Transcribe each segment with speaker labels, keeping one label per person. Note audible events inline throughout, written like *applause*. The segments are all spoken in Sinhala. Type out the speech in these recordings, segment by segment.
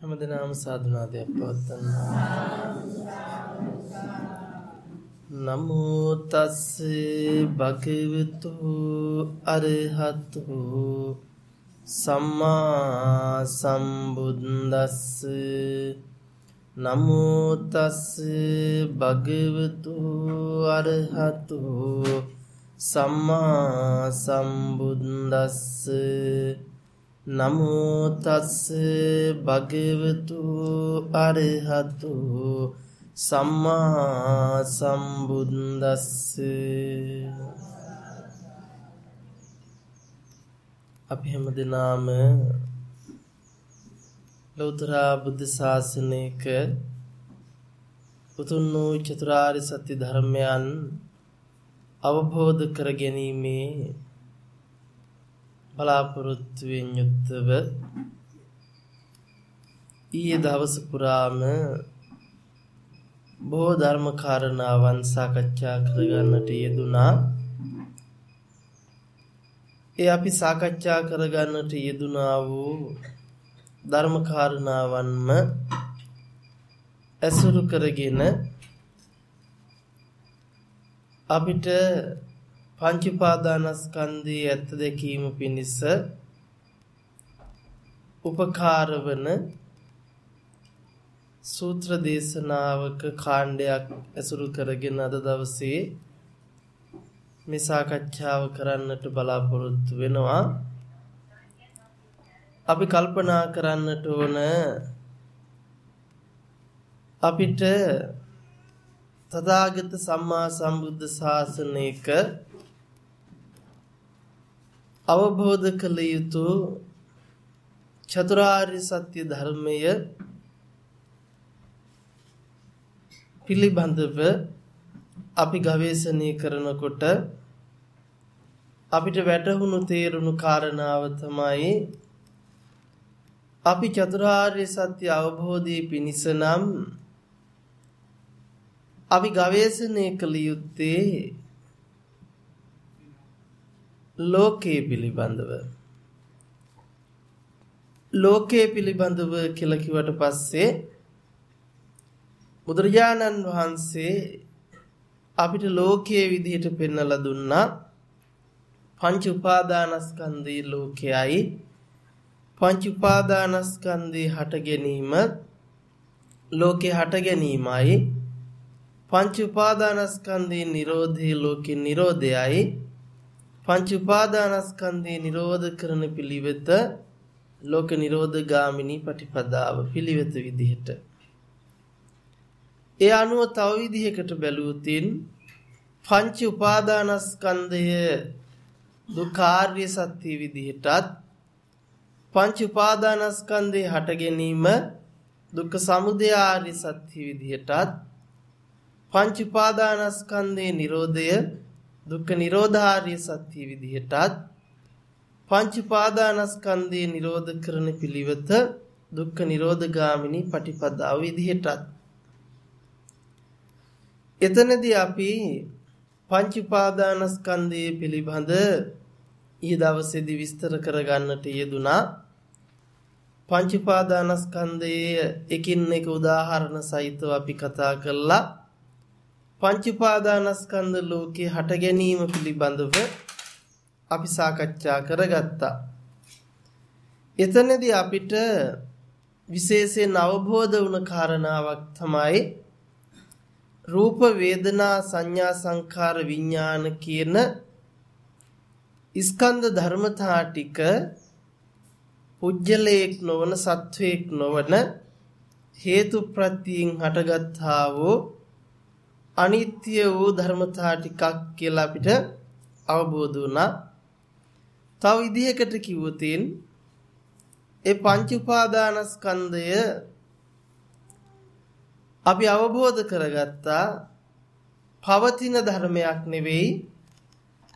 Speaker 1: හැමදෙනාම සාධනාදයක් පවත්වන්න. නමෝ තස් භගවතු අරහතු. සම්මා සම්බුද්දස්ස. නමෝ තස් භගවතු අරහතු. සම්මා සම්බුද්දස්ස. නමෝතස්ස භගවතු අරහතු සම්මා සම්බුද්දස්ස. අපි හැම දෙනාම ලෞතර බුද්ධ ශාසනයක උතුම් වූ චතුරාර්ය සත්‍ය ධර්මයන් අවබෝධ කර ගැනීමේ බලාපොරොත්තුවෙන් යුක්තව ඊයේ දවස පුරාම බොහෝ ධර්ම කාරණාවන් සාකච්ඡා කරගන්නට යෙදුනා. ඒ අපි සාකච්ඡා කරගන්නට යෙදුනා වූ ධර්ම කාරණාවන්ම ඇසුරු කරගෙන අපිට පංච උපාදානස්කන්ධයේ ඇත්ත දැකීම පිණිස උපකාර වන සූත්‍ර දේශනාවක කාණ්ඩයක් ඇසුරු කරගෙන අද දවසේ මේ සාකච්ඡාව කරන්නට බලාපොරොත්තු වෙනවා. අපි කල්පනා කරන්නට ඕන අපිට තථාගත සම්මා සම්බුද්ධ ශාසනයක අවබෝධ කළ යුතු චතුරාර්ය සත්‍ය ධර්මය පිළිබඳව අපි ගවේෂණය කරනකොට අපිට වැටහුණු තේරුණු කාරණාව තමයි අපි චතුරාර්ය සත්‍ය අවබෝධයේ පිණිස නම් අපි ගවේෂණය කළ යුත්තේ ලෝකයේ පිළිබඳව. ලෝකයේ පිළිබඳව කියලා කිව්වට පස්සේ බුදුරජාණන් වහන්සේ අපිට ලෝකයේ විදිහට පෙන්වලා දුන්නා පංච උපාදානස්කන්ධයේ ලෝකයයි. පංච උපාදානස්කන්ධේ හට ගැනීම ලෝකේ හට ගැනීමයි. පංච උපාදානස්කන්ධේ නිරෝධයේ ලෝකේ නිරෝධයයි. පංච උපාදානස්කන්ධේ නිරෝධ කරන පිළිවෙත ලෝක නිරෝධ ගාමිනී පටිපදාව පිළිවෙත විදිහට. ඒ අනුව තව විදිහකට බැලුවොතින් පංච උපාදානස්කන්ධය දුකාර්ය සත්‍ය විදිහටත් පංච උපාදානස්කන්ධේ හට ගැනීම දුක්ඛ සමුදය ආර්ය සත්‍ය විදිහටත් පංච උපාදානස්කන්ධේ නිරෝධය දුක්ඛ නිරෝධාර්ය සත්‍ය විදිහටත් පංච උපාදානස්කන්ධේ නිරෝධ කරන පිළිවෙත දුක්ඛ නිරෝධගාමිනී පටිපදාව විදිහටත්. එතනදී අපි පංච උපාදානස්කන්ධය පිළිබඳ ඊ දවසේදී විස්තර කරගන්නට යෙදුනා පංච උපාදානස්කන්ධයේ එකින් එක උදාහරණ සහිතව අපි කතා කළා. පංච උපාදානස්කන්ධ ලෝකේ හට ගැනීම පිළිබඳව අපි සාකච්ඡා කරගත්තා. එතනදී අපිට විශේෂයෙන් අවබෝධ වුණ කාරණාවක් තමයි රූප වේදනා සංඥා සංඛාර විඥාන කියන ස්කන්ධ ධර්මතා ටික පුජ්‍යලයක් නොවන සත්වයක් නොවන හේතු ප්‍රත්‍යයෙන් හටගත්තා වූ අනිත්‍ය වූ ධර්මතා ටිකක් කියලා අපිට අවබෝධ වුණා. තව විදිහකට කිව්වොතින් ඒ පංච උපාදානස්කන්ධය අපි අවබෝධ කරගත්තා පවතින ධර්මයක් නෙවෙයි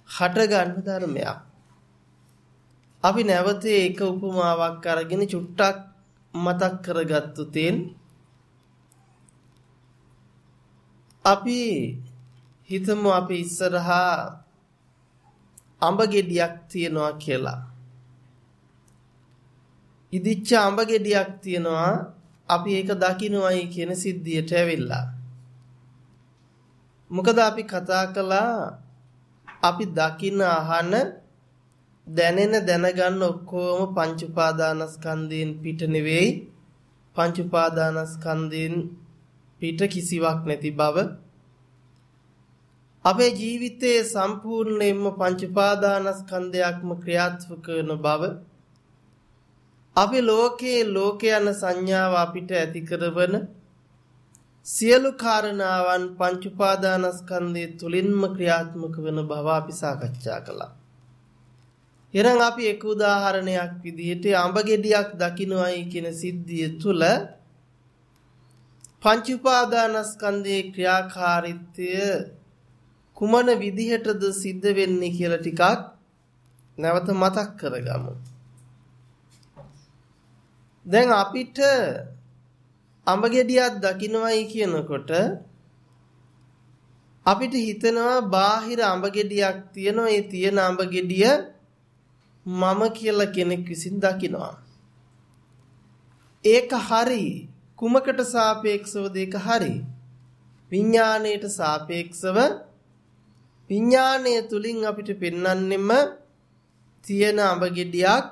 Speaker 1: හටගන්න ධර්මයක්. අපි නැවත ඒක උපමාවක් අරගෙන චුට්ටක් මතක් කරගත්තු තෙන් අපි හිතමු අපි ඉස්සරහා අඹ ගෙඩියක් තියනවා කියලා. ඉදිච්ච අඹ ගෙඩියක් තියෙනවා අපි ඒක දකින්නයි කියන සිද්ධියට ඇවිල්ලා. මොකද අපි කතා කළා අපි දකින්න අහන දැනෙන දැනගන්න ඔක්කොම පංච උපාදානස්කන්ධයෙන් පිට නෙවෙයි පංච උපාදානස්කන්ධයෙන් පිට කිසිවක් නැති බව අපේ ජීවිතයේ සම්පූර්ණයෙන්ම පංච උපාදානස්කන්ධයක්ම ක්‍රියාත්මක කරන බව අපි ලෝකයේ ලෝක යන සංඥාව අපිට ඇති කරවන සියලු කාරණාවන් පංච උපාදානස්කන්ධය තුලින්ම ක්‍රියාත්මක වෙන බව අපි සාකච්ඡා කළා. එහෙනම් අපි එක උදාහරණයක් විදිහට අඹ ගෙඩියක් දකින්නයි කියන සිද්ධිය තුල පංච උපාදානස්කන්ධයේ ක්‍රියාකාරීත්වය කුමන විදිහටද සිද්ධ වෙන්නේ කියලා ටිකක් නැවත මතක් කරගමු. දැන් අපිට අඹ ගෙඩියක් දකින්නයි කියනකොට අපිට හිතෙනවා බාහිර අඹ ගෙඩියක් තියෙනවා ඒ තියෙන අඹ ගෙඩිය මම කියලා කෙනෙක් විසින් දකිනවා. ඒක හරි කුමකට සාපේක්ෂවද ඒක හරි විඥාණයට සාපේක්ෂව විඥාණය තුලින් අපිට පෙන්වන්නෙම තියෙන අඹ ගෙඩියක්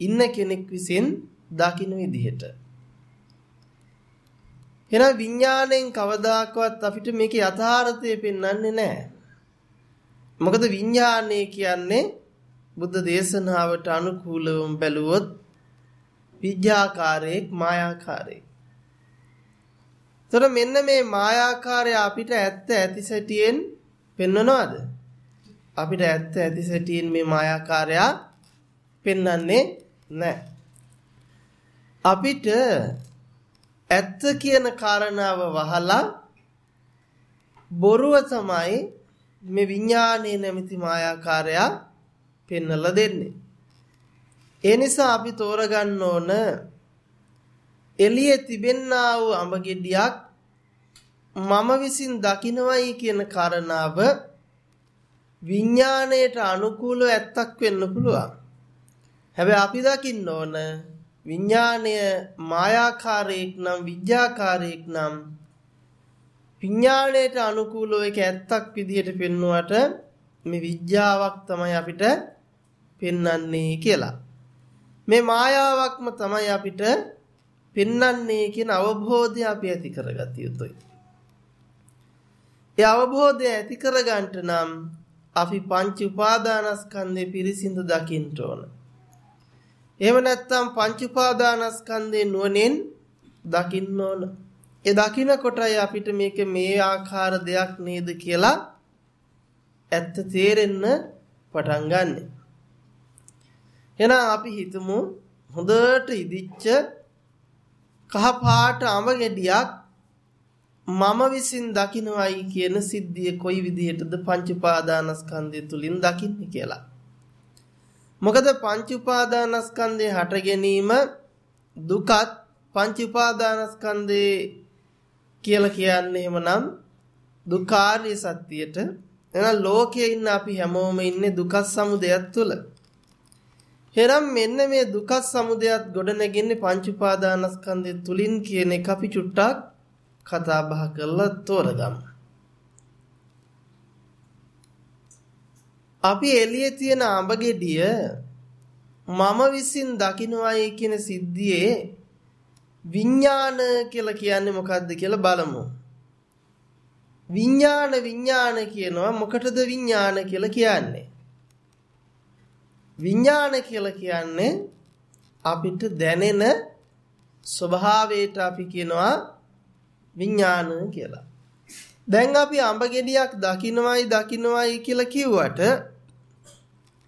Speaker 1: ඉන්න කෙනෙක් විසින් දකින්න විදිහට එහෙනම් විඥාණයෙන් කවදාකවත් අපිට මේකේ යථාර්ථය පෙන්වන්නේ නැහැ. මොකද විඥාණය කියන්නේ බුද්ධ දේශනාවට අනුකූලවම බැලුවොත් විද්‍යාකාරයක් මායාකාරයක්. තොර මෙන්න මේ මායාකාරය අපිට ඇත්ත ඇති සැටියෙන් පෙන්වනවද? අපිට ඇත්ත ඇති සැටියෙන් මේ මායාකාරයා පෙන්වන්නේ නැහැ. අපිට ඇත්ත කියන කාරණාව වහලා බොරුව තමයි මේ විඥානයේ නැමැති මායාකාරයා පෙන්වලා දෙන්නේ. ඒ නිසා අපි තෝරගන්න ඕන එළියේ තිබෙන්නා වූ අඹ ගෙඩියක් මම විසින් දකින්නවයි කියන කාරණාව විඥාණයට අනුකූලව ඇත්තක් වෙන්න පුළුවන්. හැබැයි අපි දකින්න ඕන විඥාණය මායාකාරයක් නම් විද්‍යාකාරයක් නම් විඥාණයට අනුකූලව ඒක ඇත්තක් විදිහට පෙන්වුවට මේ විද්‍යාවක් තමයි අපිට පෙන්වන්නේ කියලා. මේ මායාවක්ම තමයි අපිට පෙන්වන්නේ කියන අවබෝධය අපි ඇති කරගත යුතුයි. ඒ අවබෝධය ඇති කරගන්නට නම් අපි පංච උපාදානස්කන්ධේ පිරිසිඳ දකින්න ඕන. එහෙම නැත්නම් පංච උපාදානස්කන්ධේ නුවණෙන් දකින්න ඕන. ඒ දකින්න කොටයි අපිට මේක මේ ආකාර දෙයක් නේද කියලා ඇත්ත තේරෙන්න පටන් ගන්නෙ. එහෙනම් අපි හිතමු හොඳට ඉදිච්ච කහ පාට අඹ ගෙඩියක් මම විසින් දකින්නවයි කියන සිද්ධිය කොයි විදිහටද පංච උපාදානස්කන්ධය තුලින් දකින්නේ කියලා. මොකද පංච උපාදානස්කන්ධේ හට ගැනීම දුකත් පංච උපාදානස්කන්ධේ කියලා කියන්නේ එහෙමනම් දුක්ඛාර්ය සත්‍යයට එහෙනම් ලෝකයේ ඉන්න අපි හැමෝම ඉන්නේ දුක සමුදයත් තුල. එහෙනම් මෙන්න මේ දුක සමුදයත් ගොඩ නැගින්නේ පංච උපාදානස්කන්ධය තුලින් කියන එක අපි චුට්ටක් කතා බහ කරලා තෝරගමු. අපි එළියේ තියෙන අඹ ගෙඩිය මම විසින් දකින්නවයි කියන සිද්ධියේ විඥාන කියලා කියන්නේ මොකද්ද කියලා බලමු. විඥාන විඥාන කියනවා මොකටද විඥාන කියලා කියන්නේ? විඥාන කියලා කියන්නේ අපිට දැනෙන ස්වභාවයට අපි කියනවා විඥාන කියලා. දැන් අපි අඹ ගෙඩියක් දකින්නවයි දකින්නවයි කියලා කිව්වට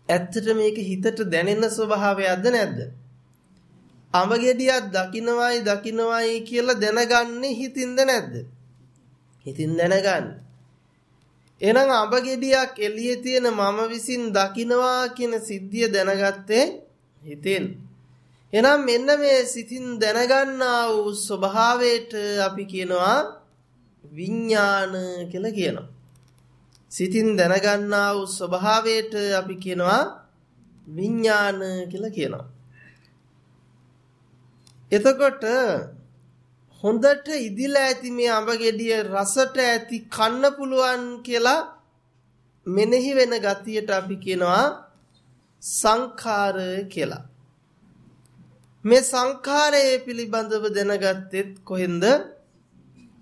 Speaker 1: ඇත්තට මේක හිතට දැනෙන ස්වභාවයක්ද නැද්ද? අඹ ගෙඩියක් දකින්නවයි දකින්නවයි කියලා දැනගන්නේ හිතින්ද නැද්ද? හිතින් දැනගන්න. එහෙනම් අඹ ගෙඩියක් එළියේ තියෙන මම විසින් දකින්නවා කියන සිද්ධිය දැනගත්තේ හිතෙන්. එහෙනම් මෙන්න මේ සිතින් දැනගන්නා වූ ස්වභාවයට අපි කියනවා විඥාන කියලා කියනවා. සිතින් දැනගන්නා වූ ස්වභාවයට අපි කියනවා විඥාන කියලා කියනවා. එතකොට හොඳට ඉදිලා ඇති මේ අඹ ගෙඩිය රසට ඇති කන්න පුළුවන් කියලා මෙනෙහි වෙන ගතියට අපි කියනවා සංඛාර කියලා. මේ සංඛාරය පිළිබඳව දැනගත්තෙත් කොහෙන්ද?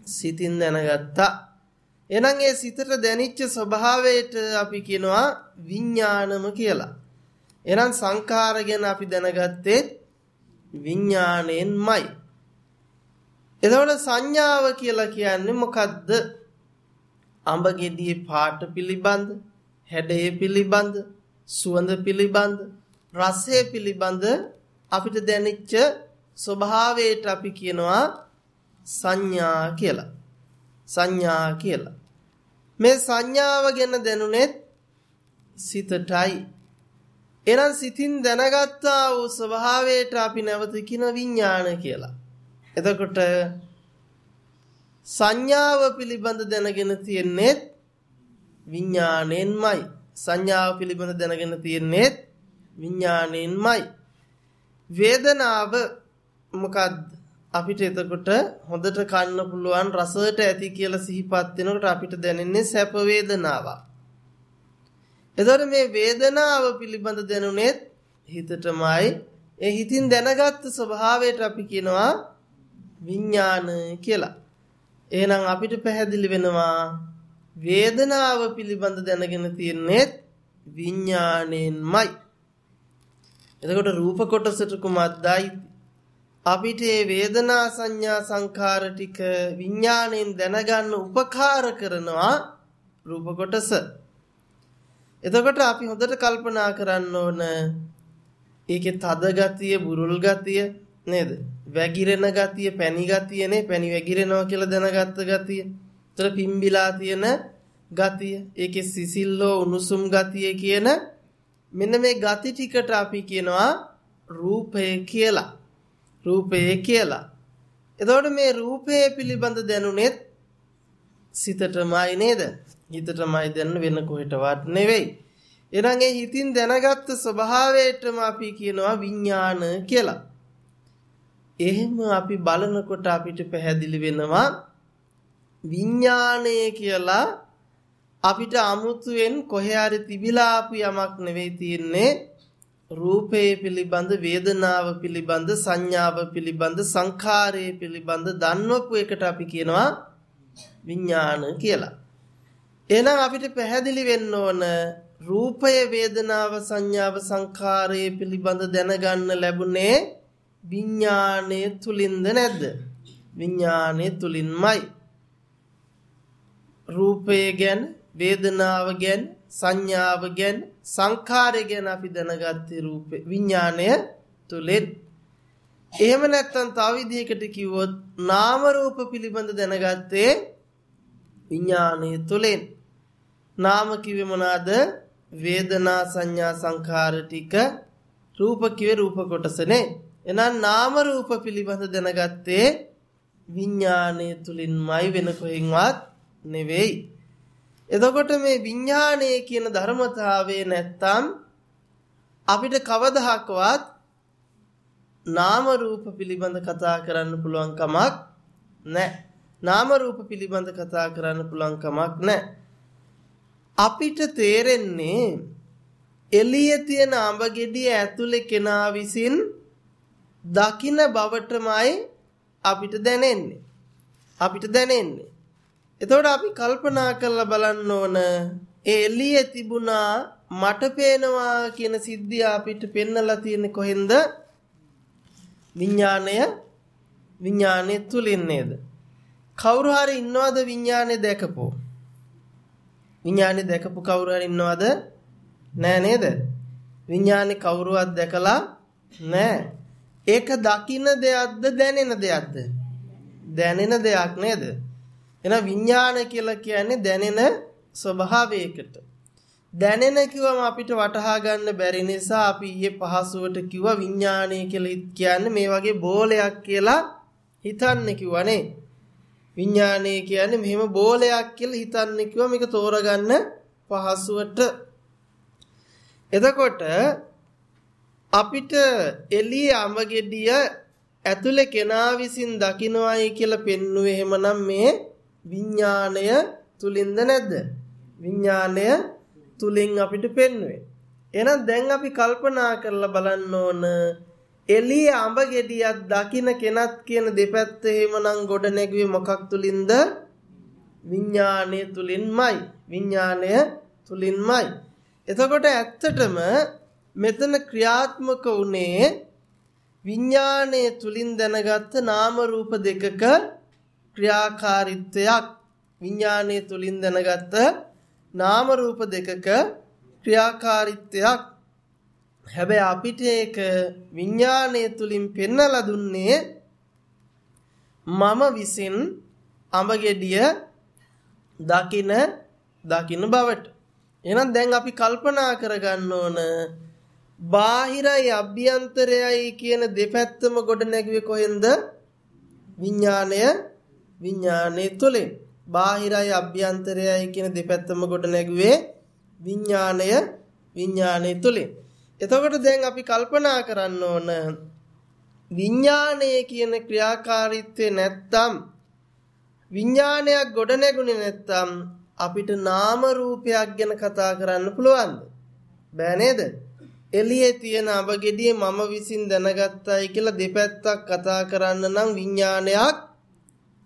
Speaker 1: සිතින් දැනගත්තා. එහෙනම් ඒ සිතට දැනිච්ච ස්වභාවයට අපි කියනවා විඥානම කියලා. එහෙනම් සංඛාර ගැන අපි දැනගත්තේ විඥාණයෙන්මයි. එතකොට සංඥාව කියලා කියන්නේ මොකද්ද? අඹ ගෙඩියේ පාට පිළිබඳ, හැඩය පිළිබඳ, සුවඳ පිළිබඳ, රසය පිළිබඳ අපිට දැනෙච්ච ස්වභාවයට අපි කියනවා සංඥා කියලා. සංඥා කියලා. මේ සංඥාව ගැන දැනුනෙත් සිතටයි. එනම් සිතින් දැනගත්තා වූ ස්වභාවයට අපි නැවත කියන විඥාන කියලා. එතකොට සංඥාව පිළිබඳ දැනගෙන තියෙන්නේ විඥාණයෙන්මයි. සංඥාව පිළිබඳ දැනගෙන තියෙන්නේ විඥාණයෙන්මයි. වේදනාව මොකද්ද? අපිට එතකොට හොඳට කන්න පුළුවන් රසයට ඇති කියලා සිහිපත් වෙනකොට අපිට දැනෙන්නේ සැප වේදනාවක්. එතකොට මේ වේදනාව පිළිබඳ දැනුනේත් හිතටමයි ඒ හිතින් දැනගත් ස්වභාවයට අපි කියනවා විඥාන කියලා. එහෙනම් අපිට පැහැදිලි වෙනවා වේදනාව පිළිබඳ දැනගෙන තියෙන්නේ විඥාණයෙන්මයි. එතකොට රූප කොටසට කුමක්දයි අපිට මේ වේදනා සංඥා සංඛාර ටික විඥාණයෙන් දැනගන්න උපකාර කරනවා රූප කොටස. එතකොට අපි හොඳට කල්පනා කරන්න ඕන ඒකේ තද ගතිය, බුරුල් ගතිය නේද? වැగిරෙන ගතිය, පැණි ගතියනේ, පැණි වැగిරෙනවා කියලා දැනගත්ත ගතිය. ඒතර පිම්බිලා තියෙන ගතිය, ඒකේ සිසිල්ලෝ උණුසුම් ගතිය කියන මෙන්න මේ ගති ටිකට අපි කියනවා රූපය කියලා. රූපය කියලා. එතකොට මේ රූපය පිළිබඳ දැනුනෙත් සිතටමයි නේද? හිතටමයි දැනන වෙන කොහෙටවත් නෙවෙයි. එහෙනම් ඒ හිතින් දැනගත්ත ස්වභාවයටම අපි කියනවා විඥාන කියලා. එහෙම අපි බලනකොට අපිට පැහැදිලි වෙනවා විඥාණය කියලා අපිට අමුතුවෙන් කොහේ හරි තිබිලා ආපු යමක් නෙවෙයි තියෙන්නේ රූපේ පිළිබඳ වේදනාව පිළිබඳ සංඥාව පිළිබඳ සංඛාරයේ පිළිබඳ දන්වපු එකට අපි කියනවා විඥාන කියලා. එහෙනම් අපිට පැහැදිලි වෙන්න ඕන රූපය වේදනාව සංඥාව සංඛාරයේ පිළිබඳ දැනගන්න ලැබුණේ විඥානයේ තුලින්ද නැද්ද? විඥානයේ තුලින්මයි. රූපය ගැන වේදනාව ගැන සංඥාව ගැන සංඛාරය ගැන අපි දැනගත්තේ රූපේ විඥාණය තුලින් එහෙම නැත්නම් තව විදිහකට කිව්වොත් නාම රූප පිළිබඳ දැනගත්තේ විඥාණය තුලින් නාම කිව්වේ මොනවාද වේදනා සංඥා සංඛාර ටික රූප කිව්වේ රූප කොටසනේ එහෙනම් නාම රූප පිළිබඳ දැනගත්තේ විඥාණය තුලින්මයි වෙන කොහෙන්වත් නෙවෙයි එතකොට මේ විඥානය කියන ධර්මතාවය නැත්තම් අපිට කවදාහක්වත් නාම රූප පිළිබඳ කතා කරන්න පුළුවන් කමක් නැහැ. නාම රූප පිළිබඳ කතා කරන්න පුළුවන් කමක් නැහැ. අපිට තේරෙන්නේ එළියේ තියෙන අඹ ගෙඩිය ඇතුලේ කෙනා විසින් දකින බවටමයි අපිට දැනෙන්නේ. අපිට දැනෙන්නේ. එතකොට අපි කල්පනා කරලා බලන්න ඕන ඒ එළියේ තිබුණා මට පේනවා කියන සිද්ධිය අපිට පෙන්නලා තියෙන්නේ කොහෙන්ද? විඥාණය විඥාණය තුලින් නේද? කවුරු හරි ඉන්නවද විඥාණය දැකපෝ? විඥාණය දැකපු කවුරු හරි ඉන්නවද? නෑ නේද? විඥානේ කවුරුවත් දැකලා නෑ. ඒක දකින්න දෙයක්ද දැනෙන දෙයක්ද? දැනෙන දෙයක් නේද? එහෙනම් විඥාන කියලා කියන්නේ දැනෙන ස්වභාවයකට. දැනෙන කිව්වම අපිට වටහා ගන්න බැරි නිසා අපි ඊයේ පහසුවට කිව්වා විඥානය කියලා කියන්නේ මේ වගේ බෝලයක් කියලා හිතන්න කිව්වනේ. විඥානය කියන්නේ මෙහෙම බෝලයක් කියලා හිතන්න කිව්වා මේක තෝරගන්න පහසුවට. එතකොට අපිට එළියේ අඹ ගෙඩිය ඇතුලේ කෙනා විසින් දකින්නවයි කියලා පෙන්වුවේ එහෙමනම් මේ විඥාණය තුලින්ද නැද්ද? විඥාණය තුලින් අපිට පෙන්වුවේ. එහෙනම් දැන් අපි කල්පනා කරලා බලන්න ඕන එළිය අඹ ගෙඩියක් දකින්න කෙනත් කියන දෙපැත්ත එහෙමනම් ගොඩ නැගුවේ මොකක් තුලින්ද? විඥාණය තුලින්මයි. විඥාණය තුලින්මයි. එතකොට ඇත්තටම මෙතන ක්‍රියාත්මක වුණේ විඥාණය තුලින් දැනගත්ත නාම රූප දෙකක ක්‍රියාකාරීත්වයක්. විඥාණය තුලින් දැනගත්ත නාම රූප දෙකක ක්‍රියාකාරීත්වයක්. හැබැයි අපිට ඒක විඥාණය තුලින් පෙන්වලා දුන්නේ මම විසින් අඹගෙඩිය දකින දකින බවට. එහෙනම් දැන් අපි කල්පනා කරගන්න ඕන බාහිරයි අභ්‍යන්තරයයි කියන දෙපැත්තම ගොඩ නැගුවේ කොහෙන්ද? විඥාණය විඥාණය තුලින් බාහිරයි අභ්‍යන්තරයයි කියන දෙපැත්තම ගොඩ නැගුවේ විඥාණය විඥාණය තුලින් එතකොට දැන් අපි කල්පනා කරන්න ඕන විඥාණය කියන ක්‍රියාකාරීත්වය නැත්තම් විඥානයක් ගොඩ නැගුණේ නැත්තම් අපිට නාම රූපයක් ගැන කතා කරන්න පුළුවන්ද? බෑ නේද? එළියේ තියෙන අබගෙඩිය මම විසින් දැනගත්තයි කියලා දෙපැත්තක් කතා කරන්න නම් විඥානයක්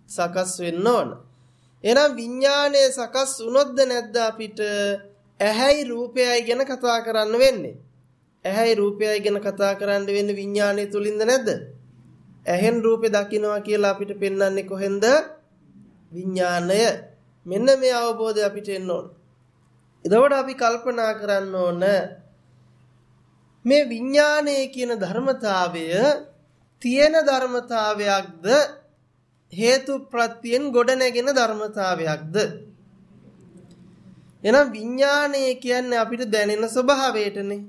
Speaker 1: සකස් වෙන්න ඕන. එහෙනම් විඥානය සකස් වුණොත්ද නැද්ද අපිට ඇහැයි රූපයයි ගැන කතා කරන්න වෙන්නේ? ඇහැයි රූපයයි ගැන කතා කරන්න වෙන්නේ විඥානය තුලින්ද නැද්ද? ඇහෙන් රූපේ දකින්නවා කියලා අපිට පෙන්වන්නේ කොහෙන්ද? විඥානය. මෙන්න මේ අවබෝධය අපිට එන්න ඕන. එතකොට අපි කල්පනා කරන්න ඕන මේ විඥානය කියන ධර්මතාවය තියෙන ධර්මතාවයක්ද? හේතු ප්‍රත්‍යයෙන් ගොඩනැගෙන ධර්මතාවයක්ද? එහෙනම් විඥානය කියන්නේ අපිට දැනෙන ස්වභාවයටනේ.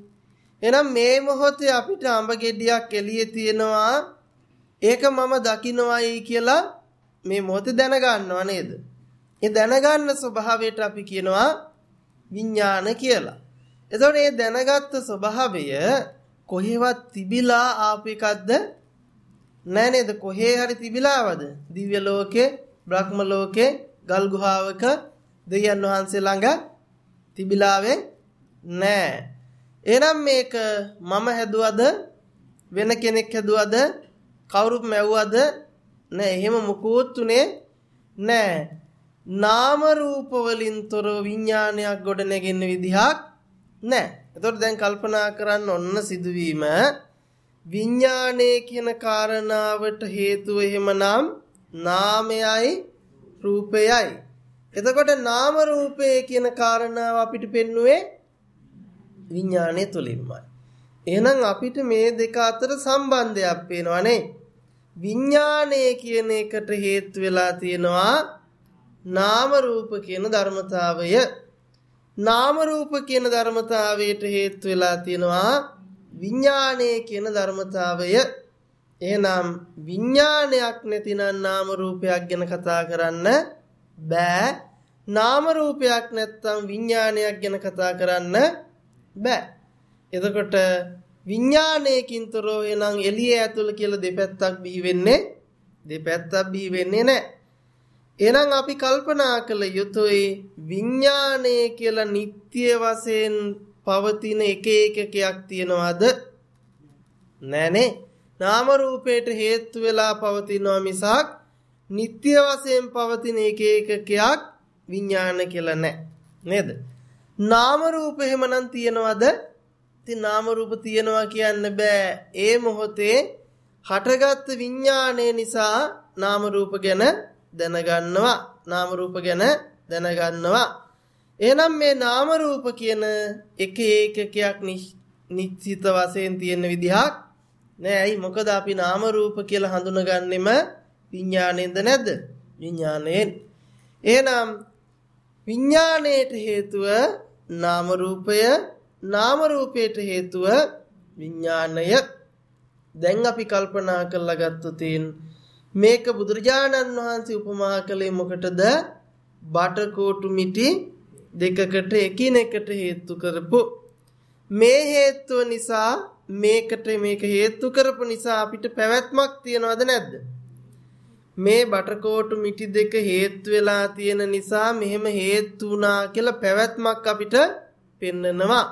Speaker 1: එහෙනම් මේ මොහොතේ අපිට අඹ ගෙඩියක් එළියේ තියෙනවා. ඒක මම දකින්නවයි කියලා මේ මොහොතේ දැනගන්නව නේද? ඒ දැනගන්න ස්වභාවයට අපි කියනවා විඥාන කියලා. එතකොට මේ දැනගත්ත ස්වභාවය කොහෙවත් තිබිලා ආපු එකක්ද නෑ නේද? කොහේ හරි තිබිලාවද? දිව්‍ය ලෝකේ බ්‍රහ්ම ලෝකේ ගල් ගුහාවක දෙවියන් වහන්සේ ළඟ තිබිලාවේ නෑ. එහෙනම් මේක මම හැදුවද? වෙන කෙනෙක් හැදුවද? කවුරුත් මැව්වද? නෑ එහෙම මුකුත් උනේ නෑ. නාම රූප වලින් තොර විඥානයක් ගොඩ නැගෙන්න විදිහක් නැහැ. එතකොට දැන් කල්පනා කරන්න ඔන්න සිදුවීම විඥානයේ කියන කාරණාවට හේතුව එහෙමනම් නාමයයි රූපයයි. එතකොට නාම රූපය කියන කාරණාව අපිට පෙන්නුවේ විඥානයේ තුලින්මයි. එහෙනම් අපිට මේ දෙක අතර සම්බන්ධයක් පේනවනේ. විඥානය කියන එකට හේතු වෙලා තියෙනවා නාම රූප කියන ධර්මතාවය. නාම රූප කියන ධර්මතාවයට හේතු වෙලා තියෙනවා විඥානය කියන ධර්මතාවය. එහෙනම් විඥානයක් නැතිනම් නාම රූපයක් ගැන කතා කරන්න බෑ. නාම රූපයක් නැත්තම් විඥානයක් ගැන කතා කරන්න බෑ. එතකොට විඥානයකින් තොරව එනම් එළිය ඇතුළ කියලා දෙපැත්තක් බිහි වෙන්නේ දෙපැත්තක් බිහි වෙන්නේ නැහැ. එහෙනම් අපි කල්පනා කළ යුතුයි විඥානය කියලා නিত্য වශයෙන් පවතින එක එකකයක් තියනවාද? නැනේ. නාම රූපයට හේතු වෙලා පවතිනවා මිසක් නিত্য වශයෙන් පවතින එක එකකයක් විඥාන කියලා නැහැ. නේද? නාම රූප එහෙමනම් තියනවාද? ඉතින් නාම රූප තියනවා කියන්න බෑ. ඒ මොහොතේ හටගත් විඥානය නිසා නාම රූප ගැන දැනගන්නවා. නාම රූප ගැන දැනගන්නවා. එහෙනම් මේ නාම රූප කියන එක ඒකකයක් නිශ්චිත වශයෙන් තියෙන විදිහක් නෑ. ඇයි? මොකද අපි නාම රූප කියලා හඳුනගන්නෙම විඥාණයෙන්ද නැද්ද? විඥාණයෙන්. එහෙනම් විඥාණයට හේතුව නාම රූපය නාම රූපයට හේතුව විඥාණය. දැන් අපි කල්පනා කරලා ගත්තොතින් මේක බුදුරජාණන් වහන්සේ උපමා කළේ මොකටද? බටකොටු මිටි දෙකකට එකිනෙකට හේතු කරපු මේ හේතුව නිසා මේකට මේක හේතු කරපු නිසා අපිට පැවැත්මක් තියනවද නැද්ද? මේ බටකොටු මිටි දෙක හේතු වෙලා තියෙන නිසා මෙහෙම හේතු වුණා කියලා පැවැත්මක් අපිට පෙන්නනවා.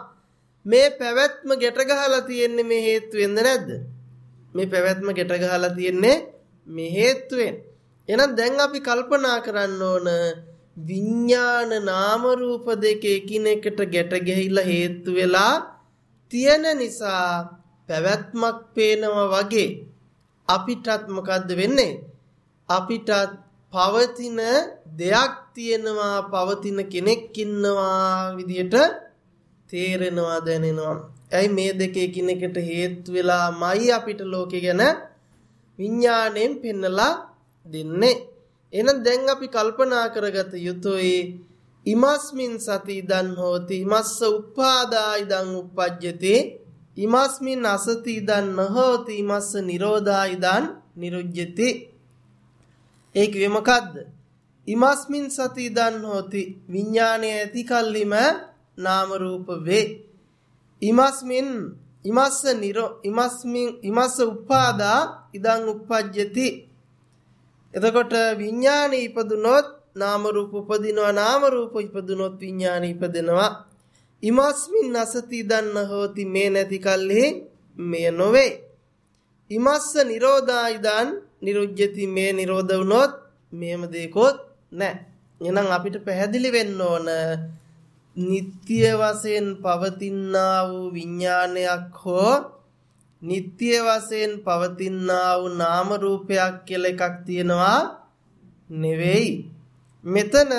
Speaker 1: මේ පැවැත්ම ගැට ගහලා තියෙන්නේ මේ හේතුවෙන්ද නැද්ද? මේ පැවැත්ම ගැට ගහලා තියෙන්නේ මේ හේතුවෙන්. එහෙනම් දැන් අපි කල්පනා කරන්න ඕන විඥාන නාම රූප දෙක එකිනෙකට ගැට ගැහිලා හේතු වෙලා තියෙන නිසා පැවැත්මක් පේනවා වගේ අපිටත් මොකද්ද වෙන්නේ අපිටත් පවතින දෙයක් තියෙනවා පවතින කෙනෙක් ඉන්නවා විදියට තේරෙනවා දැනෙනවා. ඇයි මේ දෙක එකිනෙකට හේතු වෙලාමයි අපිට ලෝකෙ ගැන විඥාණයෙන් පෙන්නලා දෙන්නේ. එහෙනම් දැන් අපි කල්පනා කරගත යුතුයි. ඉමස්මින් සති ඉදන් හෝති. ඉමස්ස උපාදා ඉදන් උපජ්ජති. ඉමස්මින් අසති ඉදන් නොහෝති. ඉමස්ස නිරෝධා ඉදන් නිරුජ්ජති. ඒ කිව්වේ මොකද්ද? ඉමස්මින් සති ඉදන් හෝති. විඥාණය ඇති කල්ලිම නාම රූප වේ. ඉමස්මින් ඉමස්ස නිරෝ ඉමස්මින් ඉමස්ස උපාදා ඉදන් උපජ්ජති. එතකොට විඥානෙ ඉපදුනොත් නාම රූප උපදිනවා නාම රූප ඉපදුනොත් විඥානෙ ඉපදෙනවා. ඉමස්මින් අසති දන්න හෝති මේ නැති කල්හි මෙය නොවේ. ඉමස්ස නිරෝධායිදන් නිරුජ්ජති මේ නිරෝධ වුනොත් මේම දෙකොත් නැහැ. එහෙනම් අපිට පැහැදිලි වෙන්න ඕන නিত্য වශයෙන් පවතිනා වූ විඥානයක් හෝ නিত্য වශයෙන් පවතිනා වූ නාම රූපයක් කියලා එකක් තියෙනවා නෙවෙයි. මෙතන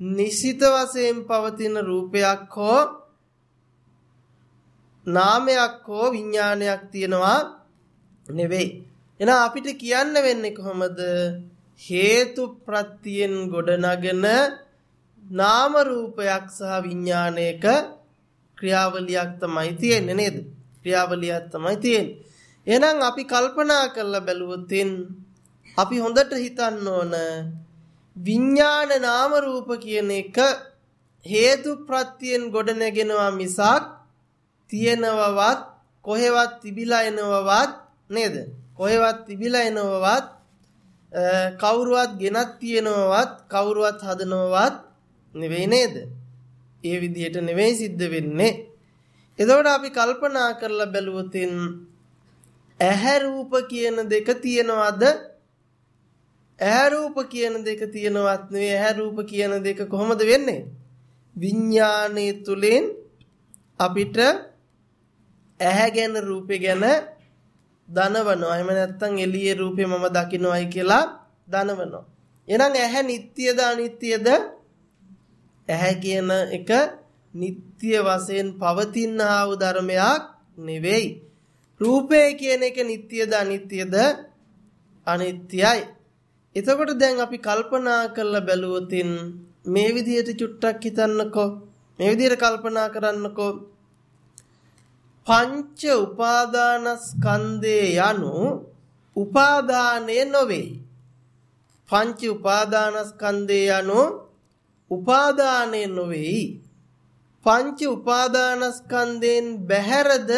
Speaker 1: නිසිත වශයෙන් පවතින රූපයක් හෝ නාමයක් හෝ විඥානයක් තියෙනවා නෙවෙයි. එහෙනම් අපිට කියන්න වෙන්නේ කොහොමද? හේතු ප්‍රත්‍යයෙන් ගොඩනගෙන නාම රූපයක් සහ විඥානයක ක්‍රියාවලියක් තමයි තියෙන්නේ නේද? ක්‍රියාවලියක් තමයි තියෙන්නේ. එහෙනම් අපි කල්පනා කරලා බැලුවොත් අපි හොඳට හිතන්න ඕන විඥාන නාම රූප කියන එක හේතු ප්‍රත්‍යයෙන් ගොඩ නැගෙනවා මිසක් තියෙනවවත් කොහෙවත් තිබිලා එනවවත් නේද? කොහෙවත් තිබිලා එනවවත් කවුරුවත් ගෙනත් තියෙනවවත් කවුරුවත් හදනවවත් නෙවෙයි නේද? ඒ විදිහට නෙවෙයි සිද්ධ වෙන්නේ. එතකොට අපි කල්පනා කරලා බැලුවොත් ඇහැ රූප කියන දෙක තියනවද? ඇහැ රූප කියන දෙක තියනවත් නෙවෙයි ඇහැ රූප කියන දෙක කොහොමද වෙන්නේ? විඥානයේ තුලින් අපිට ඇහැ ගැන රූපේ ගැන දනවනවා. එහෙම නැත්නම් එළියේ රූපේ මම දකින්නවයි කියලා දනවනවා. එහෙනම් ඇහැ නිට්ටියද අනිත්‍යද? ඇහැ කියන එක නিত্য වශයෙන් පවතින ආ වූ ධර්මයක් නෙවෙයි. රූපය කියන එක නিত্যද අනිත්‍යද? අනිත්‍යයි. එතකොට දැන් අපි කල්පනා කරලා බැලුවොතින් මේ විදිහට චුට්ටක් හිතන්නකෝ. මේ විදිහට කල්පනා කරන්නකෝ. පංච උපාදානස්කන්ධේ යනු උපාදානය නොවේ. පංච උපාදානස්කන්ධේ යනු උපාදානය නොවේයි. පංච උපාදානස්කන්ධයෙන් බැහැරද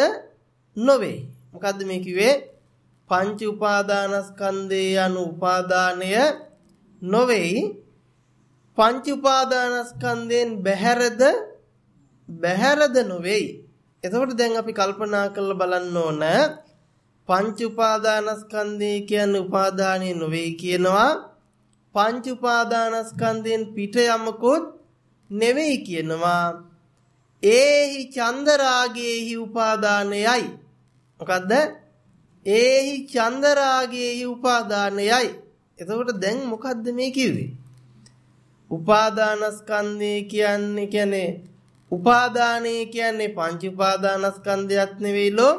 Speaker 1: නොවේ. මොකද්ද මේ කිව්වේ? පංච උපාදානස්කන්ධේ යනු උපාදානය නොවේයි. පංච උපාදානස්කන්ධයෙන් බැහැරද බැහැරද නොවේයි. එතකොට දැන් අපි කල්පනා කරලා බලන්න ඕන පංච උපාදානස්කන්ධය කියන්නේ උපාදානිය නොවේ කියනවා පංච උපාදානස්කන්ධයෙන් පිට යමකුත් නෙවෙයි කියනවා. ඒහි චන්දරාගේහි උපාදානයයි. මොකද්ද? ඒහි චන්දරාගේහි උපාදානයයි. එතකොට දැන් මොකද්ද මේ කිව්වේ? උපාදානස්කන්ධය කියන්නේ කියන්නේ උපාදානය කියන්නේ පංච උපාදානස්කන්ධයක් නෙවෙයිලෝ.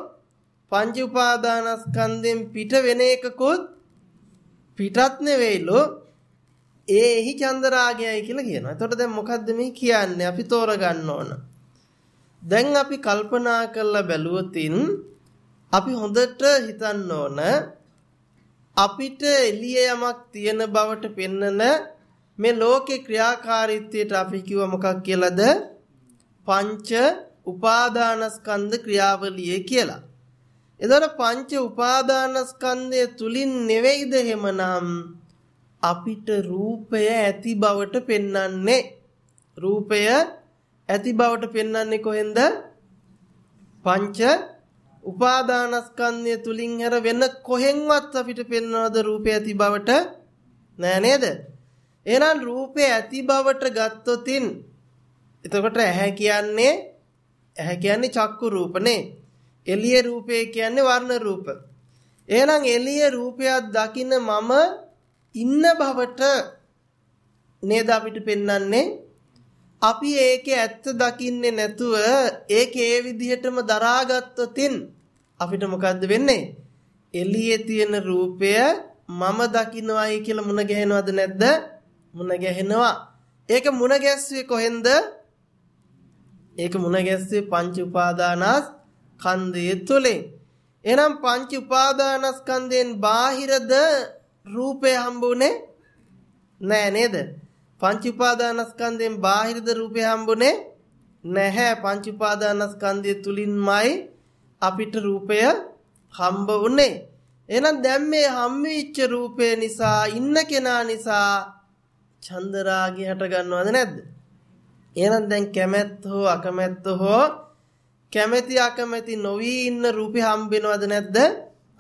Speaker 1: පංච උපාදානස්කන්ධයෙන් පිට වෙන එකකුත් පිටත් නෙවෙයිලෝ. ඒහි චන්දරාගයයි කියලා කියනවා. එතකොට දැන් මොකද්ද මේ කියන්නේ? අපි තෝරගන්න ඕන. දැන් අපි කල්පනා කරලා බැලුවොතින් අපි හොඳට හිතන්න ඕන අපිට එළිය යමක් තියෙන බවට පෙන්නන මේ ලෝකේ ක්‍රියාකාරීත්වයට අපි කිව්ව මොකක් කියලාද? පංච උපාදානස්කන්ධ ක්‍රියාවලිය කියලා. එතකොට පංච උපාදානස්කන්ධය තුලින් නෙවෙයිද එහෙමනම් අපිට රූපය ඇති බවට පෙන්වන්නේ. රූපය ඇති බවට පෙන්වන්නේ කොහෙන්ද? පංච උපාදානස්කන්ධය තුලින් හැර වෙන කොහෙන්වත් අපිට පෙන්වනවද රූපය ඇති බවට? නෑ නේද? එහෙනම් රූපය ඇති බවට ගත්තොතින් එතකොට ඇහැ කියන්නේ ඇහැ කියන්නේ චක්කු රූපනේ එළිය රූපය කියන්නේ වර්ණ රූප. එහෙනම් එළිය රූපයක් දකින්න මම ඉන්න බවට නේද අපිට පෙන්වන්නේ අපි ඒකේ ඇත්ත දකින්නේ නැතුව ඒකේ ඒ විදිහටම දරාගත්තොතින් අපිට මොකද්ද වෙන්නේ? එළියේ තියෙන රූපය මම දකින්නවයි කියලා මුණ ගැහෙනවද නැද්ද? මුණ ගැහෙනවා. ඒක මුණ ගැස්සුවේ කොහෙන්ද? ඒක මුණ ගැස්සුවේ පංච උපාදානස් කන්දේ තුලින්. එහෙනම් පංච උපාදානස්කන්ධයෙන් බාහිරද රූපය හම්බුනේ නෑ නේද? පංච උපාදානස්කන්ධයෙන් බාහිරද රූපය හම්බුනේ නැහැ. පංච උපාදානස්කන්ධය තුලින්මයි අපිට රූපය හම්බ වුනේ. එහෙනම් දැන් මේ හම්වෙච්ච රූපය නිසා ඉන්න කෙනා නිසා චන්දරාගය හට ගන්නවද නැද්ද? එහෙනම් දැන් කැමැත්ත හෝ අකමැත්ත හෝ කැමැති අකමැති නොවි ඉන්න රූපේ හම්බ වෙනවද නැද්ද?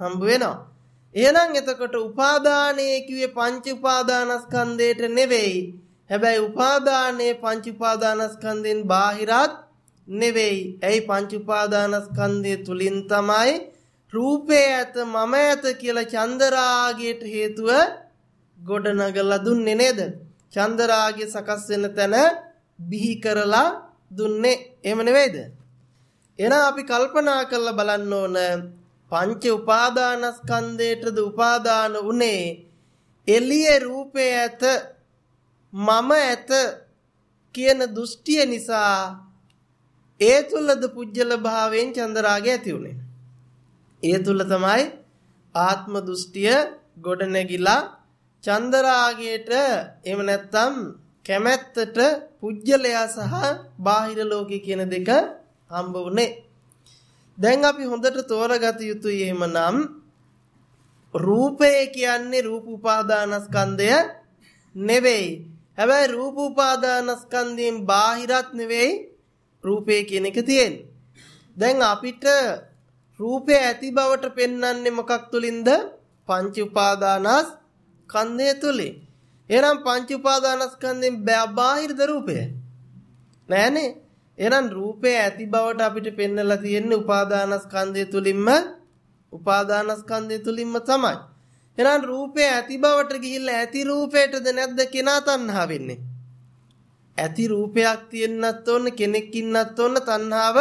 Speaker 1: හම්බ වෙනවා. එහෙනම් එතකොට උපාදානයේ කිව්වේ පංච උපාදානස්කන්ධයට නෙවෙයි. හැබැයි උපාදානයේ පංච උපාදානස්කන්ධෙන් බාහිරත් නෙවෙයි. ඇයි පංච උපාදානස්කන්ධය තුලින් තමයි රූපේ ඇත මම ඇත කියලා චන්දරාගයට හේතුව ගොඩනගලා දුන්නේ නේද? චන්දරාගය සකස් වෙන තැන බිහි කරලා දුන්නේ. එහෙම නෙවෙයිද? එහෙනම් අපි කල්පනා කරලා බලන්න ඕන පංච උපාදානස්කන්ධයටද උපාදාන උනේ එළියේ රූපේ ඇත මම ඇත කියන දෘෂ්ටිය නිසා ඒ තුලද පුජ්‍යල භාවයෙන් චන්දරාගය ඇති උනේ. ඒ තුල තමයි ආත්ම දෘෂ්ටිය ගොඩ නැගිලා චන්දරාගයට එහෙම නැත්නම් කැමැත්තට පුජ්‍යලයා සහ බාහිර ලෝකේ කියන දෙක හම්බ වුනේ. දැන් අපි හොඳට තෝරගත යුතුයි එහෙමනම් රූපය කියන්නේ රූප උපාදානස්කන්ධය නෙවෙයි. හැබැයි රූප උපාදානස්කන්ධයෙන් බාහිරත් නෙවෙයි රූපේ කියන එක තියෙන්නේ. දැන් අපිට රූපය ඇති බවට පෙන්වන්නේ මොකක් තුලින්ද? පංච උපාදානස් ස්කන්ධය තුලින්. එහෙනම් පංච උපාදානස්කන්ධෙන් බාහිරද රූපය? නෑනේ. එහෙනම් රූපය ඇති බවට අපිට පෙන්වලා තියෙන්නේ උපාදානස්කන්ධය තුලින්ම උපාදානස්කන්ධය තුලින්ම තමයි. එහෙනම් රූපය ඇති බවට ගිහිල්ලා ඇති රූපයටද නැද්ද කෙනා තණ්හා වෙන්නේ? ඇති රූපයක් තියෙන්නත් ඕන කෙනෙක් ඉන්නත් ඕන තණ්හාව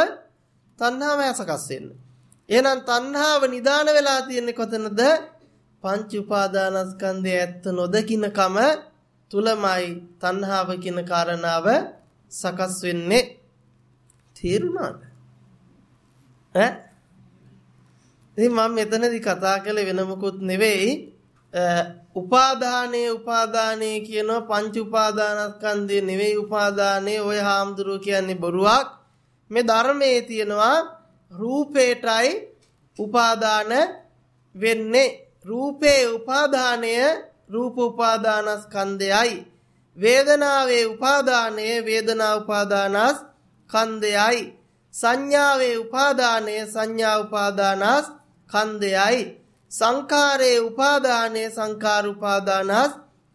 Speaker 1: තණ්හාව සකස් වෙන්න. එහෙනම් තණ්හාව නිදාන වෙලා තියෙන්නේ කොතනද? පංච උපාදානස්කන්ධය ඇත්ත නොදකින්නකම තුලමයි තණ්හාව කියන කාරණාව සකස් වෙන්නේ. තේරුණාද? ඈ? ඉතින් මම මෙතනදී කතා කළේ වෙන මොකුත් නෙවෙයි උපාදානයේ උපාදානයේ කියනවා පංච උපාදානස්කන්ධය නෙවෙයි උපාදානයේ ඔය හාමුදුරුව කියන්නේ බොරුවක් මේ ධර්මයේ තියෙනවා රූපේටයි උපාදාන වෙන්නේ රූපේ උපාදානය රූප උපාදානස්කන්ධයයි වේදනාවේ උපාදානය වේදනා උපාදානස්කන්ධයයි සංඥාවේ උපාදානය සංඥා උපාදානස්කන්ධයයි සංඛාරයේ උපාදානයේ සංඛාර උපාදානස්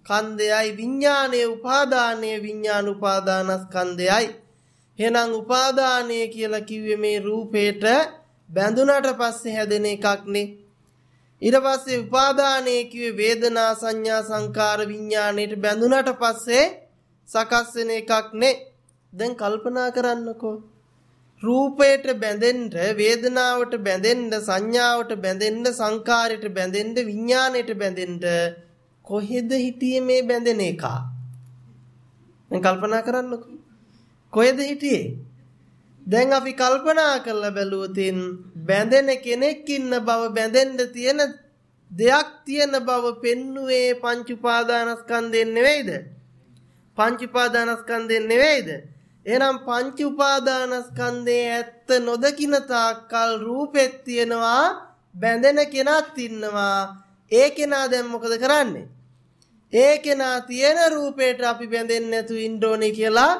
Speaker 1: කන්දයයි. විඥානයේ උපාදානයේ විඥාන උපාදානස්කන්ධයයි එහෙනම් උපාදානය කියලා කිව්වේ මේ රූපේට බැඳුනට පස්සේ හැදෙන එකක්නේ. ඊට පස්සේ උපාදානය කිව්වේ වේදනා සංඥා සංකාර විඥාණයට බැඳුනට පස්සේ සකස් වෙන එකක්නේ. දැන් කල්පනා කරන්නකෝ. රූපයට බැඳෙන්න වේදනාවට බැඳෙන්න සංඥාවට බැඳෙන්න සංකාරයට බැඳෙන්න විඥාණයට බැඳෙන්න කොහෙද හිටියේ මේ බැඳෙන එක? දැන් කල්පනා කරන්නකෝ. කොහෙද හිටියේ? දැන් අපි කල්පනා කරලා බැලුවොතින් බැඳෙන කෙනෙක් ඉන්න බව බැඳෙන්න තියෙන දෙයක් තියෙන බව පෙන්නුවේ පංච උපාදානස්කන්ධයෙන් නෙවෙයිද? පංච උපාදානස්කන්ධයෙන් නෙවෙයිද? එහෙනම් පංච උපාදානස්කන්ධයේ ඇත්ත නොදකින තාක්කල් රූපෙත් තියෙනවා බැඳෙන කෙනත් ඉන්නවා. ඒ කෙනා දැන් මොකද කරන්නේ? ඒ කෙනා තියෙන රූපේට අපි බැඳෙන්නේ නැතු ඉන්න ඕනේ කියලා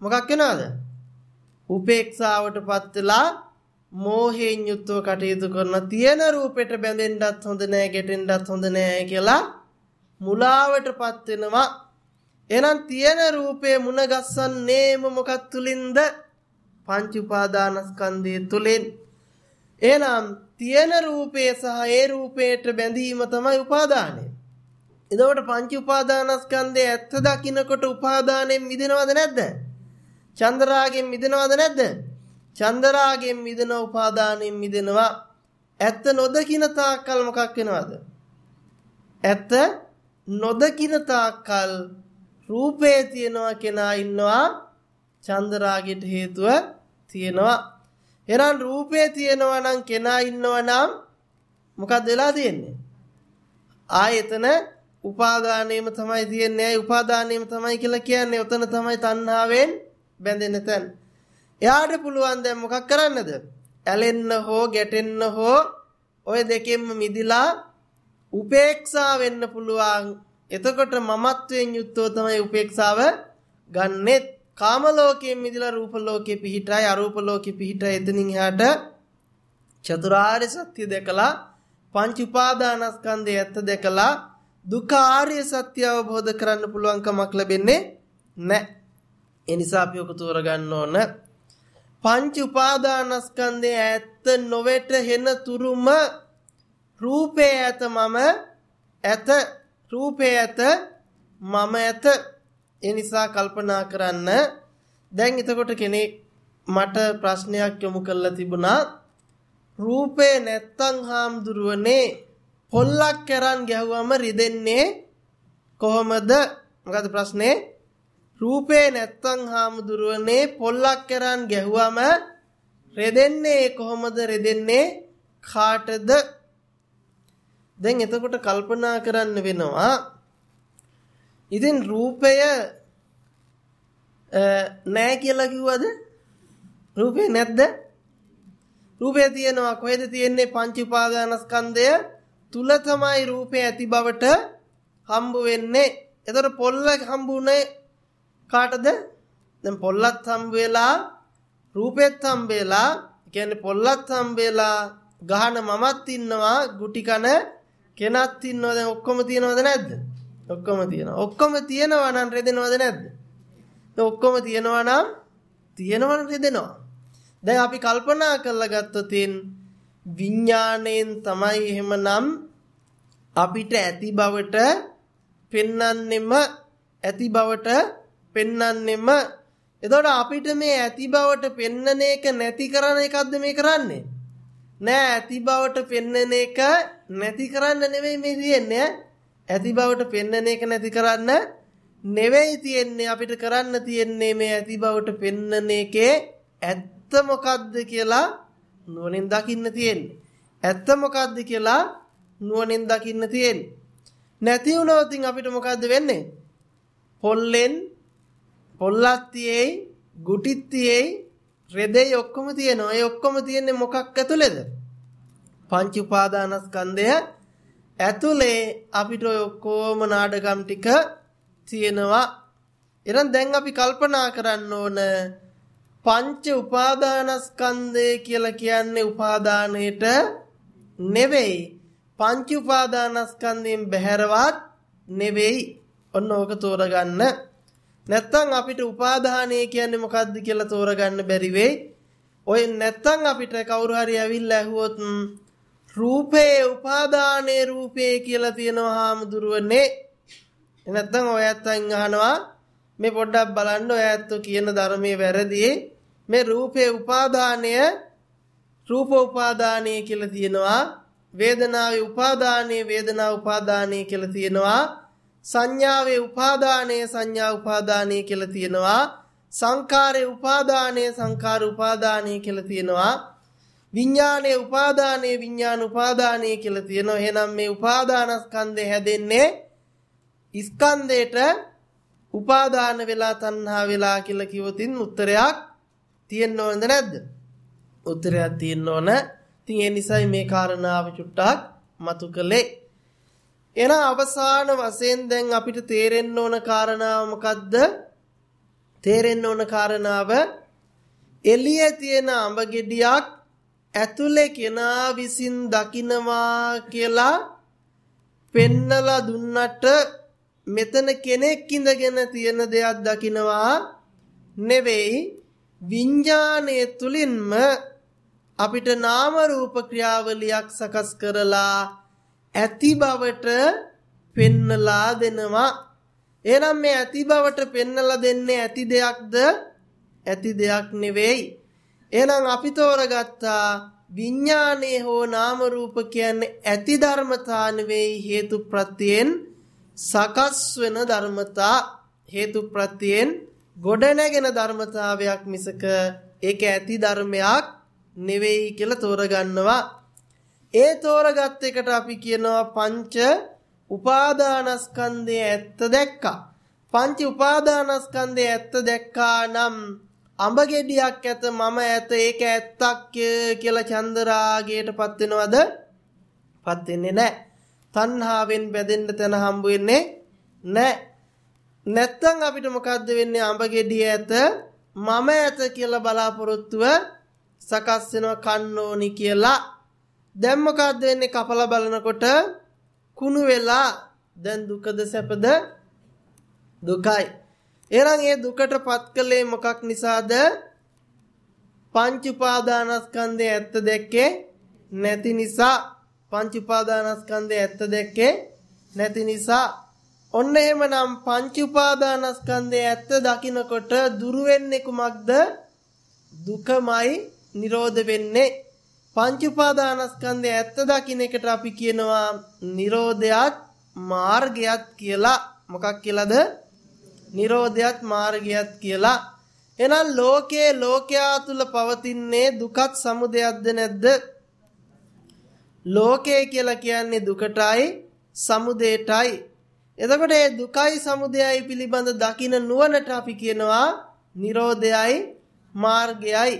Speaker 1: මොකක් වෙනවද? උපේක්ෂාවටපත් වෙලා මෝහයෙන් යුක්තව කටයුතු කරන තියෙන රූපෙට බැඳෙන්නත් හොඳ නෑ ගැටෙන්නත් හොඳ නෑ කියලා මුලාවටපත් වෙනවා එහෙනම් තියෙන රූපේ මුණ ගස්සන්නේම මොකක් තුලින්ද පංච උපාදානස්කන්ධය තුලින්. එහෙනම් තියෙන රූපේ සහ ඒ රූපේට බැඳීම තමයි උපාදානය. එතකොට පංච උපාදානස්කන්ධය ඇත්ත දකින්නකොට උපාදානයෙන් මිදෙනවද නැද්ද? චන්දරාගෙන් මිදෙනවද නැද්ද? චන්දරාගෙන් මිදෙන උපාදානයෙන් මිදෙනවා. ඇත්ත නොදකින තාක්කල් මොකක් වෙනවද? ඇත්ත නොදකින තාක්කල් රූපේ තියනවා කෙනා ඉන්නවා. චන්දරාගෙට හේතුව තියෙනවා. එහෙනම් රූපේ තියෙනවා නම් කෙනා ඉන්නවා නම් මොකක්ද වෙලා තියෙන්නේ? ආයතන උපාදානයේම තමයි තියෙන්නේ. උපාදානයේම තමයි කියලා කියන්නේ? ඔතන තමයි තණ්හාවෙන් බැඳෙන තැන. එයාට පුළුවන් දැන් මොකක් කරන්නද? ඇලෙන්න හෝ ගැටෙන්න හෝ ඔය දෙකෙන්ම මිදිලා උපේක්ෂා වෙන්න පුළුවන් එතකොට මමත්වයෙන් යුක්තව තමයි උපේක්ෂාව ගන්නෙත් කාම ලෝකයෙන් මිදලා රූප ලෝකෙ පිහිටයි අරූප ලෝකෙ පිහිටයි එතනින් එහාට චතුරාර්ය සත්‍ය දැකලා පංච උපාදානස්කන්ධය ඇත්ත දැකලා දුක්ඛ ආර්ය සත්‍ය අවබෝධ කරන්න පුළුවන් කමක් ලැබෙන්නේ නැහැ. ඒ නිසා අපි ඔක තෝරගන්න ඕන. පංච උපාදානස්කන්ධය ඇත්ත නොවැට හෙන තුරුම රූපේ ඇත මම ඇත රූපේ ඇත මම ඇත. ඒ නිසා කල්පනා කරන්න. දැන් එතකොට කෙනෙක් මට ප්‍රශ්නයක් යොමු කරලා තිබුණා. රූපේ නැත්තම් හාමුදුරුවනේ පොල්ලක් කරන් ගැහුවම රිදෙන්නේ කොහොමද? මොකද ප්‍රශ්නේ? රූපේ නැත්තම් හාමුදුරුවනේ පොල්ලක් කරන් ගැහුවම රෙදෙන්නේ කොහොමද? රෙදෙන්නේ කාටද? දැන් එතකොට කල්පනා කරන්න වෙනවා. ඉතින් රූපය නෑ කියලා කිව්වද? රූපේ නැද්ද? රූපය තියෙනවා. කොහෙද තියෙන්නේ? පංච උපාදානස්කන්ධය තුල තමයි රූපේ ඇති බවට හම්බ වෙන්නේ. එතකොට පොල්ල හම්බුනේ කාටද? දැන් පොල්ලත් හම්බ වෙලා රූපෙත් හම්බ වෙලා කියන්නේ පොල්ලත් හම්බ වෙලා ගහන මමත් ඉන්නවා ගුටි කන කෙනත් ඉන්නවා දැන් ඔක්කොම තියනවද නැද්ද? ඔක්කොම තියෙනවා. ඔක්කොම තියෙනවා නම් රෙදෙනවද නැද්ද? ඔක්කොම තියෙනවා නම් තියෙනවනම් රෙදෙනවා. දැන් අපි කල්පනා කරලා ගත්තොත් විඥාණයෙන් තමයි එහෙමනම් අපිට ඇති බවට පෙන්වන්නෙම ඇති බවට පෙන්වන්නෙම. එතකොට අපිට මේ ඇති බවට පෙන්නන එක නැති කරන එකක්ද මේ කරන්නේ? නෑ ඇති බවට පෙන්නන එක නැති කරන්න නෙවෙයි මේ තියෙන්නේ ඇති බවට පෙන්නන එක නැති කරන්න නෙවෙයි තියෙන්නේ අපිට කරන්න තියෙන්නේ මේ ඇති බවට පෙන්නන එකේ ඇත්ත මොකද්ද කියලා නුවණින් දකින්න තියෙන්නේ. ඇත්ත මොකද්ද කියලා නුවණින් දකින්න තියෙන්නේ. නැති වුණොත් අපිට මොකද්ද වෙන්නේ? පොල්ලෙන් පොල්ලක් තියේයි, ගුටිත් තියේයි, රෙදෙයි ඔක්කොම තියෙනවා. ඒ ඔක්කොම තියෙන්නේ මොකක් ඇතුළේද? පංච උපාදානස්කන්ධය ඇතුලේ අපිට ඔය ඔක්කොම නාඩගම් ටික තියෙනවා. එහෙනම් දැන් අපි කල්පනා කරන්න ඕන පංච උපාදානස්කන්ධය කියලා කියන්නේ උපාදානයේට නෙවෙයි. පංච උපාදානස්කන්ධයෙන් බැහැරවත් නෙවෙයි. ඔන්න ඕක තෝරගන්න. නැත්තම් අපිට උපාදානය කියන්නේ මොකද්ද කියලා තෝරගන්න බැරි වෙයි. ඔය නැත්තම් අපිට කවුරු හරි ඇවිල්ලා ඇහුවොත් රූපේ උපාදානයේ රූපේ කියලා තියෙනවා හාමුදුරුවනේ. නැත්තම් ඔය ඇත්තන් අහනවා මේ පොඩ්ඩක් බලන්න ඔය ඇත්තෝ කියන ධර්මයේ වැරදි. මේ රූපේ උපාදානය රූප උපාදානය කියලා තියෙනවා. වේදනාවේ උපාදානය වේදනා උපාදානය කියලා තියෙනවා. සංඥාවේ උපාදානය සංඥා උපාදානය කියලා තියෙනවා. සංකාරේ උපාදානය සංකාර උපාදානය කියලා තියෙනවා. විඥානයේ උපාදානයේ විඥාන උපාදානයේ කියලා තියෙනවා එහෙනම් මේ උපාදානස්කන්ධය හැදෙන්නේ ස්කන්ධයට උපාදාන වෙලා තණ්හා වෙලා කියලා කිව්වොතින් උත්තරයක් තියෙන්න ඕනද නැද්ද? උත්තරයක් තියෙන්න ඕන. ඉතින් ඒ නිසයි මේ කාරණාව චුට්ටක් මතු කළේ. එහෙනම් අවසාන වශයෙන් දැන් අපිට තේරෙන්න ඕන කාරණාව මොකද්ද? තේරෙන්න ඕන කාරණාව එළියේ තියෙන අඹ ගෙඩියක් ඇතුලේ කෙනා විසින් දකින්නවා කියලා පෙන්නලා දුන්නට මෙතන කෙනෙක් ඉඳගෙන තියෙන දෙයක් දකින්නවා නෙවෙයි විඥානයේ තුලින්ම අපිට නාම රූප ක්‍රියාවලියක් සකස් කරලා ඇති බවට පෙන්නලා දෙනවා. එහෙනම් මේ ඇති බවට පෙන්නලා දෙන්නේ ඇති දෙයක්ද? ඇති දෙයක් නෙවෙයි. එහෙනම් අපි තෝරගත්තා විඥානයේ හෝ නාම රූප කියන්නේ ඇති ධර්මතා නෙවෙයි හේතු ප්‍රත්‍යයෙන් සකස් වෙන ධර්මතා. හේතු ප්‍රත්‍යයෙන් ගොඩනැගෙන ධර්මතාවයක් මිසක ඒක ඇති ධර්මයක් නෙවෙයි කියලා තෝරගන්නවා. ඒ තෝරගත් එකට අපි කියනවා පංච උපාදානස්කන්ධයේ ඇත්ත දැක්කා. පංච උපාදානස්කන්ධයේ ඇත්ත දැක්කා නම් අඹ ගෙඩියක් ඇත මම ඇත ඒක ඇත්තක් කියලා චන්දරාගයටපත් වෙනවද? පත් වෙන්නේ නැහැ. තණ්හාවෙන් බැඳෙන්න තැන හම්බ වෙන්නේ නැහැ. නැත්තම් අපිට මොකද්ද වෙන්නේ අඹ ගෙඩිය ඇත මම ඇත කියලා බලාපොරොත්තුව සකස් වෙනවා කන්න ඕනි කියලා. දැන් මොකද්ද වෙන්නේ කපලා බලනකොට කුණු වෙලා දැන් දුකද සැපද දුකයි එහෙනම් ඒ දුකටපත් කළේ මොකක් නිසාද? පංච උපාදානස්කන්ධය ඇත්ත දැක්කේ නැති නිසා පංච උපාදානස්කන්ධය ඇත්ත දැක්කේ නැති නිසා ඔන්න එහෙමනම් පංච උපාදානස්කන්ධය ඇත්ත දකිනකොට දුරු වෙන්නේ කුමක්ද? දුකමයි නිරෝධ වෙන්නේ. පංච උපාදානස්කන්ධය ඇත්ත දකින්න එකට අපි කියනවා නිරෝධයත් මාර්ගයත් කියලා. මොකක් කියලාද? නිරෝධයත් මාර්ගයත් කියලා. එහෙනම් ලෝකයේ ලෝකයා තුල පවතින්නේ දුකත් සමුදයක්ද නැද්ද? ලෝකය කියලා කියන්නේ දුකටයි සමුදයටයි. එතකොට මේ දුකයි සමුදයයි පිළිබඳ දකින නුවණට අපි කියනවා නිරෝධයයි මාර්ගයයි.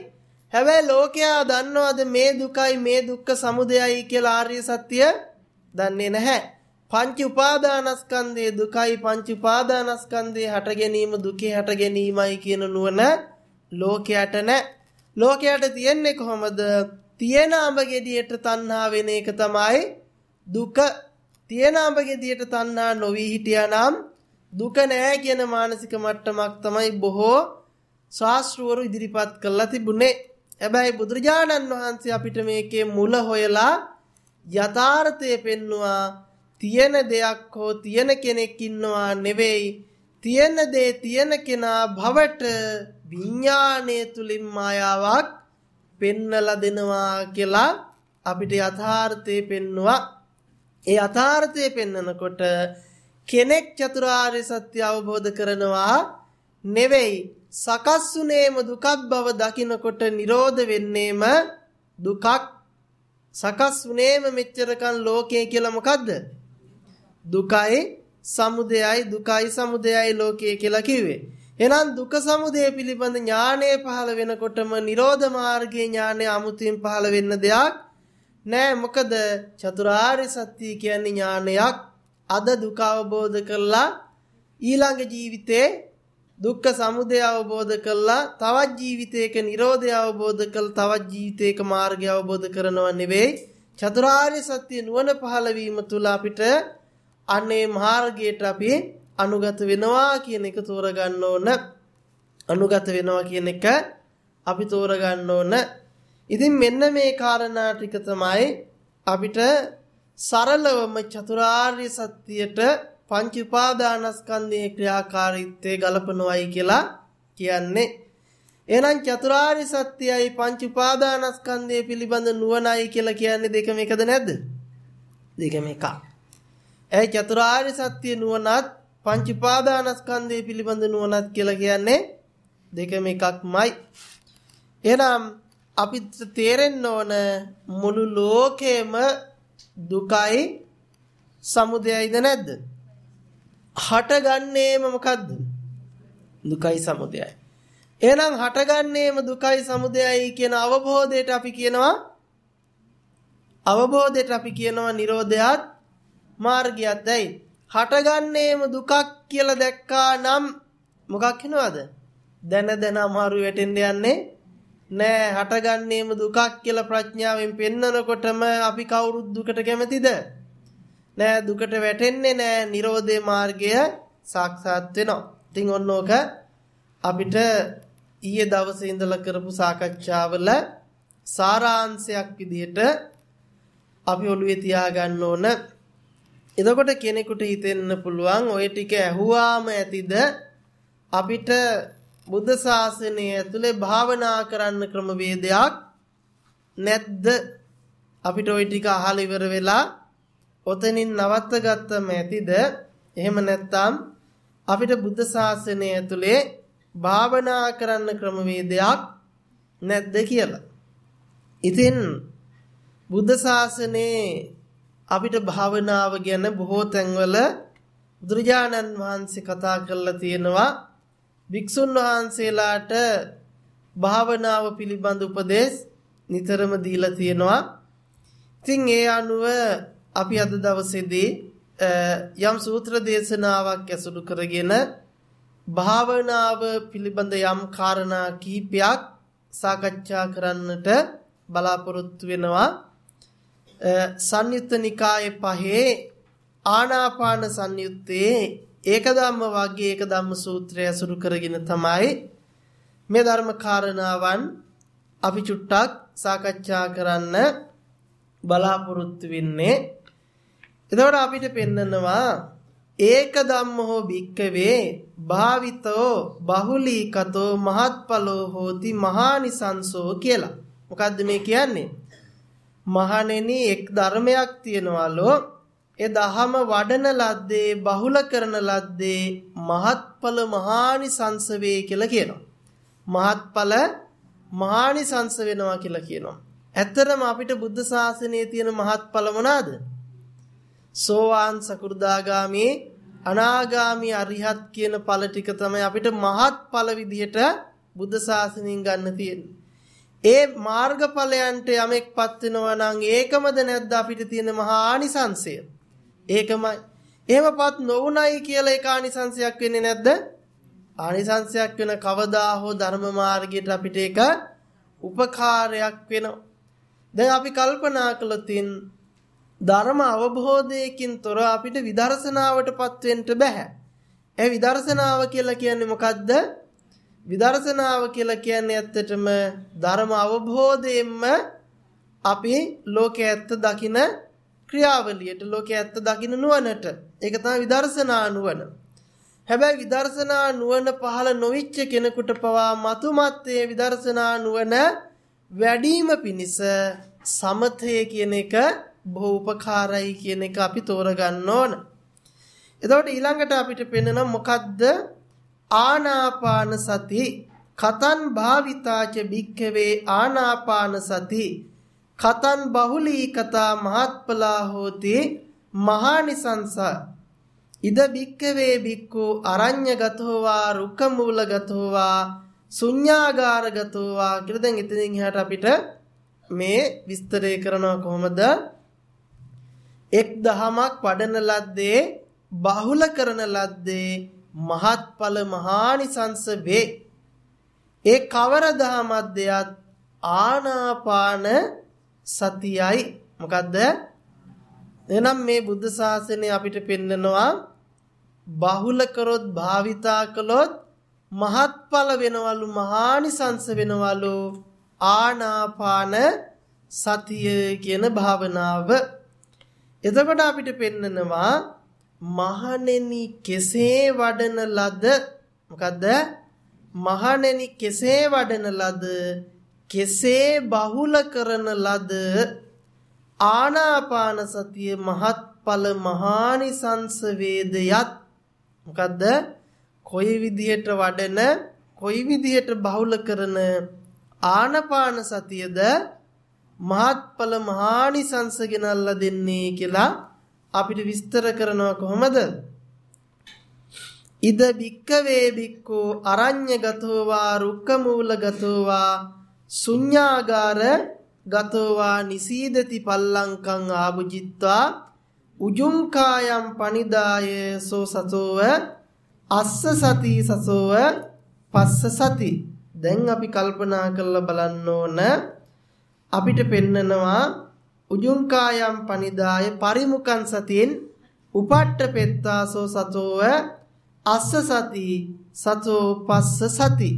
Speaker 1: හැබැයි ලෝකයා දන්නවද මේ දුකයි මේ දුක්ඛ සමුදයයි කියලා ආර්ය සත්‍ය දන්නේ නැහැ. පංච උපාදානස්කන්ධයේ දුකයි පංච උපාදානස්කන්ධයේ හට ගැනීම දුකේ හට ගැනීමයි කියන නුවණ ලෝකයට නැ. ලෝකයට තියෙන්නේ කොහොමද? තියෙන අඹ ගෙඩියට තණ්හා වෙන එක තමයි දුක. තියෙන අඹ ගෙඩියට තණ්හා නොවි හිටියානම් දුක නෑ කියන මානසික මට්ටමක් තමයි බොහෝ ශාස්ත්‍රවරු ඉදිරිපත් කළා තිබුණේ. හැබැයි බුදුරජාණන් වහන්සේ අපිට මේකේ මුල හොයලා යථාර්ථය පෙන්නවා තියෙන දෙයක් හෝ තියෙන කෙනෙක් ඉන්නවා නෙවෙයි. තියෙන දේ තියෙන කෙනා භවට විඥාණය තුලින් මායාවක් පෙන්නලා දෙනවා කියලා අපිට යථාර්ථය පෙන්නවා ඒ යථාර්ථය පෙන්නකොට කෙනෙක් චතුරාර්ය සත්‍ය අවබෝධ කරනවා නෙවෙයි. සකස්සුනේම දුකක් බව දකිනකොට නිරෝධ වෙන්නේම දුකක්. සකස්සුනේම මෙච්චරකන් ලෝකේ කියලා මොකද්ද? දුකයි සමුදයයි දුකයි සමුදයයි ලෝකයේ කියලා කිව්වේ. එහෙනම් දුක සමුදය පිළිබඳ ඥානය පහළ වෙනකොටම නිරෝධ මාර්ගයේ ඥානය අමුතුවෙන් පහළ වෙන්න දෙයක් නෑ. මොකද චතුරාර්ය සත්‍ය කියන්නේ ඥානයක්. අද දුක අවබෝධ කරලා ඊළඟ ජීවිතේ දුක්ඛ සමුදය අවබෝධ කරලා තවත් ජීවිතයක නිරෝධය අවබෝධ කරලා තවත් ජීවිතයක මාර්ගය අවබෝධ කරනව නෙවෙයි. චතුරාර්ය සත්‍ය නුවණ පහළ වීම තුල අපිට අනේ මාර්ගයට අපි අනුගත වෙනවා කියන එක තෝරගන්න ඕන. අනුගත වෙනවා කියන එක අපි තෝරගන්න ඕන. ඉතින් මෙන්න මේ කාරණා ටික තමයි අපිට සරලවම චතුරාර්ය සත්‍යයට පංච උපාදානස්කන්ධයේ ක්‍රියාකාරීත්වය ගලපනවයි කියලා කියන්නේ. එහෙනම් චතුරාර්ය සත්‍යයයි පංච උපාදානස්කන්ධය පිළිබඳ නුවණයි කියලා කියන්නේ දෙකම එකද නැද්ද? දෙකම එකක්. ඒ චතුරාර්ය සත්‍ය නුවණත් පංච උපාදානස්කන්ධය පිළිබඳ නුවණත් කියලා කියන්නේ දෙකම එකක්මයි. එහෙනම් අපිට තේරෙන්න ඕන මුළු ලෝකෙම දුකයි සමුදයයිද නැද්ද? හටගන්නේම මොකද්ද? දුකයි සමුදයයි. එහෙනම් හටගන්නේම දුකයි සමුදයයි කියන අවබෝධයට අපි කියනවා අවබෝධයට අපි කියනවා Nirodhayat මාර්ගයත් දැයි හටගන්නේම දුකක් කියලා දැක්කා නම් මොකක් වෙනවද? දැන දැන අමාරු වැටෙන්න යන්නේ නෑ හටගන්නේම දුකක් කියලා ප්‍රඥාවෙන් පෙන්නනකොටම අපි කවුරුත් දුකට කැමතිද? නෑ දුකට වැටෙන්නේ නෑ Nirodhe මාර්ගය සාක්ෂාත් වෙනවා. ඉතින් ඔන්න ඕක අපිට ඊයේ දවසේ ඉඳලා කරපු සාකච්ඡාවල සාරාංශයක් විදිහට අපි ඔළුවේ තියාගන්න ඕන. එතකොට කෙනෙකුට හිතෙන්න පුළුවන් ওই ටික ඇහුවාම ඇතිද අපිට බුද්ධ ශාසනය ඇතුලේ භාවනා කරන්න ක්‍රමවේදයක් නැද්ද? අපිට ওই ටික අහලා ඉවර වෙලා ඔතනින් නවත්ත ගත්තම ඇතිද? එහෙම නැත්නම් අපිට බුද්ධ ශාසනය ඇතුලේ භාවනා කරන්න ක්‍රමවේදයක් නැද්ද කියලා. ඉතින් බුද්ධ ශාසනයේ අපිට භාවනාව ගැන බොහෝ තැන්වල බුදුරජාණන් වහන්සේ කතා කරලා තියෙනවා භික්ෂුන් වහන්සේලාට භාවනාව පිළිබඳ උපදේශ නිතරම දීලා තියෙනවා. ඉතින් ඒ අනුව අපි අද දවසේදී යම් සූත්‍ර දේශනාවක් ඇසුරු කරගෙන භාවනාව පිළිබඳ යම් කාරණා කිහිපයක් සාකච්ඡා කරන්නට බලාපොරොත්තු වෙනවා. සංයුත්ත නිකායේ පහේ ආනාපාන සංයුත්තේ ඒක ධම්ම වර්ගයේ ඒක ධම්ම සූත්‍රය අසුරු කරගෙන තමයි මේ ධර්ම කාරණාවන් අපි චුට්ටක් සාකච්ඡා කරන්න බලාපොරොත්තු වෙන්නේ. එතකොට අපිට පෙන්නනවා ඒක ධම්මෝ භික්කවේ භාවිතෝ බහුලීකතෝ මහත්ඵලෝ හෝති මහානිසංසෝ කියලා. මොකද්ද මේ කියන්නේ? මහණෙනි එක් ධර්මයක් තියනවාලෝ ඒ දහම වඩන ලද්දේ බහුල කරන ලද්දේ මහත්ඵල මහානිසංස වේ කියලා කියනවා. මහත්ඵල මහානිසංස වෙනවා කියලා කියනවා. ඇත්තටම අපිට බුද්ධ ශාසනයේ තියෙන මහත්ඵල මොනවාද? සෝවාන් සකු르දාගාමි අනාගාමි අරිහත් කියන ඵල ටික තමයි අපිට මහත්ඵල විදිහට බුද්ධ ශාසනයෙන් ගන්න තියෙන්නේ. ඒ මාර්ගඵලයන්ට යමෙක්පත් වෙනවා නම් ඒකමද නැද්ද අපිට තියෙන මහා ආනිසංසය? ඒකමයි. එහෙමපත් නොවුණයි කියලා ඒක ආනිසංශයක් වෙන්නේ නැද්ද? ආනිසංශයක් වෙන කවදා හෝ ධර්ම මාර්ගයට අපිට ඒක උපකාරයක් වෙනවා. දැන් අපි කල්පනා කළොතින් ධර්ම අවබෝධයකින් තොර අපිට විදර්ශනාවටපත් වෙන්න බෑ. ඒ විදර්ශනාව කියලා කියන්නේ මොකද්ද? විදර්ශනාව කියලා කියන්නේ ඇත්තටම ධර්ම අවබෝධයෙන්ම අපි ලෝකයේ ඇත්ත දකින ක්‍රියාවලියට ලෝකයේ ඇත්ත දකින්න නුවණට. ඒක තමයි විදර්ශනා නුවණ. හැබැයි විදර්ශනා නුවණ පහළ නොවිච්ච කෙනෙකුට පවා මතුමත්තේ විදර්ශනා නුවණ වැඩිම පිණිස සමතය කියන එක බොහෝ උපකාරයි කියන එක අපි තෝරගන්න ඕන. එතකොට ඊළඟට අපිට පෙන්වන මොකද්ද ආනාපාන සති කතන් භාවිතාච භික්ඛවේ ආනාපාන සති කතන් බහුලී කතා මහත්පලා හෝති මහානිසංස. ඉද බික්කවේ බික්කු අරඤ්‍යගතෝවා රුක්කමූලගතෝවා ශුඤ්ඤාගාරගතෝවා කියලා දැන් ඉතින් එහාට අපිට මේ විස්තරය කරනවා කොහොමද? එක් දහමක් වඩන ලද්දේ බහුල කරන ලද්දේ මහත්ඵල මහානිසංස වේ. ඒ කවර දහමක්දයත් ආනාපාන සතියයි. මොකද්ද? එහෙනම් මේ බුද්ධ ශාසනය අපිට පෙන්නනවා බහුල කරොත් භාවිතා කළොත් මහත්ඵල වෙනවලු මහානිසංස වෙනවලු ආනාපාන සතිය කියන භාවනාව. එතකොට අපිට පෙන්නනවා මහණෙනි කෙසේ වඩන ලද? මොකද්ද? මහණෙනි කෙසේ වඩන ලද? කෙසේ බහුල කරන ලද? ආනාපාන සතිය මහත්ඵල මහානිසංස වේදයත් මොකද්ද? කොයි විදිහට වඩන කොයි විදිහට බහුල කරන ආනාපාන සතියද? මහත්ඵල මහානිසංස ගෙනල්ලා දෙන්නේ කියලා අපිට විස්තර කරනවා කොහොමද? ඉද භික්කවේ භික්ඛු අරඤ්‍යගතෝවා රුක්කමූලගතෝවා ශුඤ්ඤාගාර ගතෝවා නිසීදති පල්ලංකං ආභුජිත්වා උජුම් කායම් පනිදාය සෝ සතෝව අස්ස සති සසෝව පස්ස සති. දැන් අපි කල්පනා කරලා බලන්න ඕන. අපිට පෙන්නනවා උජුම් කායම් පනිදාය පරිමුඛං සතියෙන් උපට්ඨ පෙත්තාසෝ සතෝව අස්ස සති සතෝ පස්ස සති.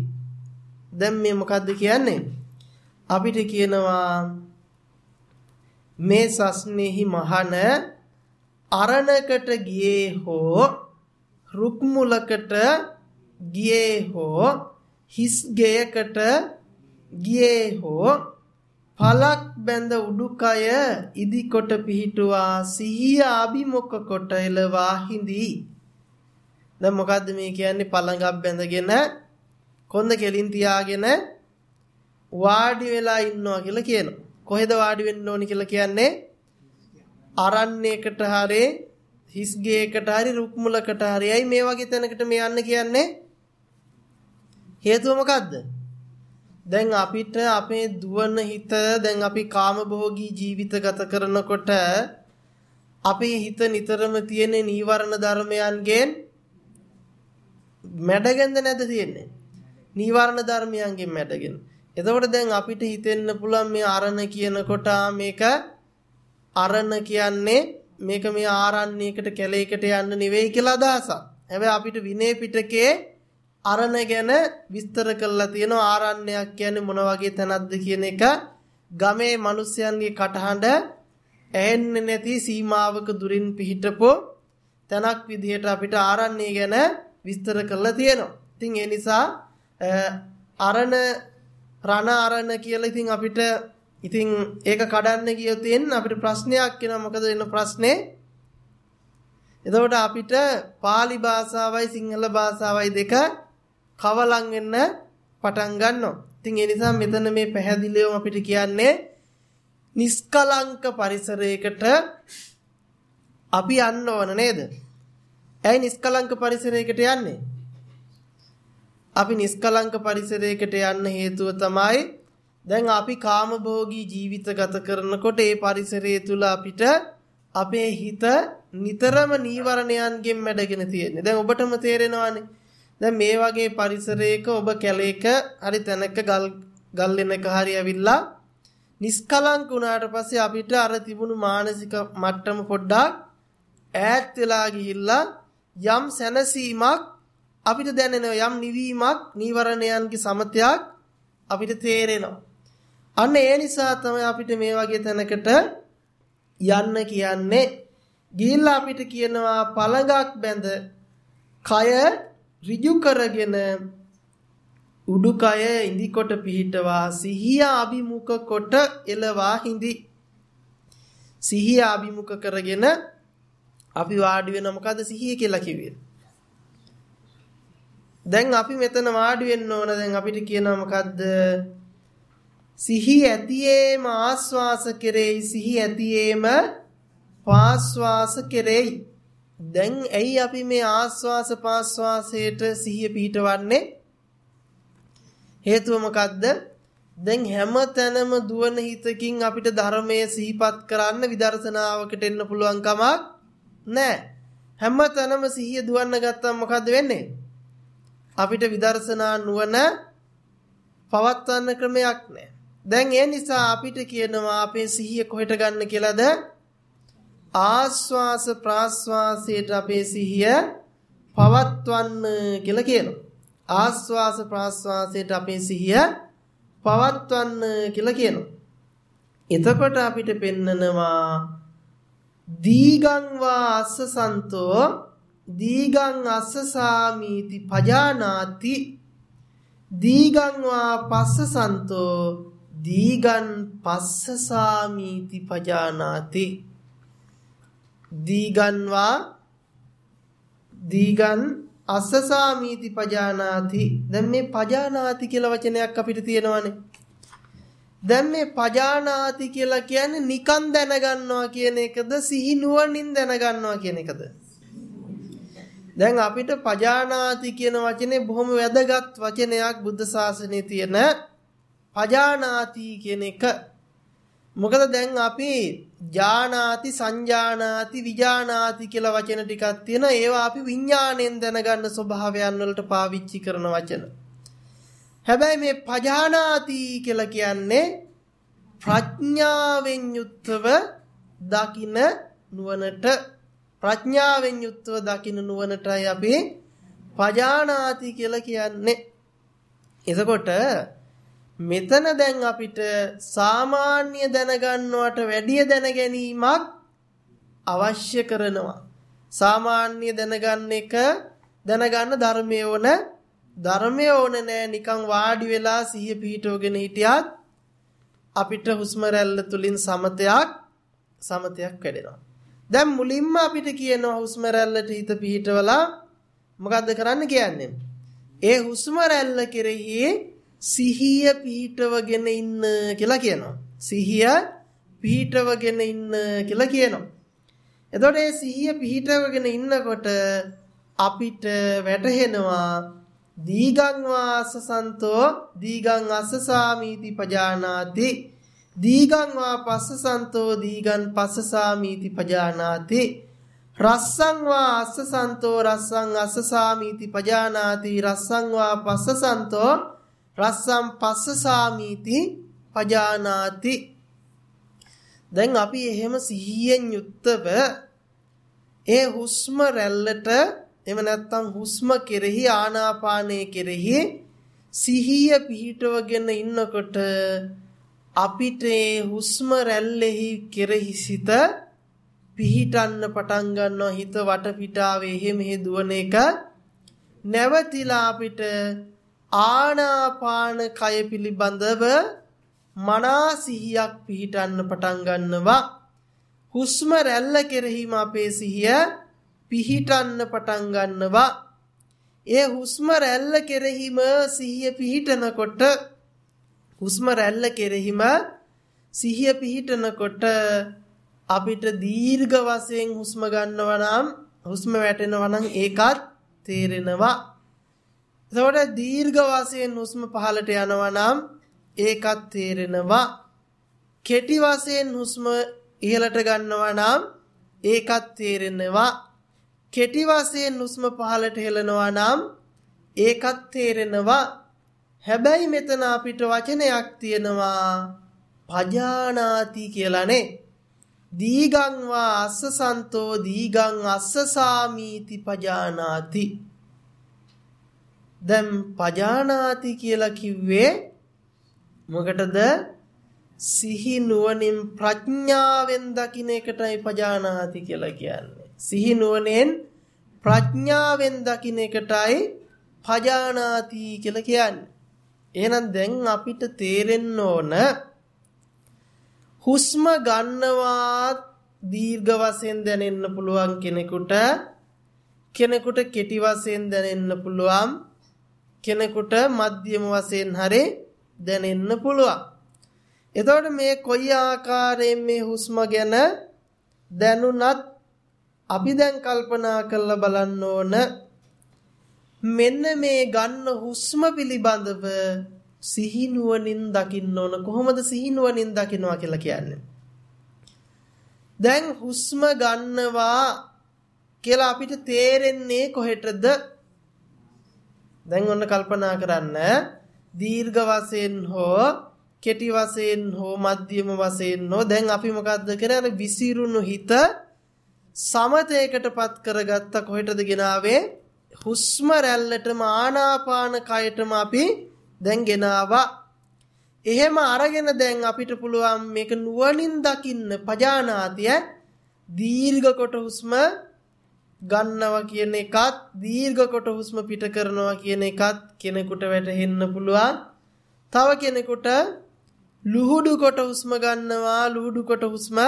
Speaker 1: දැන් මේ මොකද්ද කියන්නේ? අපිට කියනවා මේ සස්නේහි මහන අරණකට ගියේ හෝ රුක් මුලකට ගියේ හෝ හිස් ගෙයකට ගියේ හෝ පලක් බැඳ උඩුකය ඉදිකොට පිහිටුවා සිහිය අභිමුඛ කොට එළවා හිඳී. දැන් මොකද්ද මේ කියන්නේ? පළඟක් බැඳගෙන කොන්ද කෙලින් තියාගෙන වාඩි වෙලා ඉන්නවා කියලා කියනවා. කොහෙද වාඩි වෙන්න ඕනි කියලා කියන්නේ? අරණ්‍යයකට හරි හිස්ගේකට හරි රුක් මුලකට හරි. අයි මේ වගේ තැනකට මේ යන්න කියන්නේ? හේතුව මොකද්ද? දැන් අපිට අපේ දුවන හිත දැන් අපි කාමභෝගී ජීවිත ගත කරනකොට අපේ හිත නිතරම තියෙන නීවරණ ධර්මයන්ගෙන් මැඩගෙන්ද නැද තියෙන්නේ? නීවරණ ධර්මයන්ගෙන් මැඩගෙන. එතකොට දැන් අපිට හිතෙන්න පුළුවන් මේ අරණ කියනකොට මේක අරණ කියන්නේ මේක මේ ආරණ්‍යයකට කැලේකට යන්න නෙවෙයි කියලා අදහසක්. හැබැයි අපිට විනය පිටකේ අරණ ගැන විස්තර කරලා තියෙනවා. ආරණ්‍යයක් කියන්නේ මොන වගේ තැනක්ද කියන එක. ගමේ මිනිස්යන්ගේ කටහඬ ඇහෙන්නේ නැති සීමාවක දුරින් පිහිටපෝ තැනක් විදිහට අපිට ආරණ්‍ය ගැන විස්තර කරලා තියෙනවා. ඉතින් ඒ නිසා අරණ රණ අරණ කියලා ඉතින් අපිට ඉතින් ඒක කඩන්න ගියොත් එන්න අපිට ප්‍රශ්නයක් එනවා. මොකද එන ප්‍රශ්නේ? එතකොට අපිට pāli භාෂාවයි සිංහල භාෂාවයි දෙක කවලම් වෙන්න පටන් ගන්නවා. ඉතින් ඒ නිසා මෙතන මේ පැහැදිලිවම අපිට කියන්නේ නිස්කලංක පරිසරයකට අපි යන්න ඕන නේද? ඇයි නිස්කලංක පරිසරයකට යන්නේ? අපි නිස්කලංක පරිසරයකට යන්න හේතුව තමයි දැන් අපි කාමභෝගී ජීවිත ගත කරනකොට ඒ පරිසරය තුල අපිට අපේ හිත නිතරම නීවරණයන්ගෙන් මැඩගෙන තියෙන්නේ. දැන් ඔබටම තේරෙනවානේ. දැන් මේ වගේ පරිසරයක ඔබ කැලේක හරි තැනක ගල් ගල් වෙනක හරි ඇවිල්ලා නිස්කලංක වුණාට පස්සේ අපිට අර තිබුණු මානසික මට්ටම පොඩ්ඩක් ඈත් වෙලා ගිහිල්ලා යම් සැනසීමක් අපිට දැනෙනවා යම් නිවීමක් නීවරණයන්ගේ සමතයක් අපිට තේරෙනවා. අන්න ඒ නිසා තමයි අපිට මේ වගේ තැනකට යන්න කියන්නේ. ගිහිල්ලා අපිට කියනවා පළඟක් බැඳ කය ඍජු කරගෙන උඩුකය ඉදිකොට පිහිටවා සිහිය අභිමුඛ කොට එළවා හිඳි. සිහිය අභිමුඛ කරගෙන අපි වාඩි වෙන මොකද සිහිය කියලා කිව්වේ? දැන් අපි මෙතන වාඩි වෙන්න ඕන දැන් අපිට කියනවා මොකද්ද සිහි ඇතියේම ආස්වාස කෙරෙයි සිහි ඇතියේම පාස්වාස කෙරෙයි දැන් ඇයි අපි මේ ආස්වාස පාස්වාසයට සිහිය පිහිටවන්නේ හේතුව මොකද්ද දැන් හැම තැනම දුවන හිතකින් අපිට ධර්මයේ සිහිපත් කරන්න විදර්ශනාවකට එන්න පුළුවන් කමක් නැහැ හැම තැනම සිහිය දුවන්න ගත්තම මොකද්ද වෙන්නේ අපිට විදර්ශනා නුවණ පවත්වන්න ක්‍රමයක් නැහැ. දැන් ඒ නිසා අපිට කියනවා අපේ සිහිය කොහෙට ගන්න කියලාද? ආස්වාස ප්‍රාස්වාසයට අපේ සිහිය පවත්වන්න කියලා කියනවා. ආස්වාස ප්‍රාස්වාසයට අපේ සිහිය පවත්වන්න කියලා කියනවා. එතකොට අපිට පෙන්නනවා දීගං වා අස්ස සන්තෝ දීගං අස්සසාමීති පජානාති දීගං වා පස්සසන්තෝ දීගං පස්සසාමීති පජානාති දීගං වා දීගං අස්සසාමීති පජානාති. දැන් මේ පජානාති කියලා වචනයක් අපිට තියෙනවානේ. දැන් මේ පජානාති කියලා කියන්නේ නිකන් දැනගන්නවා කියන එකද සිහි නුවණින් දැනගන්නවා කියන එකද? දැන් අපිට පජානාති කියන වචනේ බොහොම වැදගත් වචනයක් බුද්ධ ශාසනයේ තියෙන පජානාති කියන එක. මොකද දැන් අපි ජානාති සංජානාති විජානාති කියලා වචන ටිකක් තියෙන ඒවා අපි විඥාණයෙන් දැනගන්න ස්වභාවයන් වලට පාවිච්චි කරන වචන. හැබැයි මේ පජානාති කියලා කියන්නේ ප්‍රඥාවෙන් යුක්තව දකින නුවණට ප්‍රඥාවෙන් යුක්තව දකින නුවණටයි අපි පජානාති කියලා කියන්නේ. එතකොට මෙතන දැන් අපිට සාමාන්‍ය දැනගන්නවට වැඩිය දැන ගැනීමක් අවශ්‍ය කරනවා. සාමාන්‍ය දැනගන්න එක දැනගන්න ධර්මයේ ඕන ධර්මයේ ඕන නෑ නිකන් වාඩි වෙලා සිහිය පිහිටවගෙන හිටියත් අපිට හුස්ම රැල්ල තුලින් සමතයක් සමතයක් වැඩෙනවා. දැන් මුලින්ම අපිට කියනවා හුස්ම රැල්ලට හිත පිහිටවලා මොකද්ද කරන්න කියන්නේ? ඒ හුස්ම රැල්ල කෙරෙහි සිහිය පිහිටවගෙන ඉන්න කියලා කියනවා. සිහිය පිහිටවගෙන ඉන්න කියලා කියනවා. එතකොට මේ සිහිය පිහිටවගෙන ඉන්නකොට අපිට වැටහෙනවා දීගං වාසසන්තෝ දීගං අස්සසාමීති පජානාති දීගං වා පස්සසන්තෝ දීගං පස්සසාමීති පජානාති රස්සං වා අස්සසන්තෝ රස්සං අස්සසාමීති පජානාති රස්සං වා පස්සසන්තෝ රස්සම් පස්සසාමීති පජානාති. දැන් අපි එහෙම සිහියෙන් යුක්තව ඒ හුස්ම රැල්ලට එම නැත්තම් හුස්ම කෙරෙහි ආනාපානයේ කෙරෙහි සිහිය පිහිටවගෙන ඉන්නකොට අපිට හුස්ම රැල්ලෙහි කෙරෙහි සිත පිහිටන්න පටන් ගන්නවා. හිත වටපිටාවේ එහෙ මෙහෙ දුවන එක. නැවතිලා අපිට ආනාපාන කය පිළිබඳව මනා සිහියක් පිහිටන්න පටන් ගන්නවා. හුස්ම රැල්ල කෙරෙහිම අපේ සිහිය පිහිටන්න පටන් ගන්නවා. ඒ හුස්ම රැල්ල කෙරෙහිම සිහිය පිහිටනකොට හුස්ම රැල්ල කෙරෙහිම සිහිය පිහිටනකොට අපිට දීර්ඝ වශයෙන් හුස්ම ගන්නවා නම් හුස්ම වැටෙනවා නම් ඒකත් තේරෙනවා. එතකොට දීර්ඝ වශයෙන් හුස්ම පහළට යනවා නම් ඒකත් තේරෙනවා. කෙටි වශයෙන් හුස්ම ඉහළට ගන්නවා නම් ඒකත් තේරෙනවා. කෙටි වශයෙන් හුස්ම පහළට හෙලනවා නම් ඒකත් තේරෙනවා. හැබැයි මෙතන අපිට වචනයක් තියෙනවා පජානාති කියලානේ. දීගං වා අස්සසන්තෝ දීගං අස්සසාමීති පජානාති දැන් පජානාති කියලා කිව්වේ මොකටද සිහි නුවණින් ප්‍රඥාවෙන් දකින්න එකටයි පජානාති කියලා කියන්නේ. සිහි නුවණෙන් ප්‍රඥාවෙන් දකින්න එකටයි පජානාති කියලා කියන්නේ. එහෙනම් දැන් අපිට තේරෙන්න ඕන හුස්ම ගන්නවා දීර්ඝ වශයෙන් දැනෙන්න පුළුවන් කෙනෙකුට කෙනෙකුට කෙටි වශයෙන් දැනෙන්න පුළුවන් කෙනෙකුට මධ්‍යම වශයෙන් හරි දැනෙන්න පුළුවන්. එතකොට මේ කොයි ආකාරයෙන් මේ හුස්ම ගැන දැනුණත් අපි දැන් කල්පනා කරලා බලන්න ඕන. මෙන්න මේ ගන්න හුස්ම පිළිබඳව සිහිනුවණින් දකින්න ඕන. කොහොමද සිහිනුවණින් දකින්නවා කියලා කියන්නේ? දැන් හුස්ම ගන්නවා කියලා අපිට තේරෙන්නේ කොහෙටද? දැන් ඔන්න කල්පනා කරන්න. දීර්ඝ වශයෙන් හෝ කෙටි වශයෙන් හෝ මධ්‍යම වශයෙන් හෝ දැන් අපි මොකද්ද කරන්නේ? විසිරුණු හිත සමතේකටපත් කරගත්ත කොහෙටද ගෙනාවේ හුස්ම රැල්ලටම ආනාපාන කයටම අපි දැන් ගෙනාවා එහෙම අරගෙන දැන් අපිට පුළුවන් මේක නුවණින් දකින්න පජානාතිය දීර්ඝ කොට හුස්ම ගන්නවා කියන එකත් දීර්ඝ කොට හුස්ම පිට කරනවා කියන එකත් කෙනෙකුට වැටහෙන්න පුළුවන්. තව කෙනෙකුට ලුහුඩු කොට හුස්ම ගන්නවා ලුහුඩු කොට හුස්ම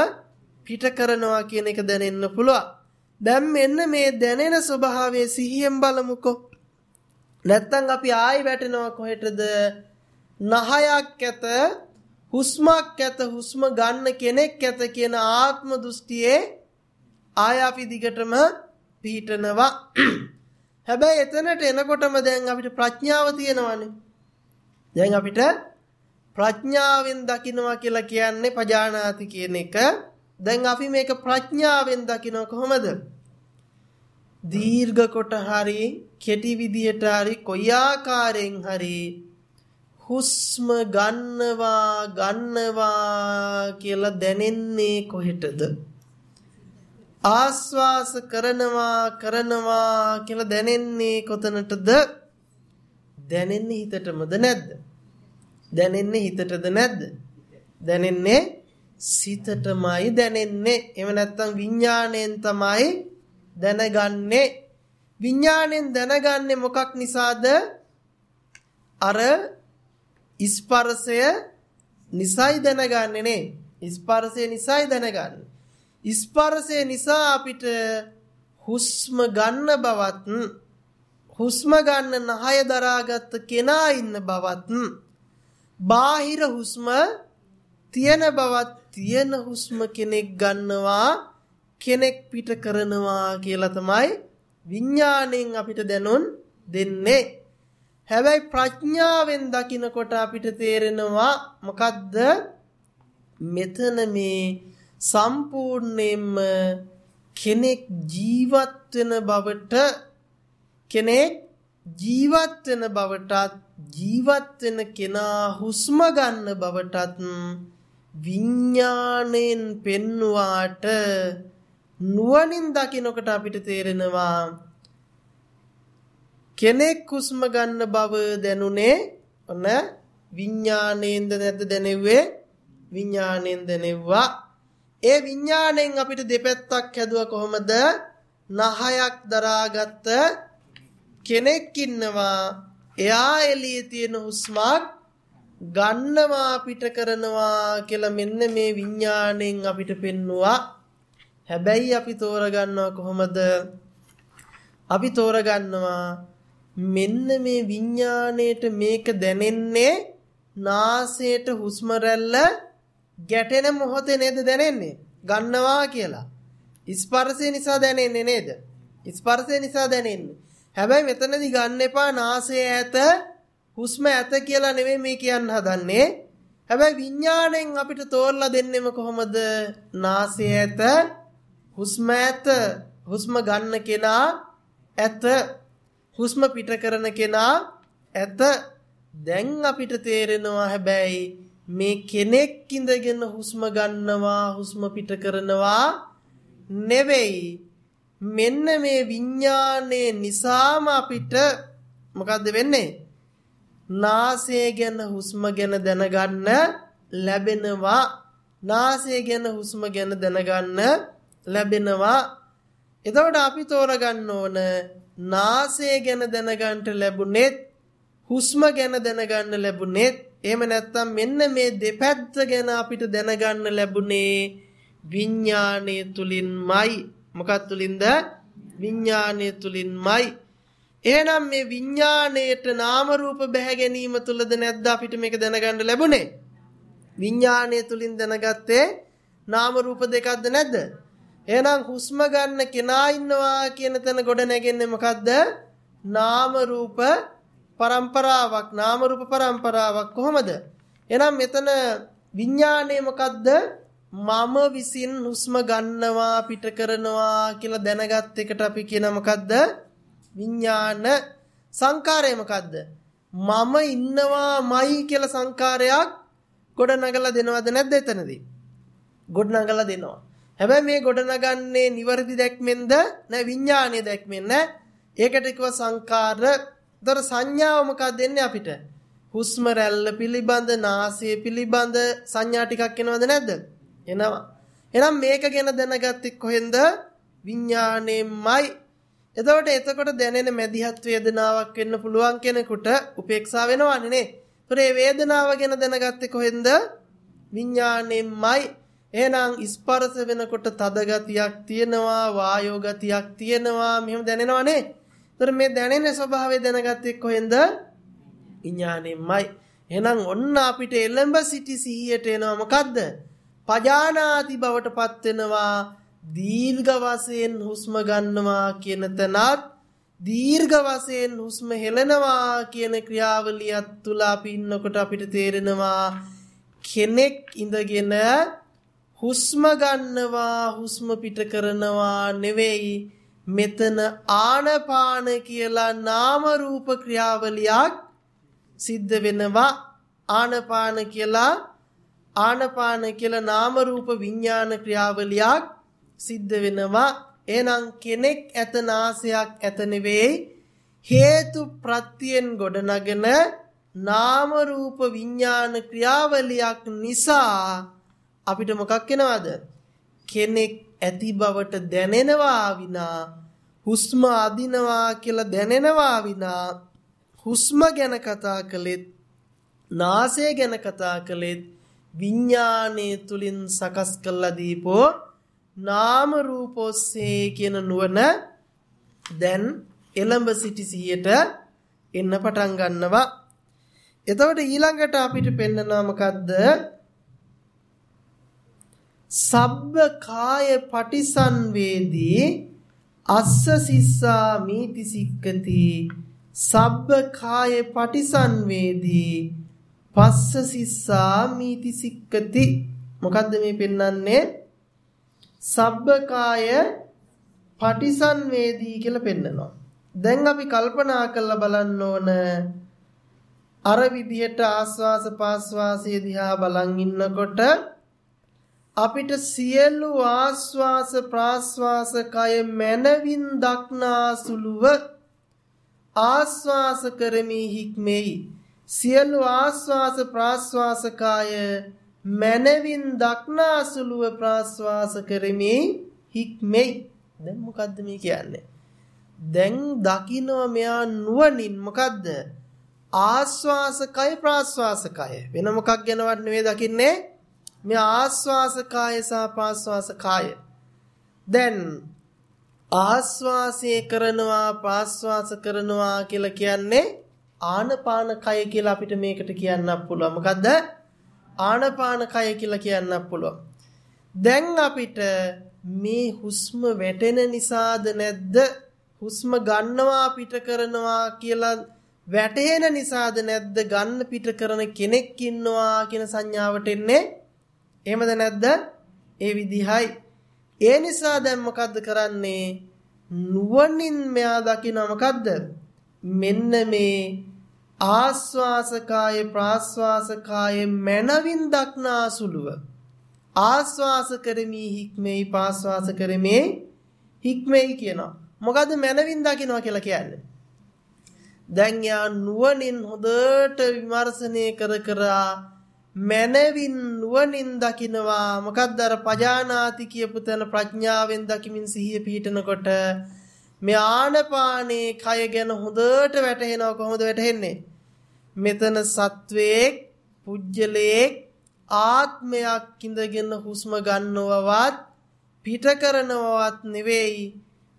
Speaker 1: පිට කරනවා කියන එක දැනෙන්න පුළුවන්. දැන් මෙන්න මේ දැනෙන ස්වභාවයේ සිහියෙන් බලමුකෝ. නැත්තම් අපි ආයි වැටෙනවා කොහෙටද? නහයක් ඇත හුස්මක් ඇත හුස්ම ගන්න කෙනෙක් ඇත කියන ආත්ම දෘෂ්ටියේ ආය අපි දිගටම පිහිටනවා. හැබැයි එතනට එනකොටම දැන් අපිට ප්‍රඥාව තියෙනවානේ. දැන් අපිට ප්‍රඥාවෙන් දකින්නවා කියලා කියන්නේ පජානාති කියන එක. දැන් අපි මේක ප්‍රඥාවෙන් දකින්න කොහොමද? දීර්ඝ කොට හරි කෙටි විදියට හරි කොයි ආකාරයෙන් හරි හුස්ම ගන්නවා ගන්නවා කියලා දැනෙන්නේ කොහෙටද ආස්වාස කරනවා කරනවා කියලා දැනෙන්නේ කොතනටද? දැනෙන්නේ හිතටමද නැද්ද? දැනෙන්නේ හිතටද නැද්ද? දැනෙන්නේ සිතටමයි දැනෙන්නේ. එහෙම නැත්නම් විඥාණයෙන් තමයි දැනගන්නේ. විඥාණයෙන් දැනගන්නේ මොකක් නිසාද? අර ස්පර්ශය නිසයි දැනගන්නේ නේ. ස්පර්ශය නිසයි දැනගන්නේ. ස්පර්ශය නිසා අපිට හුස්ම ගන්න බවත් හුස්ම ගන්න නහය දරාගත් කෙනා ඉන්න බවත් බාහිර හුස්ම තියෙන බවත් තියෙන හුස්ම කෙනෙක් ගන්නවා කෙනෙක් පිට කරනවා කියලා තමයි විඥාණයෙන් අපිට දැනුම් දෙන්නේ. හැබැයි ප්‍රඥාවෙන් දකිනකොට අපිට තේරෙනවා මොකද්ද මෙතන මේ සම්පූර්ණයෙන්ම කෙනෙක් ජීවත් වෙන බවට කෙනෙක් ජීවත් වෙන බවටත් ජීවත් වෙන කෙනා හුස්ම ගන්න බවටත් විඥාණයෙන් පෙන්වාට නුවණින් දකිනකොට අපිට තේරෙනවා කෙනෙක් හුස්ම ගන්න බව දැනුනේ ඔන්න විඥාණයෙන්ද නැද්ද දැනෙව්වේ? විඥාණයෙන් දැනෙව්වා. ඒ විඥාණයෙන් අපිට දෙපැත්තක් හැදුවා කොහොමද? නහයක් දරාගත්ත කෙනෙක් ඉන්නවා. එයා එළියේ තියෙන හුස්මක් ගන්නවා පිට කරනවා කියලා මෙන්න මේ විඥාණයෙන් අපිට පෙන්නවා. හැබැයි අපි තෝරගන්නවා කොහොමද? අපි තෝරගන්නවා මෙන්න මේ විඥාණයට මේක දැනෙන්නේ නාසයට හුස්ම රැල්ල ගැටෙන මොහොතේ නේද දැනෙන්නේ? ගන්නවා කියලා. ස්පර්ශය නිසා දැනෙන්නේ නේද? ස්පර්ශය නිසා දැනෙන්නේ. හැබැයි මෙතනදී ගන්න එපා නාසය ඇත හුස්ම ඇත කියලා නෙමෙයි මේ කියන්න හදන්නේ. හැබැයි විඥාණයෙන් අපිට තෝරලා දෙන්නෙම කොහොමද? නාසය ඇත හුස්ම ඇත හුස්ම ගන්න කෙනා ඇත හුස්ම පිට කරන කෙනා ඇත දැන් අපිට තේරෙනවා හැබැයි මේ කෙනෙක් ඉඳගෙන හුස්ම ගන්නවා හුස්ම පිට කරනවා නෙවෙයි. මෙන්න මේ විඥානයේ නිසාම අපිට මොකද්ද වෙන්නේ? නාසය ගැන හුස්ම ගැන දැනගන්න ලැබෙනවා. නාසය ගැන හුස්ම ගැන දැනගන්න ලැබෙනවා. එතකොට අපි තෝරගන්න ඕන නාසය ගැන දැනගන්න ලැබුණෙත් හුස්ම ගැන දැනගන්න ලැබුණෙත් එහෙම නැත්නම් මෙන්න මේ දෙපැත්ත ගැන අපිට දැනගන්න ලැබුණේ විඥාණය තුලින්මයි. මොකක් තුලින්ද? විඥාණය තුලින්මයි. එහෙනම් මේ විඥාණයට නාම රූප බැහැ ගැනීම තුලද නැද්ද අපිට මේක දැනගන්න ලැබුණේ? විඥාණය තුලින් දැනගත්තේ නාම රූප දෙකක්ද නැද්ද? එහෙනම් හුස්ම ගන්න කෙනා ඉන්නවා කියන තැන ගොඩ නැගෙන්නේ මොකද්ද? නාම රූප પરම්පරාවක් නාම රූප પરම්පරාවක් කොහොමද? එහෙනම් මෙතන විඥාණය මොකද්ද? මම විසින් හුස්ම ගන්නවා පිට කරනවා කියලා දැනගත් එකට අපි කියන මොකද්ද? විඥාන සංකාරය මොකද්ද? මම ඉන්නවාමයි කියලා සංකාරයක් ගොඩනගලා දෙනවද නැද්ද එතනදී? ගොඩනගලා දෙනවා. හැබැයි මේ ගොඩනගන්නේ නිවර්දි දැක්මෙන්ද? නැ විඥානීය දැක්මෙන් නැ. ඒකට කිව්ව සංකාර දර සංඥාව මොකක්ද දෙන්නේ අපිට හුස්ම රැල්ල පිළිබඳ නාසය පිළිබඳ සංඥා ටිකක් එනවද නැද්ද එනවා එහෙනම් මේක ගැන දැනගත්තේ කොහෙන්ද විඥාණයෙන්මයි එතකොට එතකොට දැනෙන මැදිහත් වේදනාවක් වෙන්න පුළුවන් කෙනෙකුට උපේක්ෂා වෙනවන්නේ නේ. ඒතර මේ වේදනාව ගැන දැනගත්තේ කොහෙන්ද? විඥාණයෙන්මයි. එහෙනම් ස්පර්ශ වෙනකොට තද ගතියක් තියෙනවා වායෝ ගතියක් තියෙනවා මෙහෙම දැනෙනවනේ. ඒතර මේ දැනෙන ස්වභාවය දැනගත්තේ කොහෙන්ද? විඥාණයෙන්මයි. එහෙනම් ඔන්න අපිට එළඹ සිටි සිහියට එනවා මොකද්ද? පජානාති බවටපත් වෙනවා දීර්ඝ වශයෙන් හුස්ම ගන්නවා කියන තැනත් දීර්ඝ වශයෙන් හුස්ම හෙලනවා කියන ක්‍රියාවලියත් තුල අපි ඉන්නකොට අපිට තේරෙනවා කෙනෙක් ඉඳගෙන හුස්ම ගන්නවා හුස්ම පිට කරනවා නෙවෙයි මෙතන ආනපාන කියලා නාම රූප ක්‍රියාවලියක් සිද්ධ වෙනවා. ආනපාන කියලා ආනපාන කියලා නාම රූප විඥාන ක්‍රියාවලියක් සිද්ධ වෙනවා. එහෙනම් කෙනෙක් ඇත නාසයක් ඇත නෙවෙයි හේතු ප්‍රත්‍යයෙන් ගොඩනගෙන නාම රූප විඥාන ක්‍රියාවලියක් නිසා අපිට මොකක් වෙනවද? කෙනෙක් ඇති බවට දැනෙනවා විනා හුස්ම අදිනවා කියලා දැනෙනවා විනා හුස්ම ගැන කතා කළෙත් නාසය ගැන කතා කළෙත් විඥානයේ තුලින් සකස් කළා දීපෝ නාම රූපෝස්සේ කියන නුවණ දැන් එළඹ සිටි සිහියට එන්න පටන් ගන්නවා. එතකොට ඊළඟට අපිට පෙන්නනවා මොකද්ද? සබ්බ කාය පටිසන්වේදී අස්ස සිස්සා මීති සික්කති. සබ්බ කාය පටිසන්වේදී පස්ස සිස්සා මීති සික්කති. මොකද්ද මේ පෙන්වන්නේ? සබ්බ කාය පටිසන්වේදී කියලා පෙන්නනවා. දැන් අපි කල්පනා කරලා බලන්න ඕන. අර විදිහට ආස්වාස පාස්වාසයේ දිහා බලන් ඉන්නකොට අපිට සියලු ආස්වාස ප්‍රාස්වාස කය මනවින් දක්නා සුළුව ආස්වාස කරමි හික්මෙයි. සියලු ආස්වාස ප්‍රාස්වාස කය මනවින් දක්නා සුළුව ප්‍රාස්වාස කරමි හික්මෙයි. දැන් මොකද්ද මේ කියන්නේ? දැන් දකින්න මෙයා නුවණින් මොකද්ද? ආස්වාසකය ප්‍රාස්වාසකය වෙන මොකක් ගැනවත් නෙවෙයි දකින්නේ. මේ ආස්වාස කාය සහ ප්‍රාස්වාස කාය දැන් ආස්වාසය කරනවා ප්‍රාස්වාස කරනවා කියලා කියන්නේ ආනපාන කය කියලා අපිට මේකට කියන්නත් පුළුවන්. මොකද්ද? ආනපාන කය කියලා කියන්නත් පුළුවන්. දැන් අපිට මේ හුස්ම වැටෙන නිසාද නැද්ද? හුස්ම ගන්නවා පිට කරනවා කියලා වැටෙන නිසාද නැද්ද? ගන්න පිට කරන කෙනෙක් ඉන්නවා කියන සංඥාවට එන්නේ එහෙමද නැද්ද? ඒ විදිහයි. ඒ නිසා දැන් මොකද්ද කරන්නේ? නුවණින් මෙයා දකින මොකද්ද? මෙන්න මේ ආස්වාසකාය ප්‍රාස්වාසකාය මනවින් දක්නා සුළුව ආස්වාස කරමි හික්මෙයි පාස්වාස කරමි හික්මෙයි කියනවා. මොකද්ද මනවින් දකින්නවා කියලා කියන්නේ? දැන් යා නුවණින් හොඳට විමර්ශනය කර කර මනවින් නුවණින් දකිනවා. මොකක්ද අර පජානාති කියපු තැන ප්‍රඥාවෙන් දකිමින් සිහිය පිහිටනකොට මේ ආනපානේ කය ගැන හොඳට වැටහෙනවා කොහොමද වැටහෙන්නේ? මෙතන සත්වයක් පුජ්‍යලයක් ආත්මයක් ඉඳගෙන හුස්ම ගන්නවවත් පිට කරනවවත් නෙවෙයි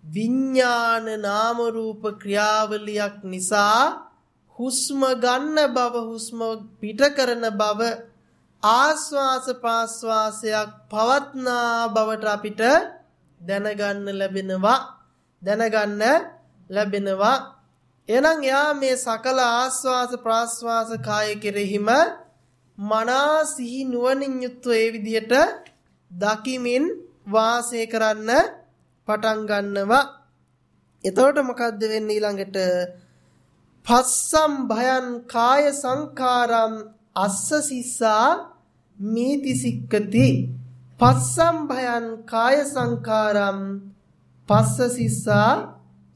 Speaker 1: විඥාන නාම රූප ක්‍රියාවලියක් නිසා හුස්ම ගන්න බව හුස්ම පිට කරන බව ආස්වාස පාස්වාසයක් පවත්නා බවට අපිට දැනගන්න ලැබෙනවා. දැනගන්න ලැබෙනවා. එහෙනම් යා මේ සකල ආස්වාස ප්‍රාස්වාස කාය කෙරෙහිම මනා සිහි නුවණින් යුක්ව ඒ විදිහට දකිමින් වාසය කරන්න පටන් ගන්නවා. එතකොට මොකද්ද වෙන්නේ ඊළඟට? පස්සම් භයන් කාය සංඛාරම් අස්ස සිස්සා මීති සික්කති. පස්සම් භයන් කාය සංඛාරම් පස්ස සිස්සා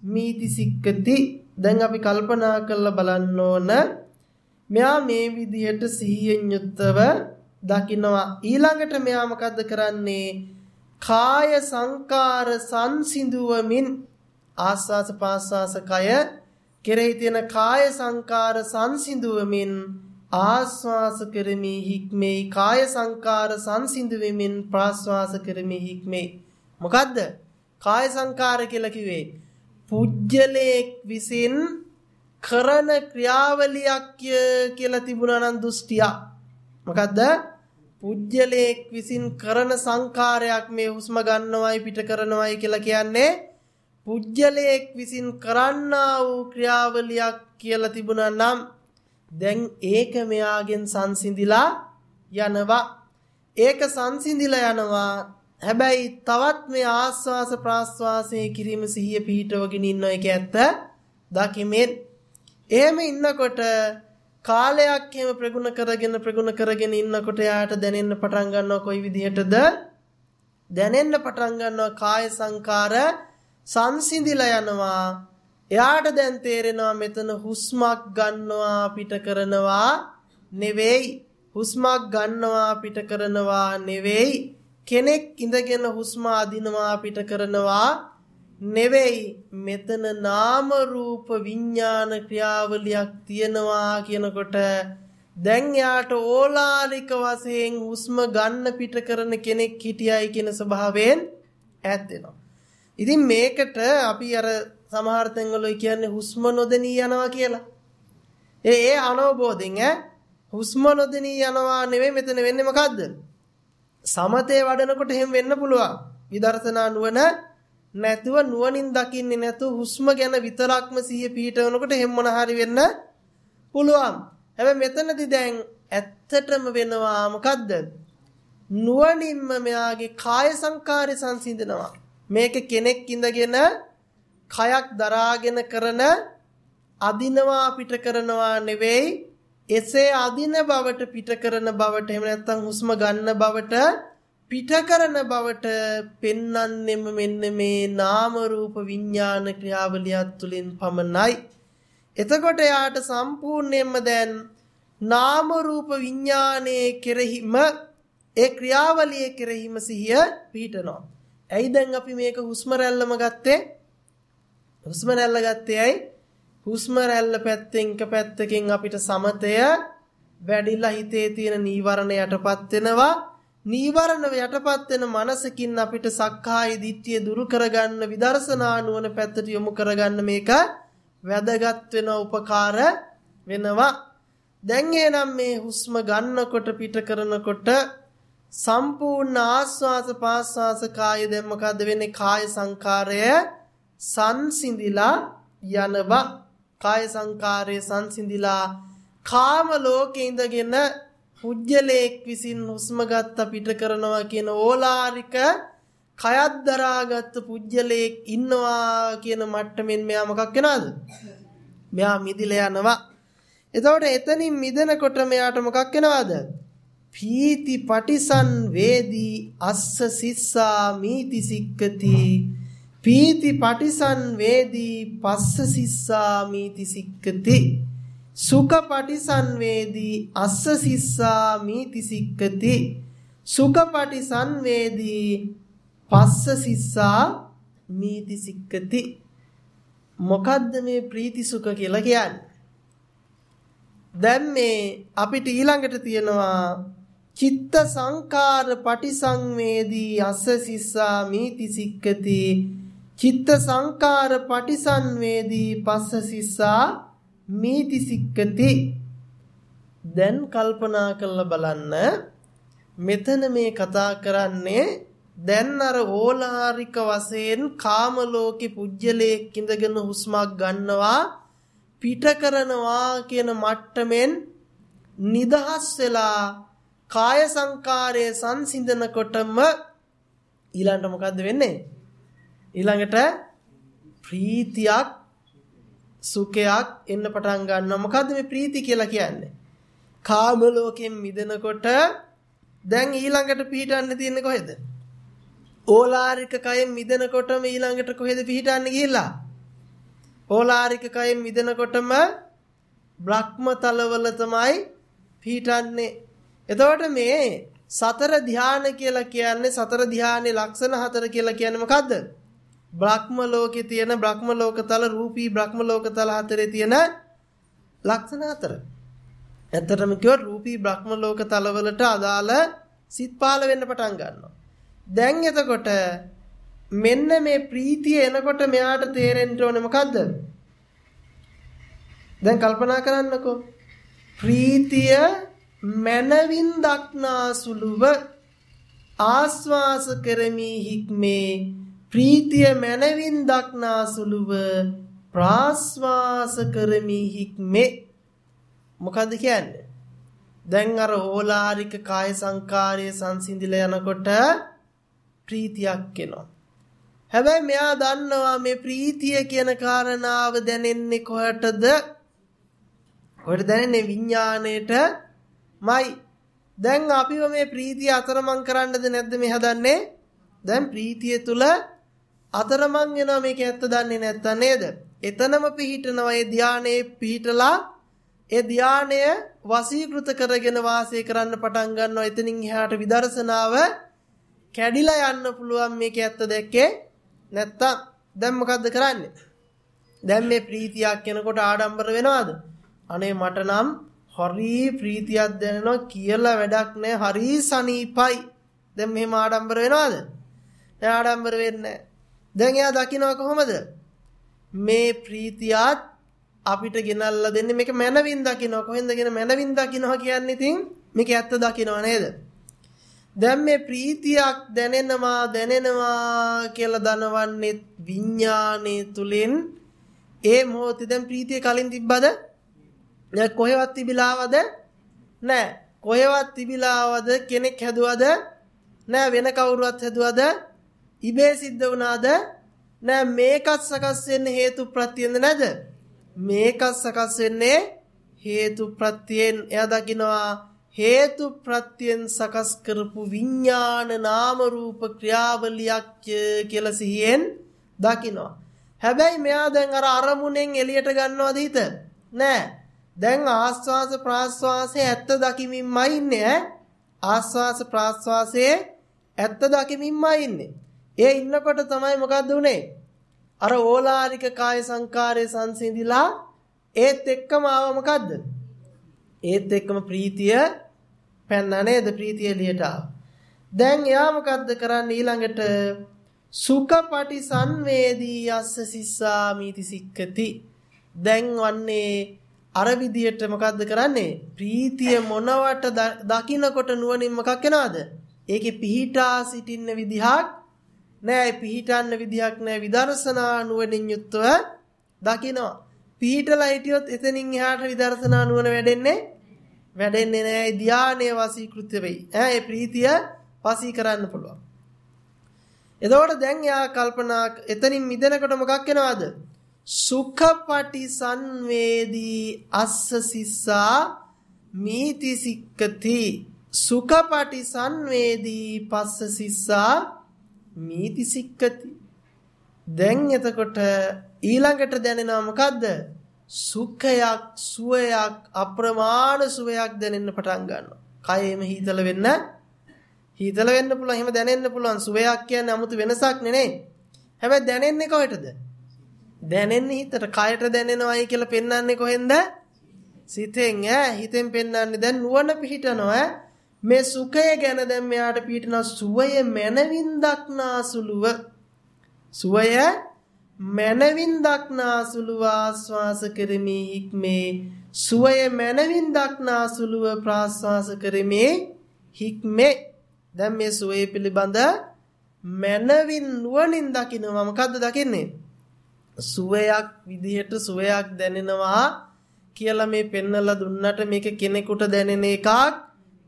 Speaker 1: මීති සික්කති. දැන් අපි කල්පනා කරලා බලන්න ඕන. මෙයා මේ විදිහට සිහියෙන් යුක්තව දකින්නවා ඊළඟට මෙයා මොකද්ද කරන්නේ? කාය සංකාර සංසිඳුවමින් ආස්වාස පාස්වාස කය කෙරෙහි තියෙන කාය සංකාර සංසිඳුවමින් ආස්වාස කරමි හික්මේ කාය සංකාර සංසිඳු වෙමින් ප්‍රාස්වාස කරමි හික්මේ මොකද්ද? කාය සංකාර කියලා කිව්වේ පුජ්‍යලයක් විසින් කරන ක්‍රියාවලියක් කියලා තිබුණා නම් දෘෂ්ටිය. මොකද්ද? පුජ්‍යලයක් විසින් කරන සංකාරයක් මේ හුස්ම ගන්නවයි පිට කරනවයි කියලා කියන්නේ පුජ්‍යලයක් විසින් කරන්නා වූ ක්‍රියාවලියක් කියලා තිබුණා නම් දැන් ඒක මෙයාගෙන් සංසිඳිලා යනවා. ඒක සංසිඳිලා යනවා. හැබැයි තවත් මේ ආස්වාස ප්‍රාස්වාසයේ කිරීම සිහිය පිහිටවගෙන ඉන්න එක ඇත්ත දකිමින්. එහෙම ඉන්නකොට කාලයක් එහෙම ප්‍රගුණ කරගෙන ප්‍රගුණ කරගෙන ඉන්නකොට යාට දැනෙන්න පටන් ගන්නවා කොයි විදිහටද? දැනෙන්න පටන් ගන්නවා කාය සංකාර සංසිඳිලා යනවා. එයාට දැන් තේරෙනවා මෙතන හුස්මක් ගන්නවා පිට කරනවා නෙවෙයි. හුස්මක් ගන්නවා පිට කරනවා නෙවෙයි. කෙනෙක් ඉඳගෙන හුස්ම අදිනවා පිට කරනවා නෙවෙයි. මෙතන නාම රූප විඥාන ක්‍රියාවලියක් තියෙනවා කියනකොට දැන් යාට ඕලාරික වශයෙන් හුස්ම ගන්න පිට කරන කෙනෙක් හිටියයි කියන ස්වභාවයෙන් ඈත් වෙනවා. ඉතින් මේකට අපි අර සමහර තැන්වල කියන්නේ හුස්ම නොදෙනී යනවා කියලා. ඒ ඒ අනවබෝධෙන් ඈ හුස්ම නොදෙනී යනවා නෙවෙයි මෙතන වෙන්නේ මොකද්ද? සමතේ වඩනකොට එහෙම වෙන්න පුළුවන්. විදර්ශනා නුවණ නැතුව නුවණින් දකින්නේ නැතුව හුස්ම ගැන විතරක්ම සිහිය පිහිටවනකොට එහෙම මොන හරි වෙන්න පුළුවන්. හැබැයි මෙතනදී දැන් ඇත්තටම වෙනවා මොකද්ද? නුවණින්ම මෙයාගේ කාය සංකාරය සංසිඳනවා. මේක කෙනෙක් ඉඳගෙන කයක් දරාගෙන කරන අදිනවා පිට කරනවා නෙවෙයි එසේ අදින බවට පිට කරන බවට එහෙම නැත්නම් හුස්ම ගන්න බවට පිට කරන බවට පෙන්වන්නෙම මෙන්න මේ නාම රූප විඥාන ක්‍රියාවලියත් තුලින් පමණයි. එතකොට යාට සම්පූර්ණයෙන්ම දැන් නාම රූප විඥානයේ කෙරෙහිම ඒ ක්‍රියාවලියේ කෙරෙහිම සිහිය පිහිටනවා. ඇයි දැන් අපි මේක හුස්ම රැල්ලම ගත්තේ? හුස්ම රැල්ල ගත්තේ ඇයි? හුස්ම රැල්ල පැත්තෙන් එක පැත්තකින් අපිට සමතය වැඩිලා හිතේ තියෙන නීවරණ යටපත් වෙනවා. නීවරණ යටපත් වෙන මනසකින් අපිට සක්කාය දිට්ඨිය දුරු කරගන්න විදර්ශනා නුවණ පැත්තට යොමු කරගන්න මේක වැදගත් වෙන උපකාර වෙනවා. දැන් එනම් මේ හුස්ම ගන්නකොට පිට කරනකොට සම්පූර්ණ ආස්වාස පාස්වාස කාය දැන් මොකද්ද වෙන්නේ කාය සංකාරය සංසිඳිලා යනවා කාය සංකාරය සංසිඳිලා කාම ලෝකේ ඉඳගෙන පුජ්‍යලේක් විසින් හුස්ම ගත්ත පිට කරනවා කියන ඕලාරික කයත් දරාගත්තු පුජ්‍යලේක් ඉන්නවා කියන මට්ටමින් මෙයා මොකක් වෙනවද? මෙයා මිදිලා යනවා. එතකොට එතනින් මිදෙනකොට මෙයාට මොකක් වෙනවද? පීති පටිසන් වේදී අස්ස සිස්සා මීති සික්කති. පීති පටිසන් වේදී පස්ස සිස්සා මීති සික්කති. සුඛ පටිසන්වේදී අස්ස සිස්සා මීති සික්කති. සුඛ පටිසන්වේදී පස්ස සිස්සා මීති සික්කති. මොකද්ද මේ ප්‍රීති සුඛ කියලා කියන්නේ? දැන් මේ අපිට ඊළඟට තියෙනවා චිත්ත සංකාර පටිසංවේදී අස්ස සිස්සා මීති සික්කති. චිත්ත සංකාර පටිසංවේදී පස්ස සිස්සා මීති සික්කති. දැන් කල්පනා කරලා බලන්න. මෙතන මේ කතා කරන්නේ දැන් අර ඕලාරික වශයෙන් කාම ලෝකේ පුජ්‍යලයක් ඉඳගෙන හුස්මක් ගන්නවා පිට කරනවා කියන මට්ටමෙන් නිදහස් වෙලා කාය සංකාරයේ සංසිඳනකොටම ඊළඟට මොකද්ද වෙන්නේ ඊළඟට ප්‍රීතියක් සුඛයක් එන්න පටන් ගන්නවා. මොකද්ද මේ ප්‍රීති කියලා කියන්නේ? කාම ලෝකයෙන් මිදෙනකොට දැන් ඊළඟට පිහිටන්න තියෙන්නේ කොහෙද? ඕලාරික කයෙන් මිදෙනකොටම ඊළඟට කොහෙද පිහිටන්නේ ගිහිල්ලා? ඕලාරික කයෙන් මිදෙනකොටම බ්‍රහ්ම තලවල තමයි පිහිටන්නේ. එතකොට මේ සතර ධානය කියලා කියන්නේ සතර ධානයේ ලක්ෂණ හතර කියලා කියන්නේ මොකද්ද? බ්‍රහ්ම ලෝකේ තියෙන බ්‍රහ්ම ලෝකතල රූපී බ්‍රහ්ම ලෝකතල හතරේ තියෙන ලක්ෂණ හතර. ඇත්තටම කිව්වොත් රූපී බ්‍රහ්ම ලෝකතල වලට අදාළ සිත් පාල වෙන්න පටන් ගන්නවා. දැන් එතකොට මෙන්න මේ ප්‍රීතිය එනකොට මෙයාට තේරෙන්න ඕනේ මොකද්ද? දැන් කල්පනා කරන්නකෝ. ප්‍රීතිය මනවින් දක්නා සුළුව ආස්වාස කරමි හික්මේ. ප්‍රීතිය මනවින් දක්නා සුළුව ප්‍රාස්වාස කරමි හික්මේ. මොකද්ද කියන්නේ? දැන් අර ඕලාරික කාය සංකාරයේ සංසිඳිලා යනකොට ප්‍රීතියක් එනවා. හැබැයි මෙයා දන්නවා මේ ප්‍රීතිය කියන කාරණාව දැනෙන්නේ කොහටද? කොහෙට දැනෙන්නේ? විඥාණයට මයි. දැන් අපිව මේ ප්‍රීතිය අතරමං කරන්නද නැද්ද මේ හදන්නේ? දැන් ප්‍රීතිය තුල අතරමං වෙනවා මේක ඇත්ත දන්නේ නැත්තම් නේද? එතනම පිහිටනවා ඒ ධානයේ පිහිටලා ඒ ධානය වසීකృత කරගෙන වාසය කරන්න පටන් ගන්නවා. එතනින් එහාට විදර්ශනාව කැඩිලා යන්න පුළුවන් මේක ඇත්ත දැක්කේ නැත්තම්. දැන් මොකද්ද කරන්නේ? දැන් මේ ප්‍රීතියක් කෙනකොට ආඩම්බර වෙනවද? අනේ මට නම් හරි ප්‍රීතියක් දැනෙනවා කියලා වැඩක් නැහැ හරි සනීපයි. දැන් මෙහෙම ආඩම්බර වෙනවද? එයා ආඩම්බර වෙන්නේ දැන් එයා දකිනවා කොහොමද? මේ ප්‍රීතියත් අපිට ගෙනල්ලා දෙන්නේ මේක මනවින් දකිනවා. කොහෙන්ද ගෙන මනවින් දකිනවා කියන්නේ ඉතින් මේක ඇත්ත දකිනවා නේද? දැන් මේ ප්‍රීතියක් දැනෙනවා දැනෙනවා කියලා දනවන්නේ විඥානයේ තුලින්. ඒ මොහොතේ දැන් ප්‍රීතිය කලින් තිබ්බද? දැන් කොහෙවත් තිබිලාවද? නෑ. කොහෙවත් තිබිලාවද? කෙනෙක් හැදුවද? නෑ වෙන කවුරුවත් හැදුවද? ඉබේ සිද්ධ වුණාද? නෑ මේකත් සකස් වෙන්න හේතු ප්‍රත්‍යෙන්ද නැද මේකත් සකස් වෙන්නේ හේතු ප්‍රත්‍යයෙන්. එයා දකිනවා හේතු ප්‍රත්‍යයෙන් සකස් කරපු විඥාන නාම රූප ක්‍රියාවලියක් කියලා සිහියෙන් දකිනවා. හැබැයි මෙයා දැන් අර අරමුණෙන් එළියට ගන්නවද හිත? නෑ. දැන් ආස්වාස ප්‍රාස්වාසයේ ඇත්ත දකිමින්මයි ඉන්නේ ඈ? ආස්වාස ප්‍රාස්වාසයේ ඇත්ත දකිමින්මයි ඉන්නේ. ඒ ඉන්නකොට තමයි මොකද්ද උනේ? අර ඕලාරික කාය සංකාරයේ සංසිඳිලා ඒත් එක්කම ආව මොකද්ද? ඒත් එක්කම ප්‍රීතිය පැන්න නේද? ප්‍රීතිය එළියට දැන් එයා මොකද්ද කරන්නේ? ඊළඟට සුඛපටි සංවේදී යස්ස සිස්සාමීති සික්කති දැන් වන්නේ අර විදියට මොකද්ද කරන්නේ? ප්‍රීතිය මොනවට දකින්නකොට නුවණින් මොකක් වෙනවද ඒකේ පිහිටා සිටින්න විදිහක් නෑ. පිහිටන්න විදිහක් නෑ. විදර්ශනා නුවණින් යුක්තව දකිනවා. පිහිටලා හිටියොත් එතනින් එහාට විදර්ශනා නුවණ වැඩෙන්නේ? වැඩෙන්නේ නෑ. ධානයේ වසීකృత වෙයි. ඈ ඒ ප්‍රීතිය වසී කරන්න පුළුවන්. එතකොට දැන් යා කල්පනා එතනින් මිදෙනකොට මොකක් වෙනවද සුඛපටි සංවේදී අස්ස සිස්සා මීති සික්කති සුඛපටි සංවේදී පස්ස සිස්සා මීති සික්කති දැන් එතකොට ඊළඟට දැනෙනවා මොකද්ද? සුඛයක් සුවයක් අප්‍රමාණ සුවයක් දැනෙන්න පටන් ගන්නවා. කයෙම හීතල වෙන්න හීතල වෙන්න පුළුවන්. එහෙම දැනෙන්න පුළුවන්. සුවයක් කියන්නේ 아무තු වෙනසක් නෙනේ හැබැයි දැනෙන්නේ කොහෙටද? දැනෙන්නේ හිතට කයට දැනෙනවයි කියලා පෙන්වන්නේ කොහෙන්ද? සිතෙන් ඈ. හිතෙන් පෙන්වන්නේ දැන් නුවණ පිහිටනවා මේ සුඛය ගැන දැන් මෙයාට පිටින සුවය මනවින් දක්නා සුළුව. සුවය මනවින් දක්නා සුළුව ආස්වාස කරමි හික්මේ. සුවය මනවින් දක්නා සුළුව ප්‍රාස්වාස කරමි හික්මේ. දැන් මේ සුවය පිළිබඳ මනවින් නුවණින් දකිනවා. මොකද්ද දකින්නේ? සුවයක් විදිහට සුවයක් දැනෙනවා කියලා මේ පෙන්නලා දුන්නට මේක කෙනෙකුට දැනෙන එකක්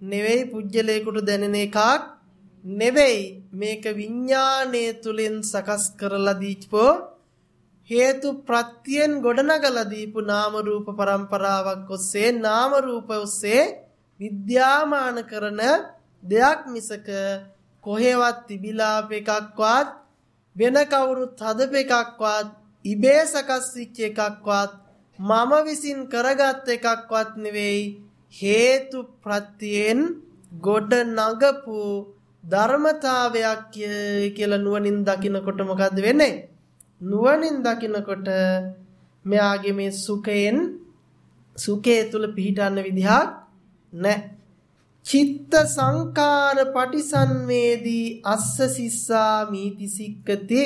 Speaker 1: නෙවෙයි පුජ්‍යලයකට දැනෙන එකක් නෙවෙයි. මේක විඥානයේ තුලින් සකස් කරලා දීපෝ. හේතු ප්‍රත්‍යයෙන් ගොඩනගලා දීපු නාම රූප પરම්පරාවක් ඔස්සේ නාම රූප ඔස්සේ විද්‍යාමාන කරන දෙයක් මිසක කොහෙවත් තිබිලාප එකක්වත් වෙන කවුරුත් හදප එකක්වත් ඉබේ සකස් වෙච්ච එකක්වත් මම විසින් කරගත් එකක්වත් නෙවෙයි හේතු ප්‍රත්‍යයෙන් ගොඩ නගපු ධර්මතාවයක් කියලා නුවණින් දකිනකොට මොකද්ද වෙන්නේ? නුවණින් දකිනකොට මෙයාගේ මේ සුඛයෙන් සුඛය තුල පිහිටන්න විදිහක් නැහැ චිත්ත සංකාර පටිසන්වේදී අස්ස සිස්සා මීති සික්කති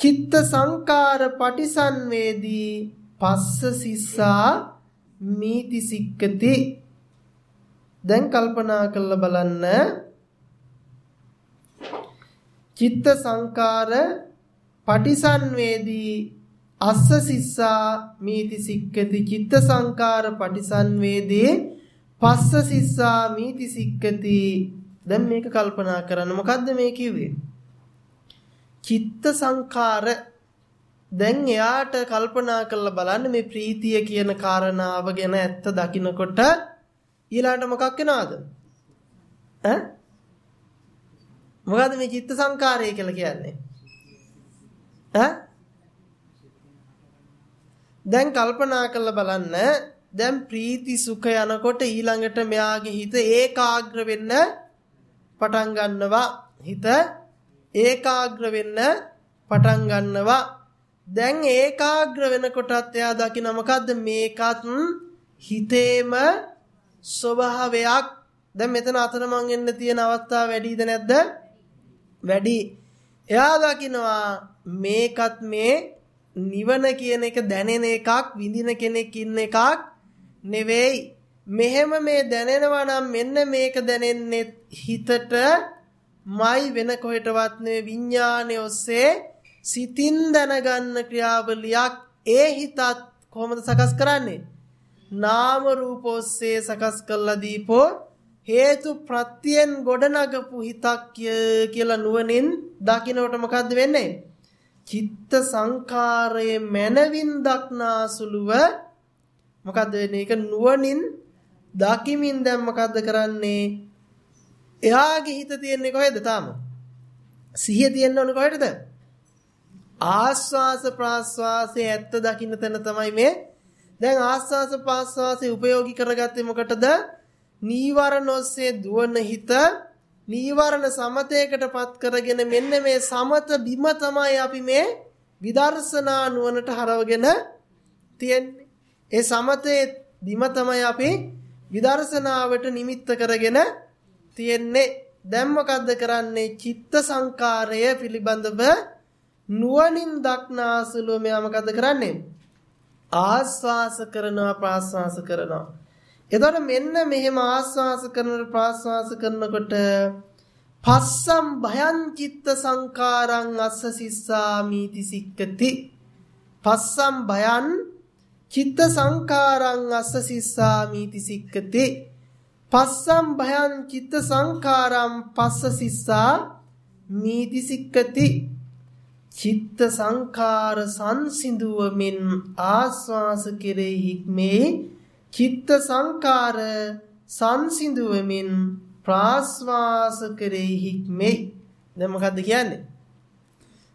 Speaker 1: චිත්ත සංකාර පටිසන්වේදී පස්ස සිස්සා මීති සික්කති. දැන් කල්පනා කරලා බලන්න. චිත්ත සංකාර පටිසන්වේදී අස්ස සිස්සා මීති සික්කති. චිත්ත සංකාර පටිසන්වේදී පස්ස සිස්සා මීති සික්කති. දැන් මේක කල්පනා කරන්න. මොකද්ද මේ කිව්වේ? චිත්ත සංකාර දැන් එයාට කල්පනා කරලා බලන්න මේ ප්‍රීතිය කියන කාරණාව ගැන ඇත්ත දකිනකොට ඊළාට මොකක් වෙනවද? ඈ? මොකද්ද මේ චිත්ත සංකාරය කියලා කියන්නේ? ඈ? දැන් කල්පනා කරලා බලන්න. දැන් ප්‍රීති සුඛ යනකොට ඊළඟට මෙයාගේ හිත ඒකාග්‍ර වෙන්න පටන් ගන්නවා. හිත ඒකාග්‍ර වෙන්න පටන් ගන්නවා. දැන් ඒකාග්‍ර වෙනකොටත් එයා දකින මොකද්ද? මේකත් හිතේම ස්වභාවයක්. දැන් මෙතන අතරමං එන්න තියෙන අවස්ථා වැඩිද නැද්ද? වැඩි. එයා දකිනවා මේකත් මේ නිවන කියන එක දැනෙන එකක් විඳින කෙනෙක් ඉන්න එකක් නෙවෙයි. මෙහෙම මේ දැනෙනවා නම් මෙන්න මේක දැනෙන්නේ හිතට මයි වෙන කොහෙටවත් නෙවෙයි විඥානයේ ඔස්සේ සිතින් දැනගන්න ක්‍රියාවලියක් ඒ හිතත් කොහොමද සකස් කරන්නේ? නාම රූප ඔස්සේ සකස් කළා දීපෝ හේතු ප්‍රත්‍යයෙන් ගොඩනගපු හිතක් කියලා නුවණින් දකින්නට මොකද්ද වෙන්නේ? චිත්ත සංකාරයේ මනවින් දක්නාසුලුව මොකද්ද වෙන්නේ? ඒක නුවණින් දකිමින් දැන් මොකද්ද කරන්නේ? එයාගේ හිත තියෙන්නේ කොහෙද තාම? සිහිය තියෙන්න ඕනේ කොහෙටද? ආස්වාස ප්‍රාස්වාසයේ ඇත්ත දකින්න තැන තමයි මේ. දැන් ආස්වාස ප්‍රාස්වාසයේ ප්‍රයෝගී කරගත්තේ මොකටද? නීවරණ ඔස්සේ දුවන හිත නීවරණ සමතේකටපත් කරගෙන මෙන්න මේ සමත බිම තමයි අපි මේ විදර්ශනා නුවණට හරවගෙන තියෙන්නේ. ඒ සමතේ බිම තමයි අපි විදර්ශනාවට නිමිත්ත කරගෙන තියෙන්නේ. දැන් මොකද්ද කරන්නේ? චිත්ත සංකාරය පිළිබඳව නුවණින් දක්නාසුලුව මෙයා මොකද්ද කරන්නේ? ආස්වාස කරනවා ප්‍රාස්වාස කරනවා. එතකොට මෙන්න මෙහෙම ආස්වාස කරන ප්‍රාස්වාස කරනකොට පස්සම් භයං චිත්ත සංකාරං අස්ස සිස්සාමීති සික්කති පස්සම් භයං චිත්ත සංකාරං අස්ස සිස්සාමීති සික්කති පස්සම් භයං චිත්ත සංකාරං පස්ස සිස්සා මීති සික්කති. චිත්ත සංකාර සංසිඳුවමින් ආස්වාස කෙරෙහි හික්මේ චිත්ත සංකාර සංසිඳුවමින් ප්‍රාස්වාස කෙරෙහි හික්මේ දැන් මොකද්ද කියන්නේ?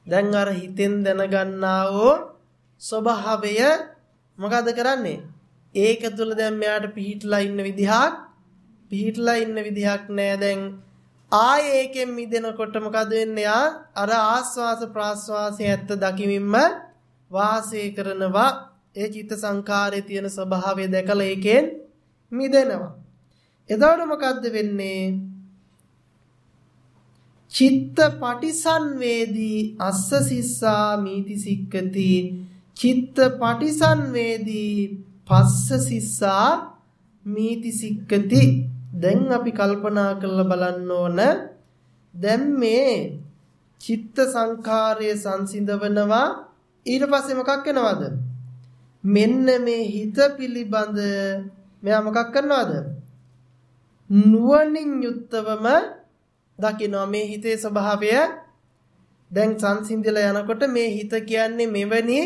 Speaker 1: දැන් අර හිතෙන් දැනගන්නා වූ ස්වභාවය මොකද කරන්නේ? ඒක තුල දැන් මෙයාට පිහිටලා ඉන්න විදිහක් පිහිටලා ඉන්න විදිහක් නෑ. දැන් ආයේ ඒකෙන් මිදෙනකොට මොකද වෙන්නේ? ආ අර ආස්වාස ප්‍රාස්වාසයේ ඇත්ත දකිමින්ම වාසය කරනවා. ඒ චිත්ත සංකාරයේ තියෙන ස්වභාවය දැකලා ඒකෙන් මිදෙනවා. එතකොට මොකද්ද වෙන්නේ? චිත්ත පටිසන්වේදී අස්ස සිස්සා මීති සික්කති. චිත්ත පටිසන්වේදී පස්ස සිස්සා මීති සික්කති. දැන් අපි කල්පනා කරලා බලන්න ඕන. දැන් මේ චිත්ත සංඛාරයේ සංසිඳවනවා. ඊට පස්සේ මොකක් වෙනවද? මෙන්න මේ හිත පිළිබඳ මෙයා මොකක් කරනවද? නුවණින් යුක්තවම දකිනවා මේ හිතේ ස්වභාවය. දැන් සංසිඳිලා යනකොට මේ හිත කියන්නේ මෙවැනි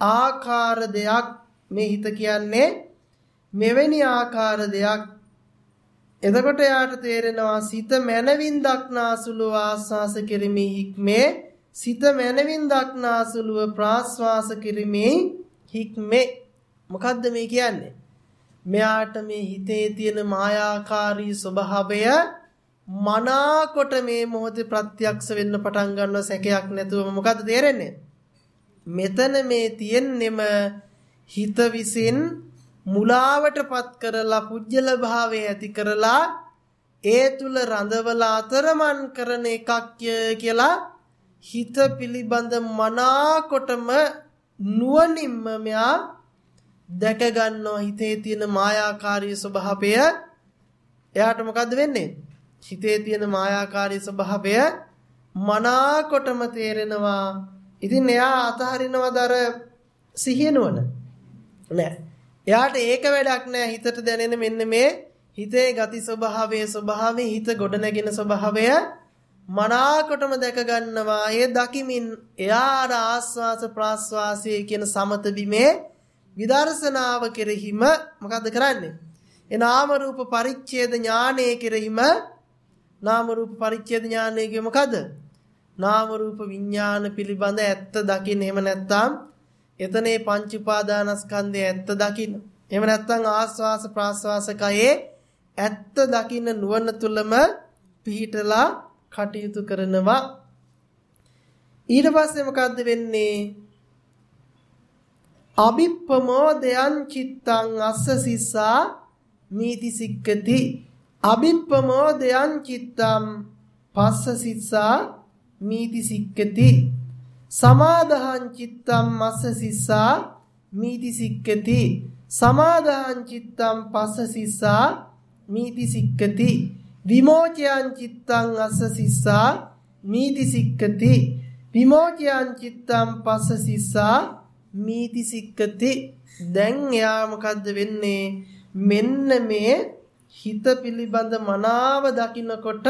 Speaker 1: ආකාර දෙයක්. මේ හිත කියන්නේ මෙවැනි ආකාර දෙයක්. එතකොට යාට තේරෙනවා සිත මනවින් දක්නාසුලු ආස්වාස කිරීමේ හික්මේ සිත මනවින් දක්නාසුලුව ප්‍රාස්වාස කිරීමේ හික්මේ මොකද්ද මේ කියන්නේ? මෙයාට මේ හිතේ තියෙන මායාකාරී ස්වභාවය මනාකොට මේ මොහොතේ ප්‍රත්‍යක්ෂ වෙන්න පටන් ගන්නව සැකයක් නැතුව මොකද්ද තේරෙන්නේ? මෙතන මේ තියෙන්නෙම හිත විසින් මුලාවටපත් කරලා පුජ්‍යල භාවය ඇති කරලා ඒ තුල රඳවලා අතරමන් කරන එකක් කියලා හිත පිළිබඳ මනාකොටම නුවණින්ම මෙයා දැක ගන්නවා හිතේ තියෙන මායාකාරී ස්වභාවය එයාට මොකද්ද වෙන්නේ? හිතේ තියෙන මායාකාරී ස්වභාවය මනාකොටම තේරෙනවා. ඉතින් එයා අතහරිනවද අර සිහිය නුවණ? නෑ. එයාට ඒක වැඩක් නෑ හිතට දැනෙන මෙන්න මේ හිතේ ගති ස්වභාවයේ ස්වභාවයේ හිත ගොඩනැගෙන ස්වභාවය මනාකොටම දැක ගන්නවා. ඒ දකිමින් එයාට ආස්වාස ප්‍රාස්වාසයේ කියන සමත බිමේ විදර්ශනාව කෙරෙහිම මොකද්ද කරන්නේ? ඒ නාම රූප පරිච්ඡේද ඥානයේ කෙරෙහිම නාම රූප පරිච්ඡේද ඥානය කිය මොකද? නාම රූප විඥාන පිළිබඳ ඇත්ත දකින්න එහෙම නැත්නම් එතනේ පංච උපාදානස්කන්ධය ඇත්ත දකින්න. එහෙම නැත්නම් ආස්වාස ප්‍රාස්වාස කයේ ඇත්ත දකින්න නුවණ තුලම පිහිටලා කටයුතු කරනවා. ඊට පස්සේ මොකද්ද වෙන්නේ? අභිප්පමෝදයන් චිත්තං අස්ස සිස්සා මීති සික්කති අභිප්පමෝදයන් චිත්තම් පස්ස සිස්සා මීති සික්කති සමාදහං චිත්තම් මස්ස සිස්සා මීති සික්කති සමාදහං චිත්තම් පස්ස සිස්සා මීති සික්කති විමෝචයන් චිත්තං අස්ස සිස්සා මීති සික්කති විමෝචයන් චිත්තම් පස්ස සිස්සා මීති සික්කති දැන් එයා මොකද්ද වෙන්නේ? මෙන්න මේ හිත පිළිබඳ මනාව දකින්නකොට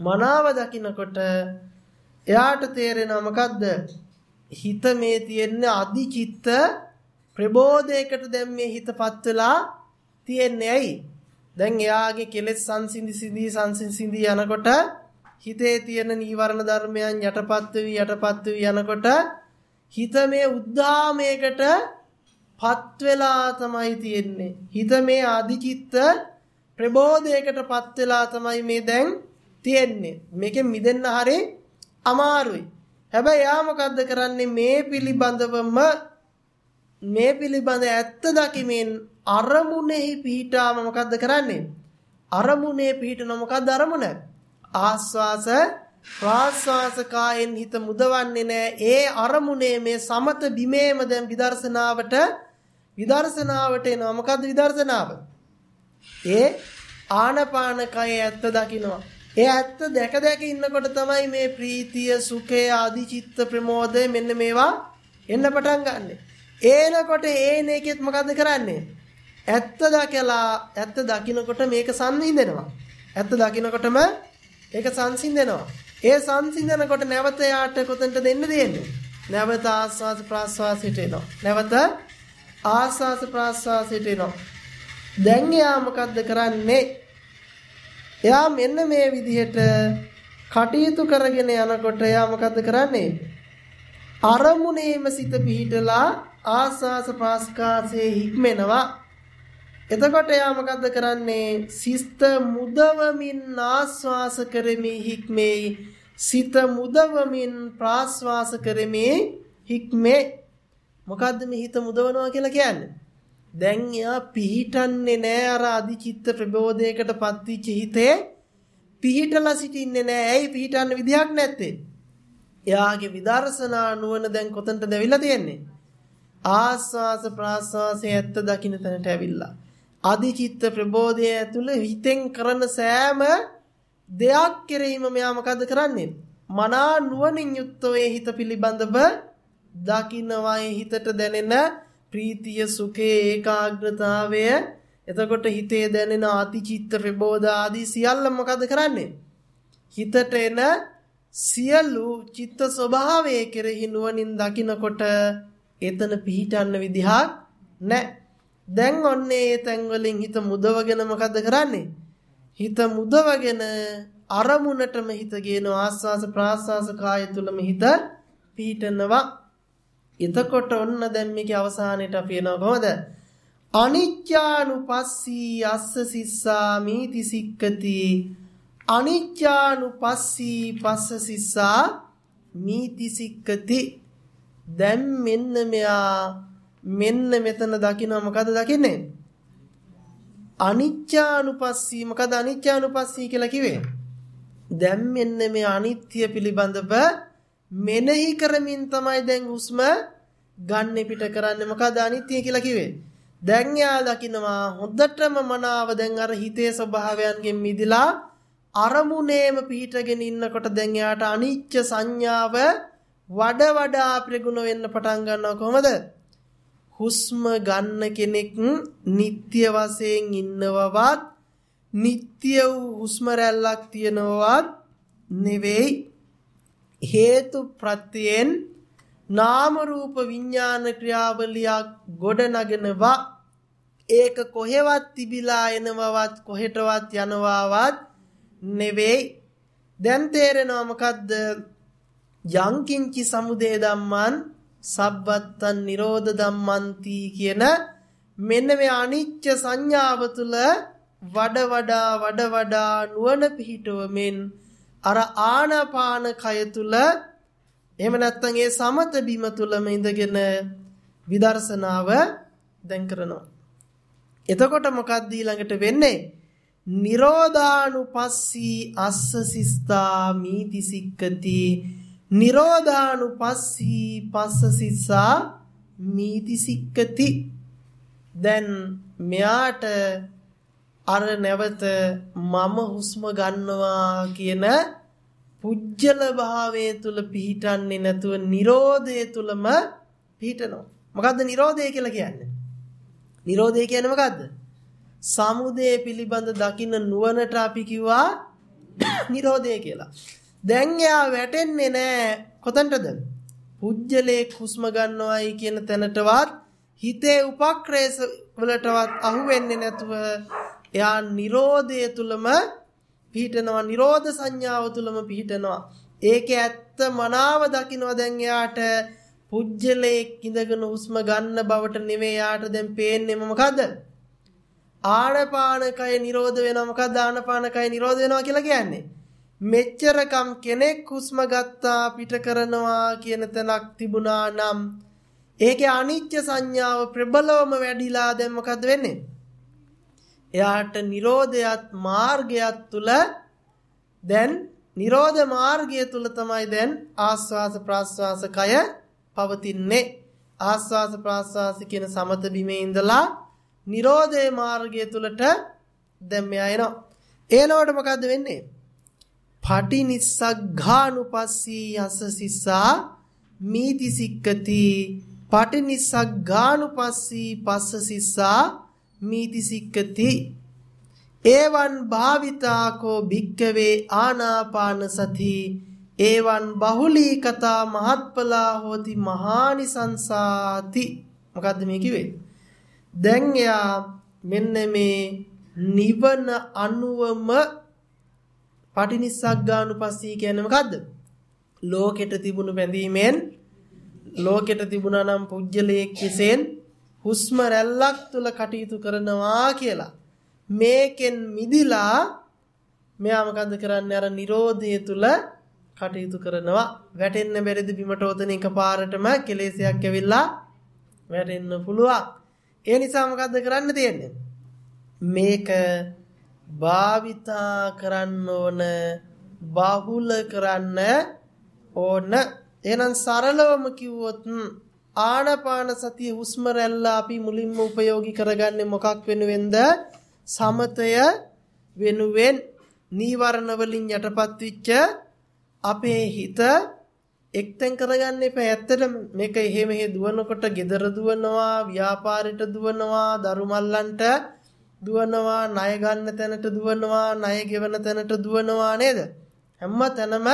Speaker 1: මනාව දකින්නකොට එයාට තේරෙනවා මොකද්ද හිත මේ තියෙන අධිචිත්ත ප්‍රබෝධයකට දැන් මේ හිතපත් වෙලා තියෙන්නේ ඇයි දැන් එයාගේ කෙලෙස් සංසිඳි සිඳි සංසිඳි යනකොට හිතේ තියෙන නීවරණ ධර්මයන් යටපත් වෙවි යටපත් වෙවි යනකොට හිත මේ උද්දාමයකට පත් වෙලා තමයි තියෙන්නේ. හිත මේ ආදිචිත්ත ප්‍රබෝධයකට පත් වෙලා තමයි මේ දැන් තියෙන්නේ. මේකෙන් මිදෙන්න හරි අමාරුයි. හැබැයි යා මොකද්ද කරන්නේ මේ පිළිබඳවම මේ පිළිබඳ ඇත්ත දකිමින් අරමුණෙහි පිහිටාම මොකද්ද කරන්නේ? අරමුණේ පිහිටන මොකද්ද අරමුණ? ආස්වාස ප්‍රාස්වාස කායෙන් හිත මුදවන්නේ නැහැ. ඒ අරමුණේ මේ සමත බිමේම දැන් විදර්ශනාවට විදර්ශනාවට එනවා. මොකද්ද විදර්ශනාව? ඒ ආනපාන කය ඇත්ත දකින්නවා. ඒ ඇත්ත දැක දැක ඉන්නකොට තමයි මේ ප්‍රීතිය, සුඛය, ආදි චිත්ත ප්‍රමෝදය මෙන්න මේවා එන්න පටන් ගන්නෙ. ඒනකොට ඒන එකෙත් මොකද්ද කරන්නේ? ඇත්ත දැකලා ඇත්ත දකින්නකොට මේක සංසිඳෙනවා. ඇත්ත දකින්නකොටම ඒක සංසිඳෙනවා. ඒ සංසිඳනකොට නැවත යාට කොතනට දෙන්න දෙන්නේ? නැවත ආස්වාද ප්‍රාස්වාසයට එනවා. නැවත ආස්වාස ප්‍රාස්වාසයට එනවා. දැන් එයා මොකද්ද කරන්නේ? එයා මෙන්න මේ විදිහට කටයුතු කරගෙන යනකොට එයා මොකද්ද කරන්නේ? අරමුණේම සිත පිහිටලා ආස්වාස ප්‍රාස්කාසයේ හික්මෙනවා. එතකොට එයා මොකද්ද කරන්නේ? සිස්ත මුදවමින් ආස්වාස කරමි හික්මේ සිත මුදවමින් ප්‍රාස්වාස කරමි හික්මේ මොකද්ද මේ හිත මුදවනවා කියලා කියන්නේ? දැන් එයා පිහිටන්නේ නෑ අර අදිචිත්ත ප්‍රබෝධයකට පත්විච්ච හිතේ පිහිටලා සිටින්නේ නෑ. ඇයි පිහිටන්න විදිහක් නැත්තේ? එයාගේ විදර්ශනා නුවණ දැන් කොතනටද ඇවිල්ලා තියෙන්නේ? ආස්වාස ප්‍රාස්වාසයේ ඇත්ත දකින්න තැනට ඇවිල්ලා. අදිචිත්ත ප්‍රබෝධය ඇතුළේ හිතෙන් කරන සෑම දෙයක් කෙරෙහිම මෙයා මොකද කරන්නේ? මනා නුවණින් යුක්තව හිත පිළිබඳව දකින්නවයි හිතට දැනෙන ප්‍රීතිය සුඛේ ඒකාග්‍රතාවය. එතකොට හිතේ දැනෙන අතිචිත්ත ප්‍රබෝධ ආදී සියල්ල මොකද කරන්නේ? හිතට එන සියලු චිත්ත ස්වභාවය කෙරෙහි නුවණින් දකිනකොට එතන පිහිටන්න විදිහක් නැහැ දැන් ඔන්නේ ඒ තැන් වලින් හිත මුදවගෙන මොකද කරන්නේ? හිත මුදවගෙන අරමුණටම හිත ගේන ආස්වාස ප්‍රාස්වාස කාය තුලම හිත පිහිටනවා. එතකොට ඔන්න දැන් මේකේ අවසානයේට අපි එනවා කොහොමද? අනිච්චානුපස්සී අස්ස සිස්සා මීති සික්කති. අනිච්චානුපස්සී පස්ස සිස්සා මීති සික්කති. දැන් මෙන්න මෙයා මෙන්න මෙතන දකින්න මොකද දකින්නේ? අනිච්චානුපස්සී මොකද අනිච්චානුපස්සී කියලා කිව්වේ? දැන් මෙන්න මේ අනිත්‍ය පිළිබඳව මෙනෙහි කරමින් තමයි දැන් හුස්ම ගන්න පිට කරන්නේ මොකද අනිත්‍ය කියලා කිව්වේ. දැන් යා දකින්නවා හොඳටම මනාව දැන් අර හිතේ ස්වභාවයන්ගෙන් මිදිලා අරමුණේම පිහිටගෙන ඉන්නකොට දැන් එයාට අනිච්ච සංඥාව වඩ වඩා ප්‍රගුණ වෙන්න පටන් ගන්නවා කොහමද? හුස්ම ගන්න කෙනෙක් නিত্য වශයෙන් ඉන්නවවත් නিত্য වූ හුස්ම රැල්ලක් තියනවවත් නෙවෙයි හේතු ප්‍රත්‍යයෙන් නාම රූප විඥාන ක්‍රියාවලියක් ගොඩ නගනවා ඒක කොහෙවත් තිබිලා එනවවත් කොහෙටවත් යනවාවත් නෙවෙයි. දැන් තේරෙනවා මොකද්ද? යංකින්චි සමුදේ ධම්මං සබ්බත්තන් නිරෝධ ධම්මන්ති කියන මෙන්න මේ අනිච්ච සංඥාව තුළ වඩ වඩා වඩ වඩා නුවණ පිහිටවමින් අර ආනාපාන කය තුළ එහෙම නැත්නම් ඒ සමත බිම තුලම ඉඳගෙන විදර්ශනාව දැන් කරනවා. එතකොට මොකක්ද ඊළඟට වෙන්නේ? නිරෝධානුපස්සී අස්ස සිස්තා මීති සික්කති නිරෝධානුපස්සී පස්ස සිස්සා මීති සික්කති දැන් මෙයාට අර නැවත මම හුස්ම ගන්නවා කියන පුජ්‍යල භාවයේ තුල පිහිටන්නේ නැතුව Nirodhe තුලම පිහිටනවා. මොකද්ද Nirodhe කියලා කියන්නේ? Nirodhe කියන්නේ මොකද්ද? සමුදය පිළිබඳ දකින්න නුවණට අපි කිව්වා *coughs* Nirodhe කියලා. දැන් එයා වැටෙන්නේ නැහැ කොතනටද? පුජ්‍යලේ හුස්ම ගන්නවයි කියන තැනටවත් හිතේ උපක්‍රේස වලටවත් අහු වෙන්නේ නැතුව එයා Nirodhe තුලම පිහිටනවා නිරෝධ සංඥාව තුලම පිහිටනවා. ඒකේ ඇත්ත මනාව දකින්නවා දැන් එයාට පුජ්‍යලයක් ඉඳගෙන හුස්ම ගන්න බවට නෙමෙයි යාට දැන් පේන්නේ මොකද ආනපානකය නිරෝධ වෙනවා. මොකද ආනපානකය නිරෝධ වෙනවා කියලා කියන්නේ? මෙච්චරකම් කෙනෙක් හුස්ම ගත්තා පිට කරනවා කියන තැනක් තිබුණා නම් ඒකේ අනිත්‍ය සංඥාව ප්‍රබලවම වැඩිලා දැන් මොකද වෙන්නේ? එයාට Nirodhayat මාර්ගයත් තුල දැන් Nirodha මාර්ගය තුල තමයි දැන් ආස්වාස ප්‍රාස්වාස කය පවතින්නේ. ආස්වාස ප්‍රාස්වාස කියන සමත බිමේ ඉඳලා Nirodhe මාර්ගය තුලට දැන් මෙයා එනවා. එනකොට මොකද්ද වෙන්නේ? පටි නිස්සග්ගානුපස්සී යස සිස්සා මීති සික්කති. පටි නිස්සග්ගානුපස්සී පස්ස සිස්සා මීති සික්කති. ඒවන් භාවිතාකෝ භික්කවේ ආනාපාන සති. ඒවන් බහුලී කතා මහත්පලා හෝති මහානිසංසාති. මොකද්ද මේ කිව්වේ? දැන් එයා මෙන්න මේ නිවන අනුවම පටිනිස්සග්ගානුපස්සී කියන්නේ මොකද්ද? ලෝකෙට තිබුණු බැඳීමෙන් ලෝකෙට තිබුණා නම් පුජ්‍යලයක් කෙසෙන් හුස්ම රැල්ලක් තුල කටයුතු කරනවා කියලා. මේකෙන් මිදිලා මෙයා මොකද කරන්නේ අර Nirodhe තුල කටයුතු කරනවා. වැටෙන්න බැරිද බිමට ඔතන එකපාරටම කෙලෙසයක් ඇවිල්ලා වැටෙන්න පුළුවන්. ඒ නිසා මොකද්ද කරන්න තියෙන්නේ? මේක භාවිතා කරන්න ඕන බහුල කරන්න ඕන එහෙනම් සරලවම කිව්වොත් ආනපාන සතිය හුස්ම රැල්ල අපි මුලින්ම ප්‍රයෝගී කරගන්නේ මොකක් වෙනුවෙන්ද? සමතය වෙනුවෙන් නීවරණ වලින් යටපත් වෙච්ච අපේ හිත එක්තෙන් කරගන්න එපා. ඇත්තටම මේක එහෙම හේ දුවනකොට gedara දුවනවා, ව්‍යාපාරයට දුවනවා, දරුමල්ලන්ට දුවනවා, ණය ගන්න තැනට දුවනවා, ණය ගෙවන තැනට දුවනවා නේද? හැම තැනම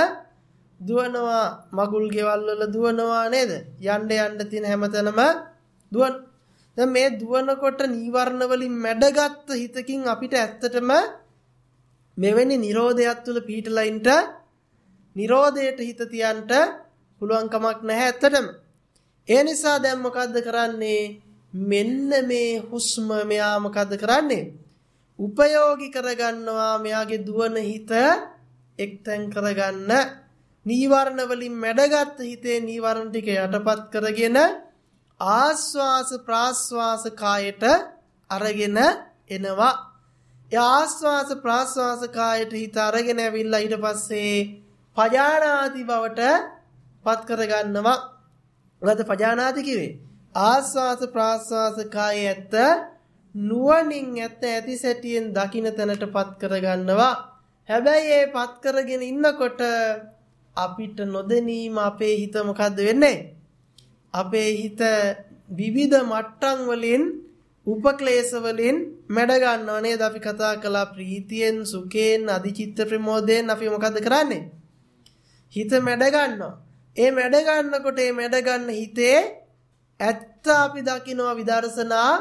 Speaker 1: දුවනවා මගුල් ගෙවල් වල දුවනවා නේද? යන්න යන්න තියෙන හැමතැනම දුවන්. දැන් මේ දුවනකොට නීවරණ වලින් මැඩගත් හිතකින් අපිට ඇත්තටම මෙවැනි Nirodhayak තුල පිහිටලා ඉන්න Nirodhයට හිත තියන්න පුළුවන් කමක් නැහැ ඇත්තටම. ඒ නිසා දැන් මොකද්ද කරන්නේ? මෙන්න මේ හුස්ම මෙයා මොකද්ද කරන්නේ? උපයෝගී කරගන්නවා මෙයාගේ දුවන හිත එක්තෙන් කරගන්න නීවරණ වලින් මැඩගත් හිතේ නීවරණ ටික යටපත් කරගෙන ආස්වාස ප්‍රාස්වාස කායට අරගෙන එනවා. ඒ ආස්වාස ප්‍රාස්වාස කායට හිත අරගෙන ඇවිල්ලා ඊට පස්සේ පජානාති බවට පත් කරගන්නවා. මොකද පජානාති කිව්වේ? ආස්වාස ප්‍රාස්වාස කාය ඇත්ත නුවණින් ඇත්ත ඇති සැටියෙන් දකින්න තැනටපත් කරගන්නවා. හැබැයි ඒ පත් කරගෙන ඉන්නකොට අපිට නොදැනීම අපේ හිත මොකද්ද වෙන්නේ? අපේ හිත විවිධ මට්ටම් වලින් උපක්ලේශ වලින් මැඩ ගන්නව නේද? අපි කතා කළා ප්‍රීතියෙන් සුඛයෙන් අධිචිත්ත ප්‍රමෝදයෙන් අපි මොකද්ද කරන්නේ? හිත මැඩ ගන්නවා. ඒ මැඩ ගන්නකොට ඒ මැඩ ගන්න හිතේ ඇත්ත අපි දකිනවා විදර්ශනා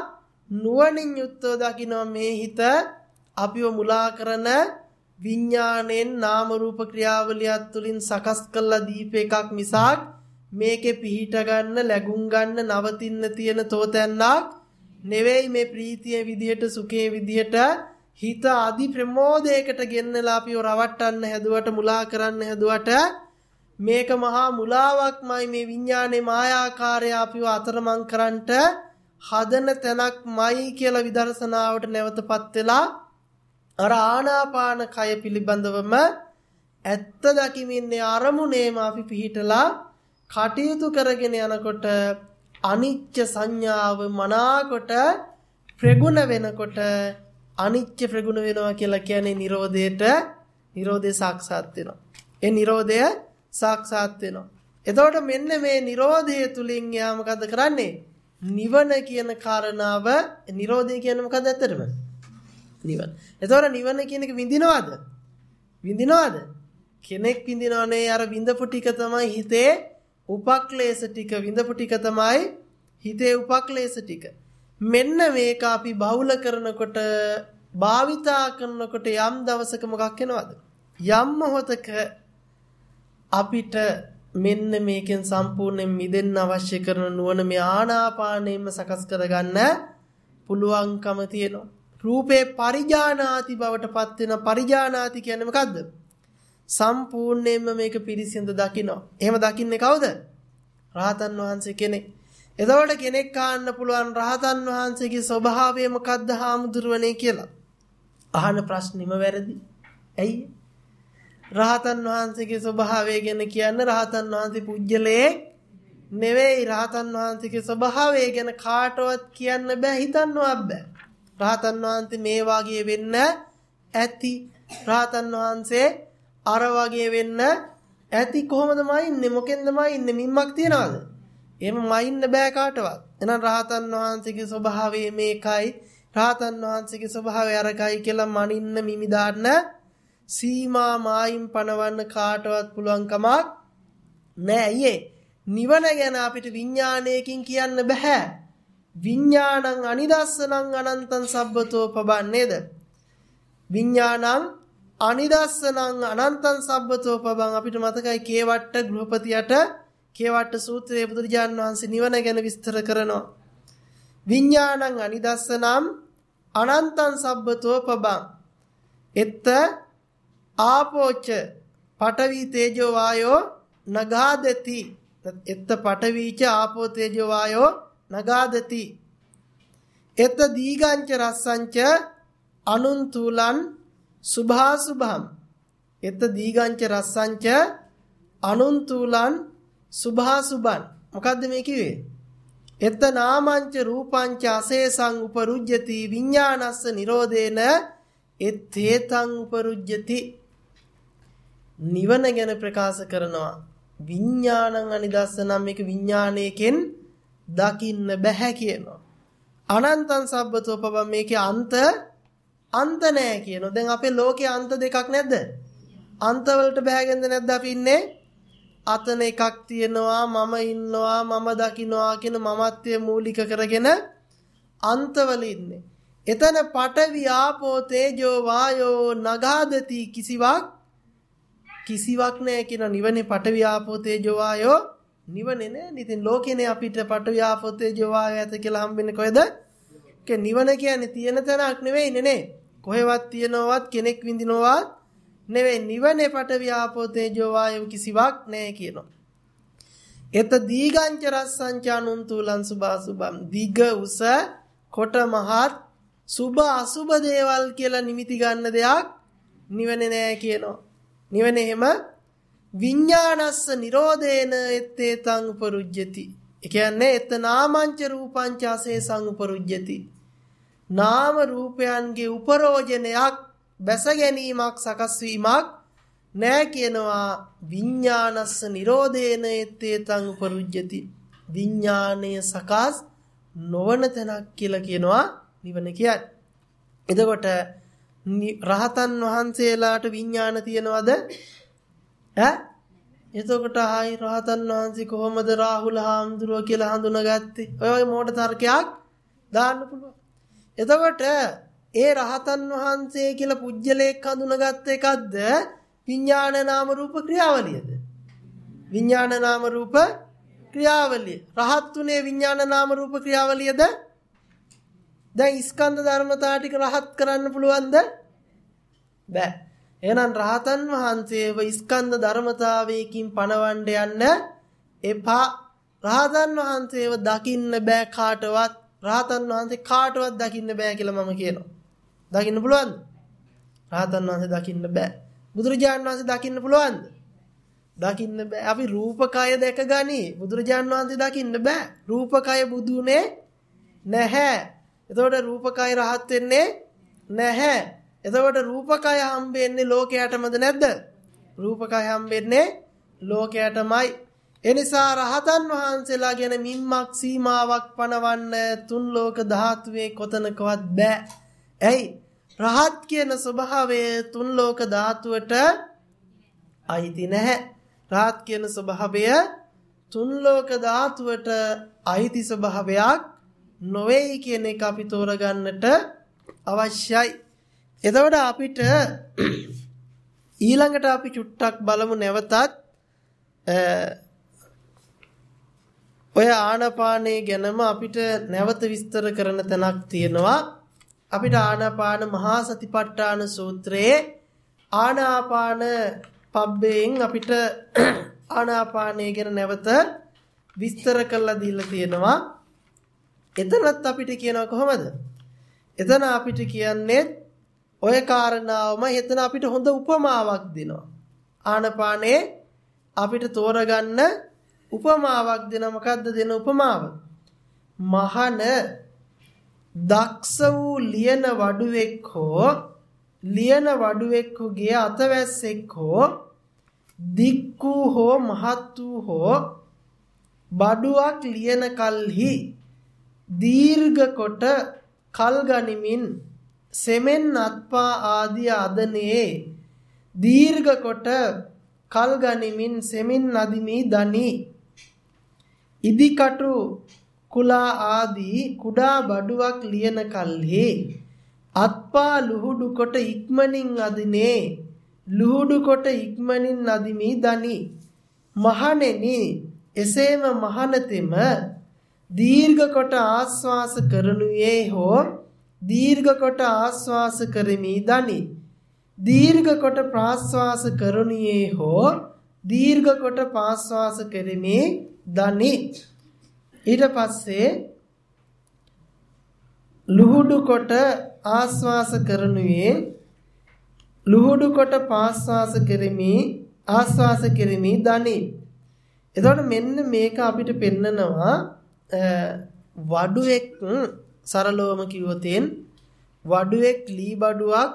Speaker 1: නුවණින් යුක්තව දකිනවා මේ හිත අපිව මුලා කරන විඥාණයෙන් නාම රූප ක්‍රියාවලියත් තුලින් සකස් කළ දීප එකක් මිසක් මේකේ පිහිට ගන්න läගුම් ගන්න නවතින්න තියෙන තෝතැන්නක් නෙවෙයි මේ ප්‍රීතිය විදිහට සුඛයේ විදිහට හිත අදි ප්‍රමෝදයකට ගෙන්නලා අපිව රවට්ටන්න හැදුවට මුලා කරන්න හැදුවට මේක මහා මුලාවක්මයි මේ විඥානේ මායාකාරය අපිව අතරමං කරන්නට හදන තැනක්මයි කියලා විදර්ශනාවට නැවතපත් වෙලා අර ආනාපාන කය පිළිබඳවම ඇත්ත දකිමින්නේ අරමුණේම අපි පිහිටලා කටයුතු කරගෙන යනකොට අනිච්ච සංඥාව මනාකොට ප්‍රගුණ වෙනකොට අනිච්ච ප්‍රගුණ වෙනවා කියලා කියන්නේ Nirodheට Nirodhe සාක්ෂාත් වෙනවා. ඒ Nirodhe සාක්ෂාත් වෙනවා. එතකොට මෙන්න මේ Nirodhe තුලින් යා මොකද කරන්නේ? නිවන කියන කාරණාව Nirodhe කියන්නේ මොකද ඇත්තටම? නිවන. එතකොට නිවන කියන එක විඳිනවද? විඳිනවද? කෙනෙක් විඳිනවනේ අර විඳපු ටික තමයි හිතේ උපක්ලේශ ටික විඳපු ටික තමයි හිතේ උපක්ලේශ ටික. මෙන්න මේක අපි බහුල කරනකොට භාවිතා කරනකොට යම් දවසක මොකක් වෙනවද? යම් මොහොතක අපිට මෙන්න මේකෙන් සම්පූර්ණයෙන් මිදෙන්න අවශ්‍ය කරන නුවණ මේ ආනාපානයෙන්ම සකස් කරගන්න පුළුවන්කම තියෙනවා. රූපේ පරිජානාති බවට පත් වෙන පරිජානාති කියන්නේ මොකද්ද? සම්පූර්ණයෙන්ම මේක පිරිසිඳ දකිනවා. එහෙම දකින්නේ කවුද? රහතන් වහන්සේ කෙනෙක්. එතකොට කෙනෙක් ආන්න පුළුවන් රහතන් වහන්සේගේ ස්වභාවය මොකද්ද හාමුදුරුවනේ කියලා. අහන ප්‍රශ්නෙම වැරදි. ඇයි? රහතන් වහන්සේගේ ස්වභාවය ගැන කියන්න රහතන් වහන්සේ පුජ්‍යලේ නෙවෙයි රහතන් වහන්සේගේ ස්වභාවය ගැන කාටවත් කියන්න බෑ හිතන්නවත් බෑ. රහතන් වහන්සේ මේ වාගේ වෙන්න ඇති. රහතන් වහන්සේ අර වගේ වෙන්න ඇති කොහොමද මයින්නේ මොකෙන්ද මයින්නේ මිම්මක් තියනවද? එහෙම මයින්න බෑ කාටවත්. එහෙනම් රහතන් වහන්සේගේ ස්වභාවය මේකයි. රහතන් වහන්සේගේ ස්වභාවය අරකයි කියලා මනින්න මිමි දාන්න සීමා මායිම් පනවන්න කාටවත් පුළුවන් කමක් නෑ අයියේ. නිවන ගැන අපිට විඥාණයකින් කියන්න බෑ. විඥානං අනිදස්සනං අනන්තං සබ්බතෝ පබන් නේද? විඥානං අනිදස්සනං අනන්තං සබ්බතෝ පබං අපිට මතකයි කේවට්ට ගෘහපතියට කේවට්ට සූත්‍රයේ බුදුරජාන් වහන්සේ නිවන ගැන විස්තර කරනවා. විඥානං අනිදස්සනම් අනන්තං සබ්බතෝ පබං. එත්ත ආපෝච පඨවි තේජෝ වායෝ නගාදති. එත්ත පඨවිච ආපෝ තේජෝ වායෝ නගාදති. එත්ත දීගංච රස්සංච අනුන්තුලන් සුභාසුභම්. එත දීගංච රස්සංච අනුන්තුලන් සුභාසුභන්. මොකද්ද මේ කිව්වේ? එත නාමංච රූපංච අසේසං උපරුජ්ජති විඥානස්ස නිරෝධේන එත්තේතං උපරුජ්ජති. නිවන ගැන ප්‍රකාශ කරනවා. විඥානං අනිදස්සනම්. මේක විඥාණයකින් දකින්න බෑ කියනවා අනන්තං සබ්බතෝ පබ මේකේ අන්ත අන්ත නැහැ කියනවා. දැන් අපේ ලෝකේ අන්ත දෙකක් නැද්ද? අන්ත වලට බෑගෙන්ද නැද්ද අපි ඉන්නේ? අතන එකක් තියෙනවා මම ඉන්නවා මම දකින්නවා කියන මමත්වයේ මූලික කරගෙන අන්තවල ඉන්නේ. එතන පඨවි ආපෝ තේජෝ වායෝ නගාදති කිසිවක් කිසිවක් නැහැ කියන නිවනේ පඨවි ආපෝ තේජෝ වායෝ නිවනේ නෑ. ඉතින් ලෝකේනේ අපිට පඨවි ආපෝ තේජෝ වායෝ ඇත කියලා හම්බෙන්නේ කොහෙද? કે නිවන කියන්නේ තියෙන තැනක් නෙවෙයිනේ නේ. කොහෙවත් තියනවත් කෙනෙක් විඳිනවත් නෙවෙයි නිවනේ පට ව්‍යාපෝ තේජෝ වායෝ කිසිවක් නැහැ කියනවා. එත දීගංච රස්සංචානුන් තුලං සුභාසුභම් දිග උස කොට මහත් සුභ අසුභ දේවල් කියලා නිමිති ගන්න දෙයක් නිවනේ නෑ කියනවා. නිවනේ එහෙම විඥානස්ස නිරෝධේන එත්තේතං උපරුජ්ජති. ඒ කියන්නේ එතනාමංච රූපංච අසේසං උපරුජ්ජති. නාම රූපයන්ගේ උපරෝජනයක් බැස ගැනීමක් සකස් වීමක් නෑ කියනවා විඥානස්ස නිරෝධේන එත්තේතං උපරුජ්ජති. විඥාණය සකස් නොවන තැනක් කියලා කියනවා නිවන කියන්නේ. එතකොට රහතන් වහන්සේලාට විඥාන තියනවද? ඈ? එතකොට ආයි රහතන් වහන්සේ කොහොමද රාහුල හාමුදුරුව කියලා හඳුනාගත්තේ? ඔය වගේ මෝඩ තර්කයක් දාන්න පුළුවන්. එතකොට ඒ රහතන් වහන්සේ කියලා පුජ්‍යලයක් හඳුනාගත්ත එකක්ද විඥාන නාම රූප ක්‍රියාවලියද? විඥාන නාම රූප ක්‍රියාවලිය. රහත් උනේ විඥාන නාම රූප ක්‍රියාවලියද? දැන් ස්කන්ධ ධර්මතා ටික රහත් කරන්න පුළුවන්ද? බෑ. එහෙනම් රහතන් වහන්සේව ස්කන්ධ ධර්මතාවයකින් පණවන්න යන්න එපා. රහතන් වහන්සේව දකින්න බෑ කාටවත්. රහතන් වහන්සේ කාටවත් දකින්න බෑ කියලා මම කියනවා. දකින්න පුළුවන්ද? රහතන් වහන්සේ දකින්න බෑ. බුදුරජාණන් වහන්සේ දකින්න පුළුවන්ද? දකින්න බෑ. අපි රූපකය දැක ගනි. බුදුරජාණන් වහන්සේ දකින්න බෑ. රූපකය බුදුනේ නැහැ. එතකොට රූපකය රහත් වෙන්නේ නැහැ. එතකොට රූපකය හම්බෙන්නේ ලෝකයටමද නැද්ද? රූපකය හම්බෙන්නේ ලෝකයටමයි. එනිසා රහතන් වහන්සේලා ගැන මිම්මක් සීමාවක් පනවන්න තුන් ලෝක ධාතුවේ කොතනකවත් බෑ. ඇයි? රහත් කියන ස්වභාවය තුන් ලෝක ධාතුවට අයිති නැහැ. රහත් කියන ස්වභාවය තුන් ලෝක ධාතුවට අයිති ස්වභාවයක් නොවේයි කියන එක අපි තෝරගන්නට අවශ්‍යයි. එතකොට අපිට ඊළඟට අපි චුට්ටක් බලමු නැවතත් ඔය ආනාපානයේ ගැනම අපිට නැවත විස්තර කරන තැනක් තියෙනවා. අපිට ආනාපාන මහා සතිපට්ඨාන සූත්‍රයේ ආනාපාන පබ්බයෙන් අපිට *clears throat* ආනාපානය ගැන නැවත විස්තර කරලා දීලා තියෙනවා. එතනත් අපිට කියනවා කොහොමද? එතන අපිට කියන්නේ ඔය කාරණාවම එතන අපිට හොඳ උපමාවක් දෙනවා. ආනපානේ අපිට තෝරගන්න උපමාවක් දෙන මොකද්ද දෙන උපමාව? මහන දක්ෂ වූ ලියන වඩුවෙක් හෝ ලියන වඩුවෙක්ගේ අතවැස්සෙක් හෝ දික් වූ හෝ මහත් වූ හෝ බඩුවක් ලියන කල්හි දීර්ඝ කොට කල් ගනිමින් සෙමෙන් අත්පා ආදී අදනේ. දීර්ඝ කොට කල් ගනිමින් සෙමින් නදිමි දනි. ඉදිකටු කුලා ආදී කුඩා බඩුවක් ලියන කල්හි අත්පා ලුහුඩු කොට ඉක්මනින් අදිනේ. ලුහුඩු කොට ඉක්මනින් නදිමි දනි. මහණෙනි එසේම මහනතෙම දීර්ඝ කොට ආස්වාස කරනුයේ හෝ දීර්ඝ කොට ආස්වාස කරමි දනි. දීර්ඝ කොට ප්‍රාස්වාස කරුණියේ හෝ දීර්ඝ කොට පාස්වාස කරමි දනි. ඊට පස්සේ ලුහුඩු කොට ආස්වාස කරනුයේ ලුහුඩු කොට පාස්වාස කරමි ආස්වාස කරමි දනි. එතකොට මෙන්න මේක අපිට පෙන්නනවා වඩුවෙක් සරලවම කිව්වොතෙන් වඩුවෙක් ලී බඩුවක්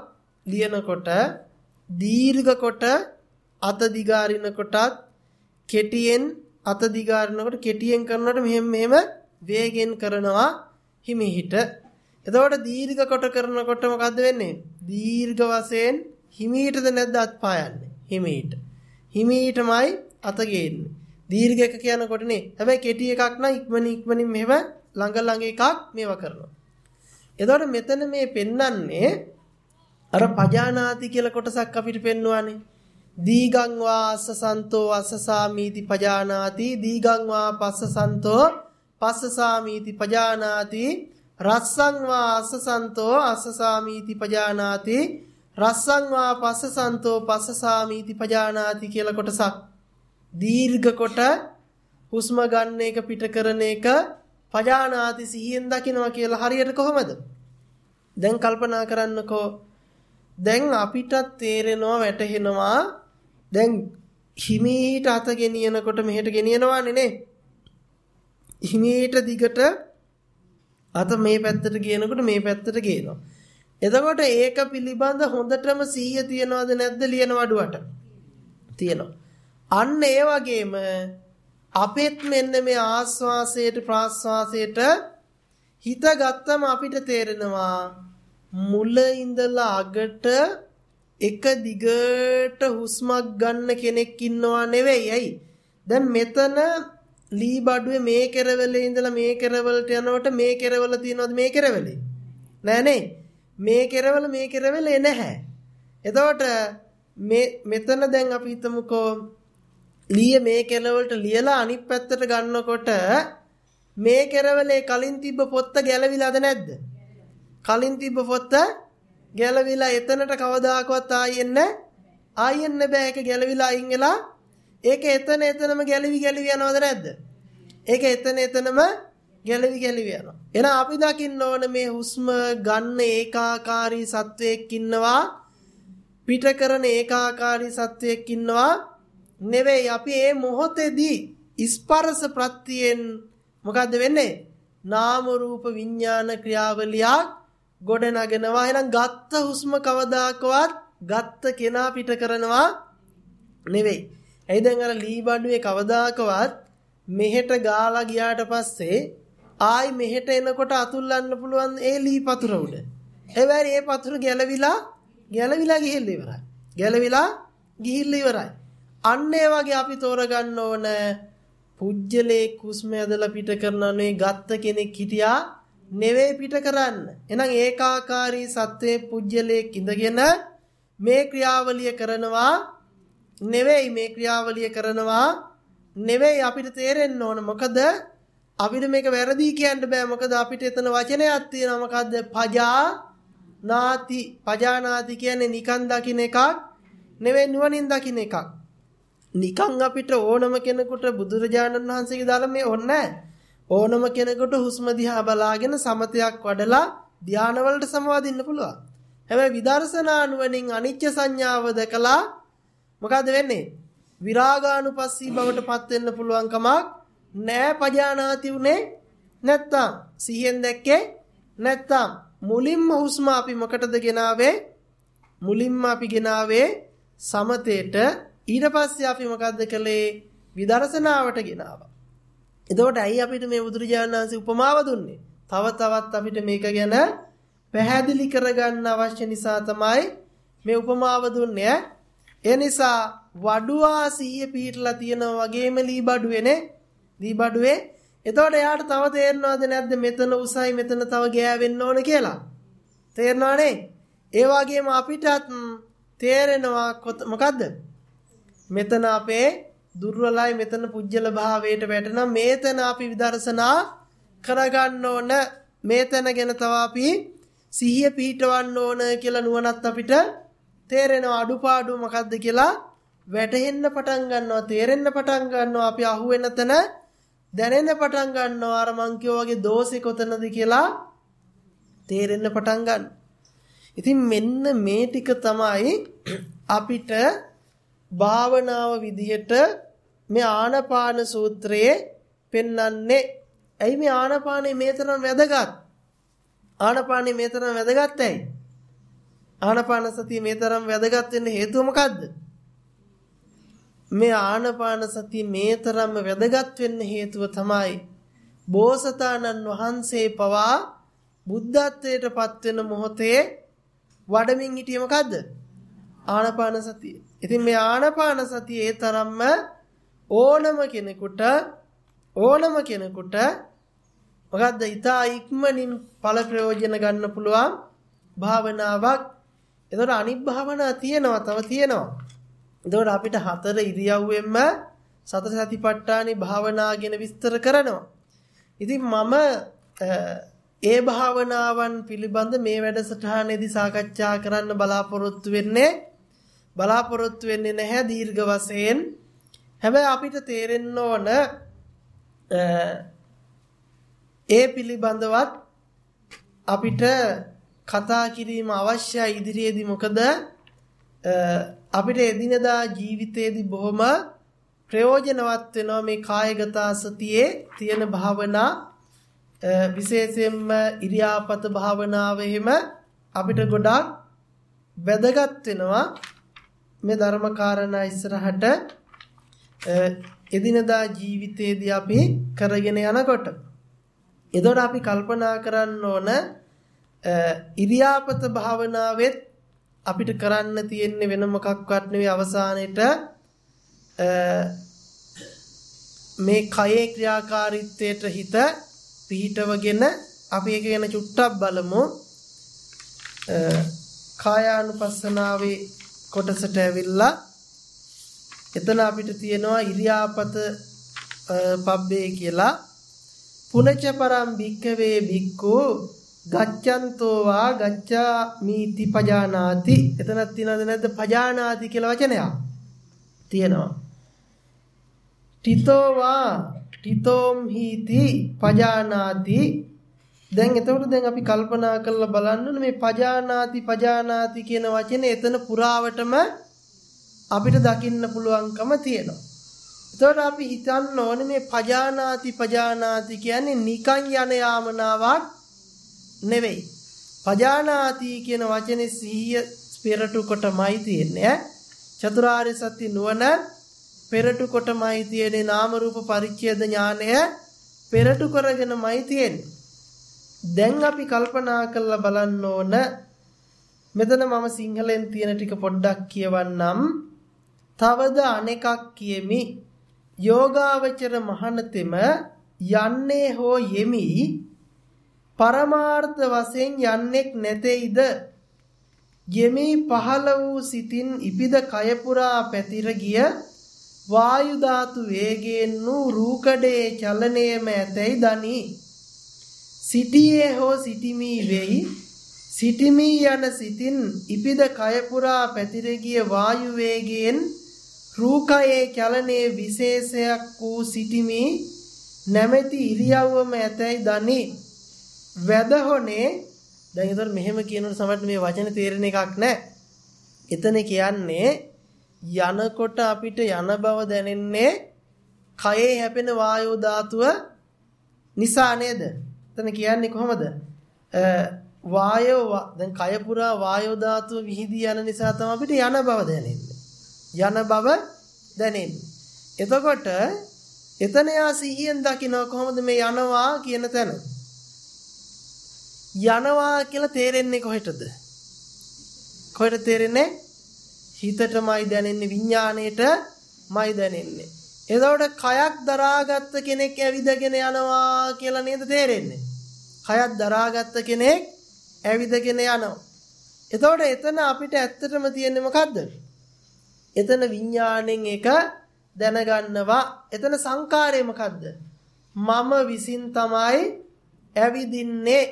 Speaker 1: ලියනකොට දීර්ඝ කොට අත දිගාරිනකොටත් කෙටියෙන් අත දිගාරිනකොට කෙටියෙන් කරනකොට මෙහෙම මෙහෙම වේගෙන් කරනවා හිමිහිට. එතකොට දීර්ඝ කොට කරනකොට මොකද්ද වෙන්නේ? දීර්ඝ වශයෙන් හිමීටද නැද්ද අත්පා යන්නේ? හිමීට. හිමීටමයි අත ගේන්නේ. දීර්ඝ එක කියනකොටනේ. හැබැයි කෙටි එකක් නම් ඉක්මනින් ඉක්මනින් මෙහෙම ළඟ ළඟ එකක් මේවා කරනවා. එතකොට මෙතන මේ පෙන්වන්නේ අර පජානාති කියලා කොටසක් අපිට පෙන්වුවානේ. දීගං වා අස්සසන්තෝ අස්සසාමීති පජානාති දීගං වා පස්සසන්තෝ පස්සසාමීති පජානාති රස්සං වා අස්සසන්තෝ අස්සසාමීති පජානාති රස්සං වා පස්සසන්තෝ පස්සසාමීති පජානාති කියලා කොටසක් දීර්ඝ කොට හුස්ම ගන්න එක පිට කරන එක පජානාති සිහියෙන් දකිනවා කියලා හරියට කොහමද? දැන් කල්පනා කරන්නකෝ දැන් අපිටත් තේරෙනවා වැටහෙනවා දැන් හිමීට අත ගෙනියනකොට මෙහෙට ගෙනියනවානේ නේ හිමීට දිගට අත මේ පැත්තට ගේනකොට මේ පැත්තට ගේනවා. එතකොට ඒක පිළිබඳ හොඳටම සිහිය තියනවද නැද්ද ලියන වඩුවට? තියෙනවා. අන්න ඒ වගේම අපෙත් මෙන්න මේ ආස්වාසයට ප්‍රාස්වාසයට හිත ගත්තම අපිට තේරෙනවා මුල ඉඳලා අගට එක දිගට හුස්මක් ගන්න කෙනෙක් ඉන්නවා නෙවෙයි. ඇයි? දැන් මෙතන ලී බඩුවේ මේ කෙරවලේ ඉඳලා මේ කෙරවලට යනකොට මේ කෙරවල තියනවද මේ කෙරවලේ? නෑ නේ. මේ කෙරවල මේ කෙරවලේ නැහැ. එතකොට මේ මෙතන දැන් අපි හිතමුකෝ ලීය මේ කෙරවලට ලියලා අනිත් පැත්තට ගන්නකොට මේ කෙරවලේ කලින් තිබ්බ පොත්ත ගැලවිලාද නැද්ද? කලින් තිබ්බ පොත්ත ගැලවිලා එතනට කවදාකවත් ආයෙන්න ආයෙන්න බෑ ඒක ගැලවිලා අයින් වෙලා ඒක එතන එතනම ගැලවි ගැලවි යනවද නැද්ද? ඒක එතන එතනම ගැලවි ගැලවි යනවා. එහෙනම් අපි දකින්න ඕන මේ හුස්ම ගන්න ඒකාකාරී සත්වයක් ඉන්නවා පිට කරන ඒකාකාරී සත්වයක් ඉන්නවා නෙවෙයි අපි මේ මොහොතේදී ස්පර්ශ ප්‍රත්‍යයෙන් මොකද්ද වෙන්නේ? නාම රූප විඥාන ක්‍රියාවලියක් ගොඩ නගනවා. එහෙනම් ගත්ත හුස්ම කවදාකවත් ගත්ත කෙනා පිට කරනවා නෙවෙයි. එයි දැන් අර ලී බඩුවේ කවදාකවත් මෙහෙට ගාලා ගියාට පස්සේ ආයි මෙහෙට එනකොට අතුල්ලන්න පුළුවන් ඒ ලී පතුර උඩ. හැබැයි ඒ පතුර ගැලවිලා ගැලවිලා ගිහිල්ලා ඉවරයි. ගැලවිලා ගිහිල්ලා ඉවරයි. අන්න ඒ වගේ අපි තෝරගන්න ඕන පුජ්‍යලේ කුස්ම ඇදලා පිට කරනනේ ගත්ත කෙනෙක් හිටියා නෙවෙයි පිට කරන්න. එහෙනම් ඒකාකාරී සත්වයේ පුජ්‍යලේ ඉඳගෙන මේ ක්‍රියාවලිය කරනවා නෙවෙයි මේ ක්‍රියාවලිය කරනවා නෙවෙයි අපිට තේරෙන්න ඕන. මොකද අපිට මේක වැරදි කියන්න බෑ. මොකද අපිට එතන වචනයක් තියෙනවා. මොකද්ද? පජා නාති. පජානාති කියන්නේ නිකන් දකින්න එකක් නෙවෙයි නුවණින් දකින්න එකක්. නිකන් අපිට ඕනම කෙනෙකුට බුදුරජාණන් වහන්සේගේ ධර්මයේ ඕනේ ඕනම කෙනෙකුට හුස්ම දිහා බලාගෙන සමතයක් වඩලා ධානවලට සමවදින්න පුළුවන්. හැබැයි විදර්ශනා නුවණින් අනිච්ච සංඥාව දැකලා මොකද වෙන්නේ? විරාගානුපස්සී බවට පත් වෙන්න පුළුවන් කමක් නෑ පජානාති උනේ නැත්තම්. සිහියෙන් දැක්කේ නැත්තම්. මුලින්ම හුස්ම අපි මොකටද ගෙනාවේ? මුලින්ම අපි ගෙනාවේ සමතේට ඊට පස්සේ අපි මොකද්ද කළේ? විදර්ශනාවට ගෙනාවා. එතකොට ඇයි අපිට මේ බුදුරජාණන් වහන්සේ උපමාව දුන්නේ? තව තවත් අපිට මේක ගැන පැහැදිලි කරගන්න අවශ්‍ය නිසා තමයි මේ උපමාව දුන්නේ. ඒ නිසා වඩුවා සිහිය පිහිටලා තියෙනා වගේම ලී බඩුවේනේ ලී බඩුවේ. එතකොට එයාට තව තේරෙනවද නැද්ද මෙතන උසයි මෙතන තව ගෑවෙන්න ඕන කියලා? තේරෙනවනේ. ඒ වගේම අපිටත් තේරෙනවා මොකද්ද? මෙතන අපේ දුර්වලයි මෙතන පුජ්‍යල භාවයට වැටෙනවා. මේතන අපි විදර්ශනා කරගන්න ඕන. මේතන ගැන තව අපි සිහිය පිහිටවන්න ඕන කියලා නුවණත් අපිට තේරෙනවා. අඩුපාඩු මොකද්ද කියලා වැටහෙන්න පටන් ගන්නවා තේරෙන්න පටන් ගන්නවා. අපි අහුවෙන තැන දැනෙන්න පටන් ගන්නවා. අර මං වගේ දෝෂේ කොතනද කියලා තේරෙන්න පටන් ගන්න. ඉතින් මෙන්න මේ ටික තමයි අපිට භාවනාව විදිහට මේ ආනපාන සූත්‍රයේ පෙන්වන්නේ. ඇයි මේ ආනපානේ මේ තරම් වැදගත්? ආනපානේ මේ තරම් වැදගත් ඇයි? ආනපාන සතිය මේ තරම් වැදගත් වෙන්න හේතුව මොකද්ද? මේ ආනපාන සතිය මේ තරම්ම වැදගත් වෙන්න හේතුව තමයි බෝසතාණන් වහන්සේ පවා බුද්ධත්වයට පත් වෙන මොහොතේ වඩමින් හිටියේ මොකද්ද? ආනපාන සතිය. ඉතින් මේ ආනපාන සතිය ඒ තරම්ම ඕනම කෙනෙකුට ඕනම කෙනෙකුට මොකද්ද? ඊට ඉක්මනින් ඵල ප්‍රයෝජන ගන්න පුළුවන් භාවනාවක් එතකොට අනිත් භාවනා තියෙනවා තව තියෙනවා. එතකොට අපිට හතර ඉරියව්වෙන්ම සතර සතිපට්ඨානි භාවනා ගැන විස්තර කරනවා. ඉතින් මම ඒ භාවනාවන් පිළිබඳ මේ වැඩසටහනේදී සාකච්ඡා කරන්න බලාපොරොත්තු වෙන්නේ බලාපොරොත්තු වෙන්නේ නැහැ දීර්ඝ වශයෙන්. හැබැයි අපිට තේරෙන්න ඕන ඒ පිළිබඳවත් අපිට කතා කිරීම අවශ්‍යයි ඉදිරියේදී. මොකද අපිට එදිනදා ජීවිතයේදී බොහොම ප්‍රයෝජනවත් වෙනවා මේ කායගත සතියේ තියෙන භාවනා. විශේෂයෙන්ම ඉරියාපත භාවනාව එහෙම අපිට ගොඩාක් වැදගත් වෙනවා. මේ ධර්ම කාරණා ඉස්සරහට එදිනදා ජීවිතයේදී අපි කරගෙන යනකොට එතකොට අපි කල්පනා කරන්න ඕන ඉරියාපත භාවනාවෙත් අපිට කරන්න තියෙන්නේ වෙන මොකක්වත් නෙවෙයි අවසානයේට මේ කයේ ක්‍රියාකාරීත්වයට හිත පිහිටවගෙන අපි ඒක ගැන චුට්ටක් බලමු. කායානුපස්සනාවේ කොටසට ඇවිල්ලා එතන අපිට තියෙනවා ඉරියාපත පබ්බේ කියලා. පුනච පරම් භික්කවේ භික්ඛු ගච්ඡන්තෝ වා ගච්ඡාමිති පජානාති. එතනක් තියෙනවද නැද්ද? පජානාති කියලා වචනයක් තියෙනවා. තිතෝ වා තිතෝම් හීති පජානාති. දැන් එතකොට දැන් අපි කල්පනා කරලා බලන්න මේ පජානාති පජානාති කියන වචනේ එතන පුරාවටම අපිට දකින්න පුළුවන්කම තියෙනවා. එතකොට අපි හිතන්න ඕනේ මේ පජානාති පජානාති කියන්නේ නිකන් යන යාමනාවක් නෙවෙයි. පජානාති කියන වචනේ සිහිය පෙරටු කොටමයි තියෙන්නේ. චතුරාර්ය සත්‍ය නුවණ පෙරටු කොටමයි තියෙන්නේ නාම රූප පරිච්ඡේද ඥානය පෙරටු කරගෙනමයි තියෙන්නේ. දැන් අපි කල්පනා කරලා බලන්න ඕන මෙතන මම සිංහලෙන් තියෙන ටික පොඩ්ඩක් කියවන්නම්. තවද අනෙකක් කියමි. යෝගාවචර මහනතෙම යන්නේ හෝ යෙමි පරමාර්ථ වශයෙන් යන්නේක් නැතේයිද යෙමි පහළ වූ සිතින් ඉපිද කය පුරා පැතිර ගිය වායු ධාතු වේගයෙන් වූ රූකඩේ චලනයේම ඇතැයි දනි සිටියේ හෝ සිටිමි වෙයි සිටිමි යන සිතින් ඉපිද කය පුරා පැතිර ගිය වායු වේගයෙන් රූකයේ චලනයේ විශේෂයක් වූ සිටිමි නැමැති ඉරියව්වම ඇතැයි දනි වැදහොනේ දැන් ඒතර මෙහෙම කියනකොට සමහරට මේ වචන තේරෙන එකක් නැහැ. එතන කියන්නේ යනකොට අපිට යන බව දැනෙන්නේ කයේ හැපෙන වායෝ ධාතුව නිසා නේද? එතන කියන්නේ කොහොමද? වායෝ දැන් කය පුරා වායෝ ධාතුව විහිදී යන නිසා තමයි අපිට යන බව දැනෙන්නේ. යන බව දැනෙන්නේ. එතකොට එතන යා සිහියෙන් දකින්න කොහොමද මේ යනවා කියන තැන? යනවා කියලා තේරෙන්නේ කොහෙටද? කොහෙට තේරෙන්නේ? හිතටමයි දැනෙන්නේ විඥාණයටමයි දැනෙන්නේ. එතකොට කයක් දරාගත්ත කෙනෙක් ඇවිදගෙන යනවා කියලා නේද තේරෙන්නේ? කයක් දරාගත්ත කෙනෙක් ඇවිදගෙන යනවා. එතකොට එතන අපිට ඇත්තටම තියෙන්නේ මොකද්ද? එතන විඥාණයෙන් එක දැනගන්නවා. එතන සංකාරය මොකද්ද? මම විසින් තමයි ඇවිදින්නේ.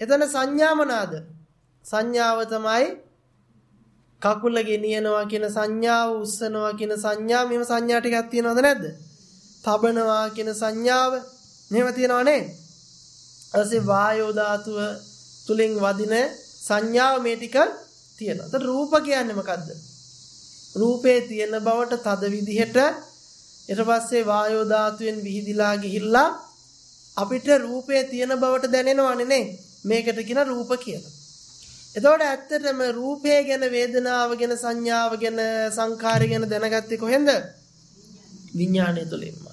Speaker 1: එතන සංඥා මොනවාද? සංඥාව තමයි කකුල ගෙනියනවා කියන සංඥාව උස්සනවා කියන සංඥා මෙහෙම සංඥා ටිකක් තියෙනවද නැද්ද? තබනවා කියන සංඥාව මෙහෙම තියෙනව නේ? ඊපස්සේ වායෝ ධාතුව තුලින් වදින සංඥාව මේ ටික තියෙනවා. එතකොට රූප කියන්නේ මොකද්ද? රූපේ තියෙන බවට තද විදිහට ඊට පස්සේ වායෝ ධාතුවෙන් විහිදිලා ගිහිල්ලා අපිට රූපේ තියෙන බවට දැනෙනවනේ නේ. මේකට කියන රූප කියලා. එතකොට ඇත්තටම රූපය ගැන වේදනාව ගැන සංඥාව ගැන සංඛාරය ගැන දැනගත්තේ කොහෙන්ද? විඥාණය තුළින්ම.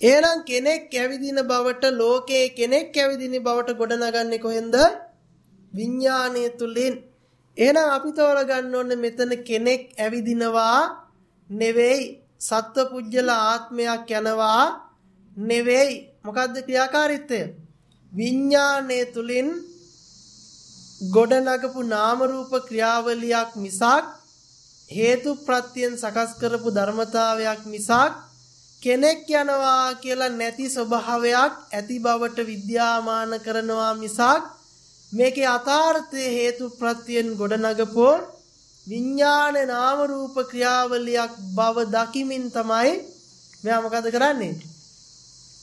Speaker 1: එහෙනම් කෙනෙක් ඇවිදින බවට ලෝකයේ කෙනෙක් ඇවිදින බවට ගොඩනගන්නේ කොහෙන්ද? විඥාණය තුළින්. එහෙනම් අපි තෝරගන්න ඕනේ මෙතන කෙනෙක් ඇවිදිනවා නෙවෙයි සත්වපුජ්‍යල ආත්මයක් යනවා නෙවෙයි මොකද්ද ක්‍රියාකාරීත්වය? විඥාණය තුලින් ගොඩනගපු නාම රූප ක්‍රියාවලියක් මිසක් හේතු ප්‍රත්‍යයෙන් සකස් කරපු ධර්මතාවයක් මිසක් කෙනෙක් යනවා කියලා නැති ස්වභාවයක් ඇති බවට විද්‍යාමාන කරනවා මිසක් මේකේ අතාර්ථයේ හේතු ප්‍රත්‍යයෙන් ගොඩනගපෝ විඥාන නාම රූප ක්‍රියාවලියක් බව දකිමින් තමයි මෙයා මොකද කරන්නේ?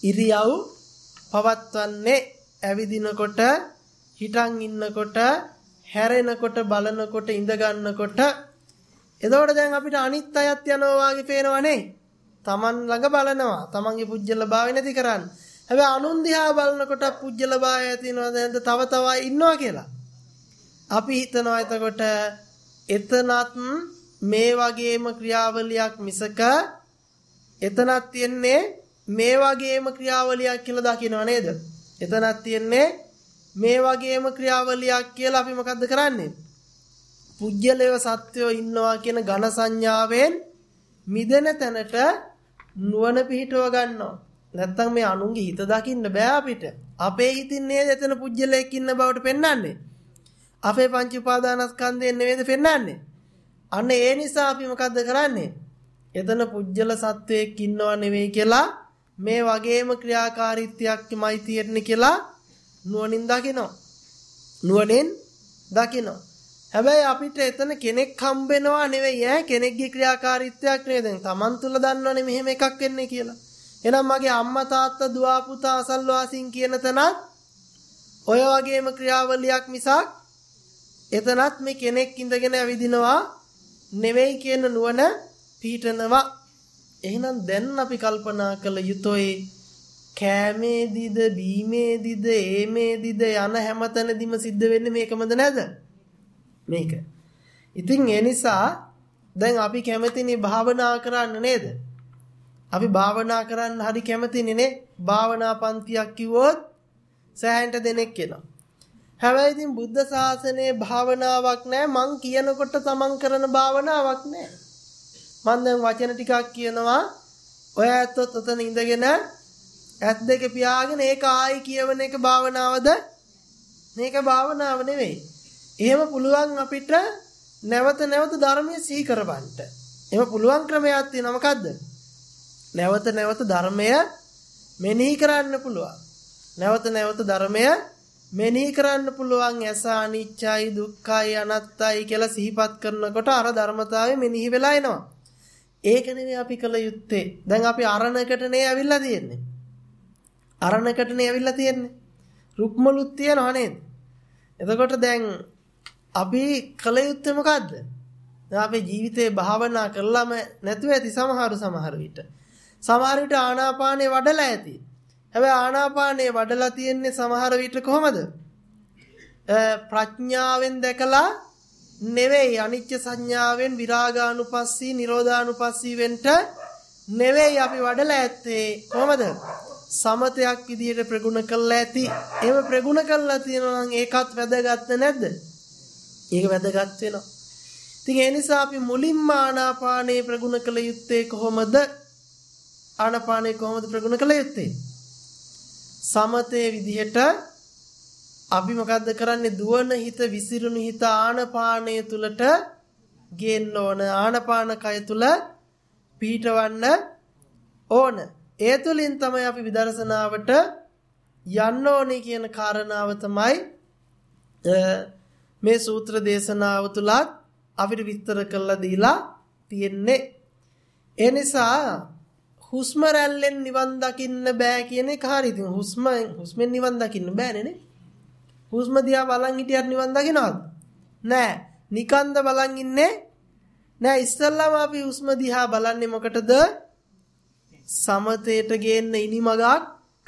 Speaker 1: ඉරියව් පවත්වන්නේ. ඇවිදිනකොට හිටන් ඉන්නකොට හැරෙනකොට බලනකොට ඉඳ ගන්නකොට එතකොට දැන් අපිට අනිත් අයත් යනවා වගේ පේනවනේ Taman ළඟ බලනවා. Tamanගේ පුජ්‍යල භාවය නැති කරන්න. හැබැයි අනුන් දිහා බලනකොට පුජ්‍යල භාවය ඇතිවෙනවද නැද්ද තව තව ඉන්නවා කියලා. අපි හිතනවා එතකොට එතනත් මේ වගේම ක්‍රියාවලියක් මිසක එතනක් තියෙන්නේ මේ වගේම ක්‍රියාවලියක් කියලා දකින්නව නේද? එතනක් තියෙන්නේ මේ වගේම ක්‍රියාවලියක් කියලා අපි මොකද්ද කරන්නේ? පුජ්‍යලේව සත්වයෝ ඉන්නවා කියන ඝන සංඥාවෙන් මිදෙන තැනට නුවණ පිහිටව ගන්නවා. නැත්තම් මේ අනුන්ගේ හිත දකින්න බෑ අපිට. අපේ හිතින් නේද එතන පුජ්‍යලයක් ඉන්න බවට පෙන්වන්නේ. අපේ පංච උපාදානස්කන්ධයෙන් නෙවෙයිද පෙන්වන්නේ. අන්න ඒ නිසා අපි මොකද්ද කරන්නේ? එතන පුජ්‍යල සත්වයක් ඉන්නව නෙවෙයි කියලා මේ වගේම ක්‍රියාකාරීත්වයක්මයි තියෙන්නේ කියලා නුවණින් දකිනවා. නුවණෙන් දකිනවා. හැබැයි අපිට එතන කෙනෙක් හම්බෙනවා නෙවෙයි ඈ කෙනෙක්ගේ ක්‍රියාකාරීත්වයක් නෙවෙයි දැන් Taman තුල දන්නවනේ මෙහෙම එකක් වෙන්නේ කියලා. එහෙනම් මගේ අම්මා තාත්තා දුව පුතා අසල්වාසීන් කියන තැනත් ඔය වගේම ක්‍රියාවලියක් මිසක් එතනත් මේ කෙනෙක් ඉඳගෙන ඇවිදිනවා නෙවෙයි කියන නුවණ පීඨනවා. එහෙනම් දැන් අපි කල්පනා කළ යුතුයි කෑමේදීද බීමේදීද ඒමේදීද යන හැමතැනදීම සිද්ධ වෙන්නේ මේකමද නැද? මේක. ඉතින් ඒ නිසා දැන් අපි කැමතිනේ භාවනා කරන්න නේද? අපි භාවනා කරන්න හරි කැමතිනේ නේ? භාවනා පන්තියක් කිව්වොත් සෑහෙන්න දෙනෙක් එනවා. හැබැයි ඉතින් බුද්ධ ශාසනයේ භාවනාවක් නැහැ මං කියනකොට තමන් කරන භාවනාවක් නැහැ. මම දැන් වචන ටිකක් කියනවා ඔය ඇත්තොත් ඔතන ඉඳගෙන ඇත් දෙක පියාගෙන ඒක ආයි කියවන එක භාවනාවද? මේක භාවනාව නෙවෙයි. එහෙම පුළුවන් අපිට නැවත නැවත ධර්මයේ සිහි කරවන්න. එහෙම පුළුවන් ක්‍රමයක් තියෙනවා මොකද්ද? නැවත නැවත ධර්මය මෙනෙහි කරන්න පුළුවන්. නැවත නැවත ධර්මය මෙනෙහි කරන්න පුළුවන් ඇස අනිච්චයි දුක්ඛයි අනත්තයි කියලා සිහිපත් කරනකොට අර ධර්මතාවය මෙනෙහි වෙලා එනවා. ඒක නෙවෙයි අපි කළ යුත්තේ. දැන් අපි අරණකට නේ ඇවිල්ලා තියෙන්නේ. අරණකට නේ ඇවිල්ලා තියෙන්නේ. රුක්මලුත් තියනව නේද? එතකොට දැන් අපි කළ යුත්තේ මොකද්ද? අපේ ජීවිතේ භාවනා කළාම නැතුව ඇති සමහරු සමහර විට. සමහර විට ආනාපානේ වඩලා ඇති. හැබැයි ආනාපානේ වඩලා තියෙන්නේ සමහර විට කොහමද? ප්‍රඥාවෙන් දැකලා නෙවෙයි අනිච්ච සංඥාවෙන් විරාගානුපස්සී නිරෝධානුපස්සී වෙන්ට නෙවෙයි අපි වඩලා ඇත්තේ කොහමද? සමතයක් විදියට ප්‍රගුණ කළා ඇති. එහෙම ප්‍රගුණ කළා තියෙනවා නම් ඒකත් වැදගත් නැද්ද? ඒක වැදගත් වෙනවා. ඉතින් ඒ නිසා අපි මුලින්ම ආනාපානේ ප්‍රගුණ කළ යුත්තේ කොහොමද? ආනාපානේ කොහොමද ප්‍රගුණ කළ යුත්තේ? සමතේ විදිහට අපි මොකද්ද කරන්නේ? දුවන හිත විසිරුණු හිත ආනාපානය තුලට ගේන්න ඕන. ආනාපාන කය තුල පීඨවන්න ඕන. ඒ තුලින් තමයි අපි විදර්ශනාවට යන්න ඕනේ කියන කාරණාව තමයි මේ සූත්‍ර දේශනාව තුලත් අපිට විස්තර කරලා දීලා තියෙන්නේ. ඒ නිසා හුස්ම රැල්ලෙන් නිවන් දකින්න බෑ කියන එක හරි. ඉතින් හුස්ම හුස්මෙන් නිවන් දකින්න බෑනේ නේ. හුස්ම දිහා බලන් හිටියත් නිවන් දකින්නවද? නෑ. නිකන්ද බලන් ඉන්නේ නෑ. ඉස්සල්ලාම අපි හුස්ම දිහා බලන්නේ මොකටද? සමතේට ගේන්න ඉනිමගක්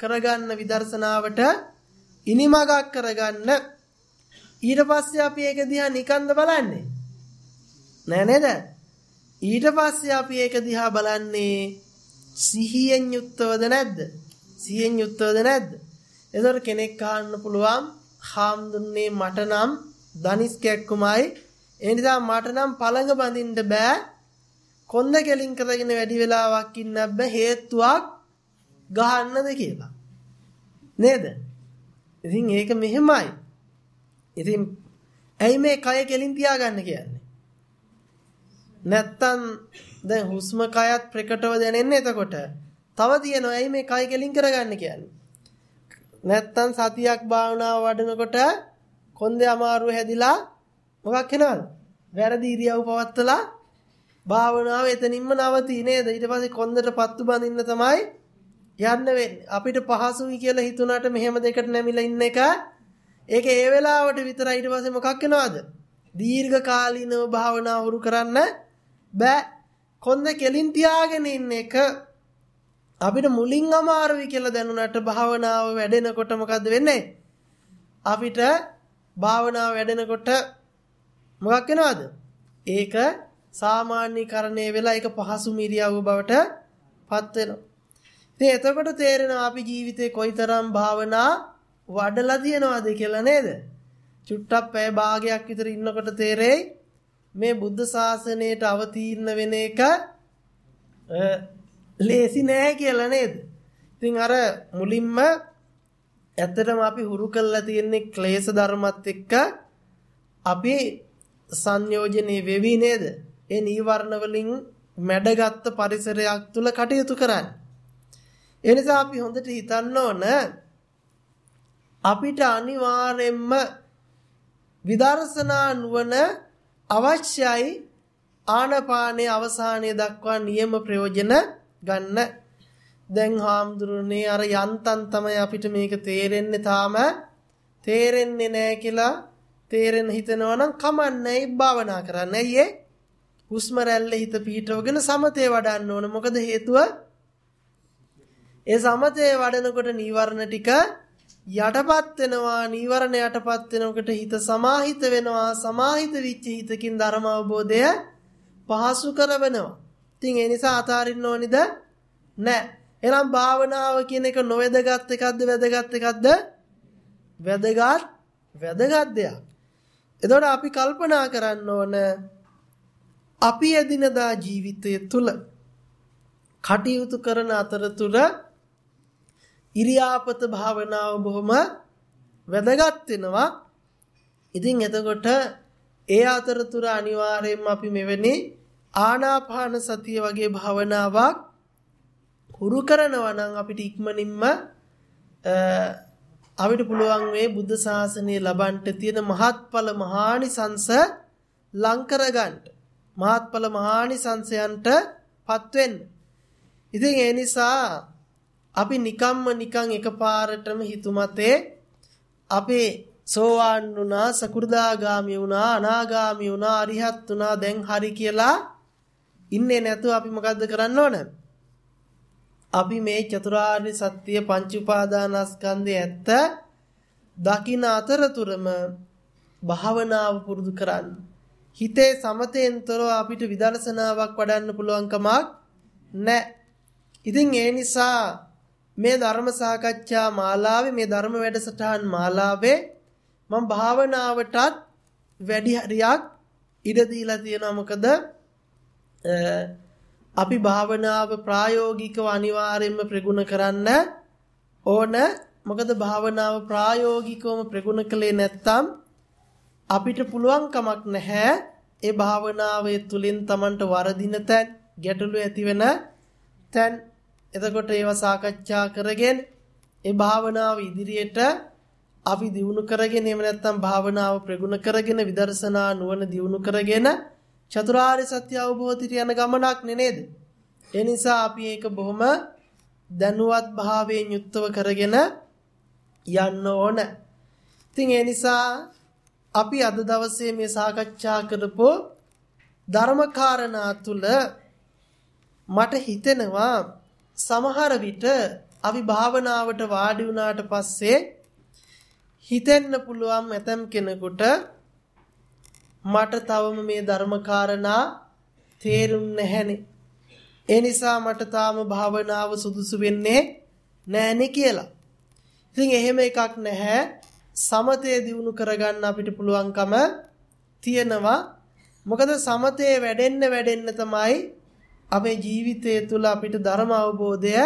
Speaker 1: කරගන්න විදර්ශනාවට ඉනිමගක් කරගන්න. ඊට පස්සේ අපි ඒක දිහා නිකන්ද බලන්නේ. නෑ නේද? ඊට පස්සේ අපි ඒක දිහා බලන්නේ සිහියෙන් යුක්තවද නැද්ද? සිහියෙන් යුක්තවද නැද්ද? එතකොට කෙනෙක් අහන්න පුළුවන් හාමුදුරනේ මට නම් ධනිස් කැක්කුමයි. ඒ නිසා මට නම් පළඟ බඳින්න බෑ. කොන්ද කෙලින් කරගෙන වැඩි වෙලාවක් ඉන්න බෑ හේතුවක් ගහන්නද කියලා නේද ඉතින් ඒක මෙහෙමයි ඉතින් ඇයි මේ කය කෙලින් තියාගන්න කියන්නේ? නැත්තම් දැන් හුස්ම කයත් ප්‍රකටව දැනෙන්නේ එතකොට. තව තියෙනවා ඇයි මේ කය කෙලින් කරගන්න කියන්නේ? නැත්තම් සතියක් භාවනාව වඩනකොට කොන්දේ අමාරුව හැදිලා මොකක් වෙනවද? වැරදි ඉරියව් පවත්තලා භාවනාව එතනින්ම නවතී නේද? ඊට පස්සේ කොන්දට පත්තු බඳින්න තමයි යන්න වෙන්නේ. අපිට පහසුයි කියලා හිතුණාට මෙහෙම දෙකට නැමිලා ඉන්න එක ඒක ඒ වෙලාවට විතරයි ඊට පස්සේ මොකක් වෙනවද? දීර්ඝ කාලීනව භාවනා වුරු කරන්න බෑ. කොන්ද කෙලින් තියාගෙන ඉන්න එක අපිට මුලින් අමාරුයි කියලා දැනුණාට භාවනාව වැඩෙනකොට මොකද්ද වෙන්නේ? අපිට භාවනාව වැඩෙනකොට මොකක් වෙනවද? ඒක සාමාන්‍යකරණය වෙලා ඒක පහසු මිරියව බවට පත් වෙනවා. ඉතින් එතකොට තේරෙනවා අපි ජීවිතේ කොයිතරම් භාවනා වඩලා තියනවද කියලා නේද? චුට්ටක් පැය භාගයක් විතර ඉන්නකොට තේරෙයි මේ බුද්ධ ශාසනයට අවතීර්ණ වෙන එක ලේසි නෑ කියලා නේද? ඉතින් අර මුලින්ම ඇත්තටම අපි හුරු කරලා තියෙන්නේ ක්ලේශ ධර්මත් එක්ක අපි සංයෝජනේ වෙවි නේද? ඒ නීවරණ වලින් මැඩගත් පරිසරයක් තුල කටයුතු කරන්නේ. ඒ නිසා අපි හොඳට හිතන්න ඕන අපිට අනිවාර්යෙන්ම විදර්ශනා නුවණ අවශ්‍යයි ආනපානයේ අවසානයේ දක්වා නියම ප්‍රයෝජන ගන්න. දැන් හාමුදුරනේ අර යන්තම් තමයි අපිට මේක තේරෙන්නේ තාම තේරෙන්නේ නැහැ කියලා තේරෙන හිතනවා නම් කමන්නේ භාවනා කරන්න. ඇයි ඒ? හුස්ම රැල්ලේ හිත පිහිටවගෙන සමතේ වඩන්න ඕන. මොකද හේතුව ඒ සමතේ වඩනකොට නීවරණ ටික යටපත් වෙනවා නීවරණ යටපත් වෙනකොට හිත සමාහිත වෙනවා සමාහිත වෙච්ච හිතකින් ධර්ම අවබෝධය පහසු කරවෙනවා. ඉතින් ඒ නිසා අතාරින්න ඕනිද? නැහැ. එහෙනම් භාවනාව කියන එක නොවැදගත් එකක්ද වැදගත් එකක්ද? වැදගත් වැදගත් දෙයක්. එතකොට අපි කල්පනා කරන්න ඕන අපි එදිනදා ජීවිතය තුළ කටයුතු කරන අතරතුර ඉරියාපත භාවනාව බොහොම වැදගත් වෙනවා. ඉතින් එතකොට ඒ අතරතුර අනිවාර්යයෙන්ම අපි මෙවැනි ආනාපාන සතිය වගේ භාවනාවක් හුරු කරනවා නම් අපිට ඉක්මනින්ම අපිට පුළුවන් මේ බුද්ධ ශාසනය ලබන්නට තියෙන මහත්ඵල මහානිසංස ලං කරගන්න. මහත්ඵල මහානිසංසයන්ට පත් වෙන්න. ඉතින් ඒ නිසා අපි නිකම්ම නිකං එකපාරටම හිතුමතේ අපේ සෝවාන් වුණා සකු르දාගාමි වුණා අනාගාමි වුණා අරිහත් වුණා දැන් හරි කියලා ඉන්නේ නැතුව අපි මොකද්ද කරන්න ඕන? අපි මේ චතුරාර්ය සත්‍ය පංච උපාදානස්කන්ධය ඇත්ත දකින අතරතුරම භාවනාව පුරුදු කරන්න. හිතේ සමතෙන්තරව අපිට විදර්ශනාවක් වඩන්න පුළුවන් කමක් නැහැ. ඉතින් ඒ නිසා මේ ධර්ම සාකච්ඡා මාලාවේ මේ ධර්ම වැඩසටහන් මාලාවේ මම භාවනාවටත් වැඩි හරියක් ඉඩ දීලා තියෙනවා මොකද අපි භාවනාව ප්‍රායෝගිකව අනිවාර්යයෙන්ම ප්‍රගුණ කරන්න ඕන මොකද භාවනාව ප්‍රායෝගිකවම ප්‍රගුණ කළේ නැත්නම් අපිට පුළුවන් කමක් නැහැ ඒ භාවනාවේ තුලින් Tamanට වරදින තැන් ගැටලු ඇති වෙන තැන් එතකොට ඒවා සාකච්ඡා කරගෙන ඒ භාවනාව ඉදිරියට අපි දියුණු කරගෙන එහෙම නැත්නම් භාවනාව ප්‍රගුණ කරගෙන විදර්ශනා නුවණ දියුණු කරගෙන චතුරාර්ය සත්‍ය අවබෝධයට යන ගමනක් නේද? ඒ නිසා අපි ඒක බොහොම දැනුවත් භාවයෙන් යුක්තව කරගෙන යන්න ඕන. ඉතින් ඒ නිසා අපි අද දවසේ මේ සාකච්ඡා කරපු ධර්මකාරණා තුල මට හිතෙනවා සමහර විට අපි භාවනාවට වාඩි වුණාට පස්සේ හිතෙන්න පුළුවන් ඇතම් කෙනෙකුට මට තවම මේ ධර්මකාරණා තේරුම් නැහැනේ. ඒ නිසා මට තාම භාවනාව සුදුසු වෙන්නේ නැහැනේ කියලා. ඉතින් එහෙම එකක් නැහැ. සමතේ දිනු කරගන්න අපිට පුළුවන්කම තියෙනවා. මොකද සමතේ වැඩෙන්න වැඩෙන්න තමයි අපේ ජීවිතය තුළ අපිට ධර්ම අවබෝධය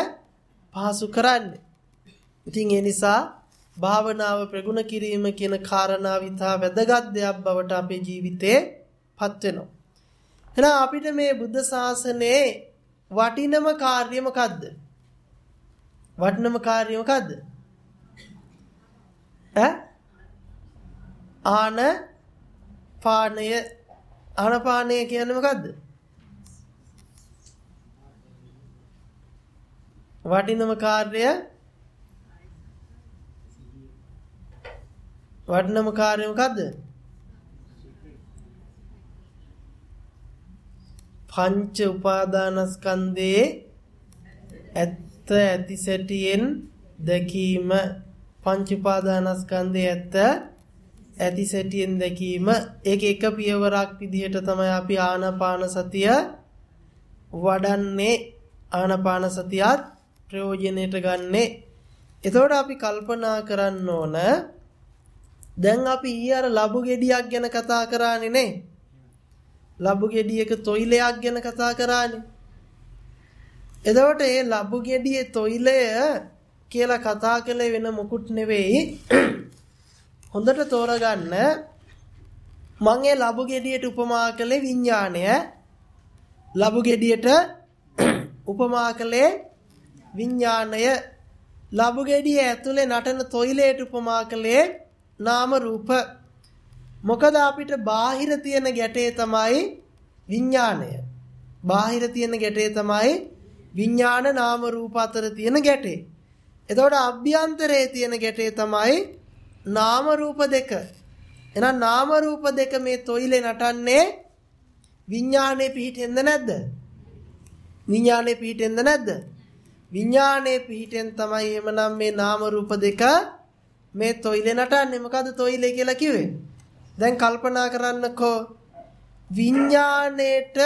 Speaker 1: පහසු කරන්නේ. ඉතින් ඒ නිසා භාවනාව ප්‍රගුණ කිරීම කියන කාරණාව ඉතා වැදගත් දෙයක් බවට අපේ ජීවිතේ පත් වෙනවා. එහෙනම් අපිට මේ බුද්ධ ශාසනයේ වටිනම කාර්ය මොකද්ද? වටිනම කාර්ය මොකද්ද? ඈ ආන පානය ආනපානය කියන්නේ මොකද්ද? වටිනම කාර්ය වටිනම කාර්ය මොකද්ද? පංච උපාදානස්කන්ධයේ ඇත්ත ඇති සැටියෙන් දැකීම පංච උපාදානස්කන්ධය ඇත්ත ඇති සැටියෙන් දැකීම. ඒක එක පියවරක් විදිහට තමයි අපි ආනාපාන සතිය වඩන්නේ. ආනාපාන සතියත් ප්‍රයෝජනෙට ගන්නෙ. එතකොට අපි කල්පනා කරන්න ඕන. දැන් අපි ඊ අර ලබු ගෙඩියක් ගැන කතා කරානේ නේ? ලබු ගෙඩියක තොইলයක් ගැන කතා කරානේ. එතකොට ඒ ලබු ගෙඩියේ තොইলය කියලා කතා කළේ වෙන මොකුත් නෙවෙයි. හොඳට තෝරගන්න. මම ඒ ලබු ගෙඩියට උපමා කළේ විඥාණය ලබු ගෙඩියට උපමා කළේ විඥාණය ලබු ගෙඩිය ඇතුලේ නටන තොইলයට උපමා කළේ නාම රූප. මොකද අපිට බාහිර තියෙන ගැටේ තමයි විඥාණය බාහිර තියෙන ගැටේ තමයි විඥාන නාම රූප අතර තියෙන ගැටේ. එතකොට අභ්‍යන්තරයේ තියෙන ගැටේ තමයි නාම රූප දෙක. එහෙනම් නාම රූප දෙක මේ තොইলේ නටන්නේ විඥානයේ පිහිටෙන්ද නැද්ද? විඥානයේ පිහිටෙන්ද නැද්ද? විඥානයේ පිහිටෙන් තමයි එමනම් මේ නාම රූප දෙක මේ තොইলේ නටන්නේ. මොකද්ද තොইলේ කියලා කිව්වේ? දැන් කල්පනා කරන්නකෝ විඥාණයට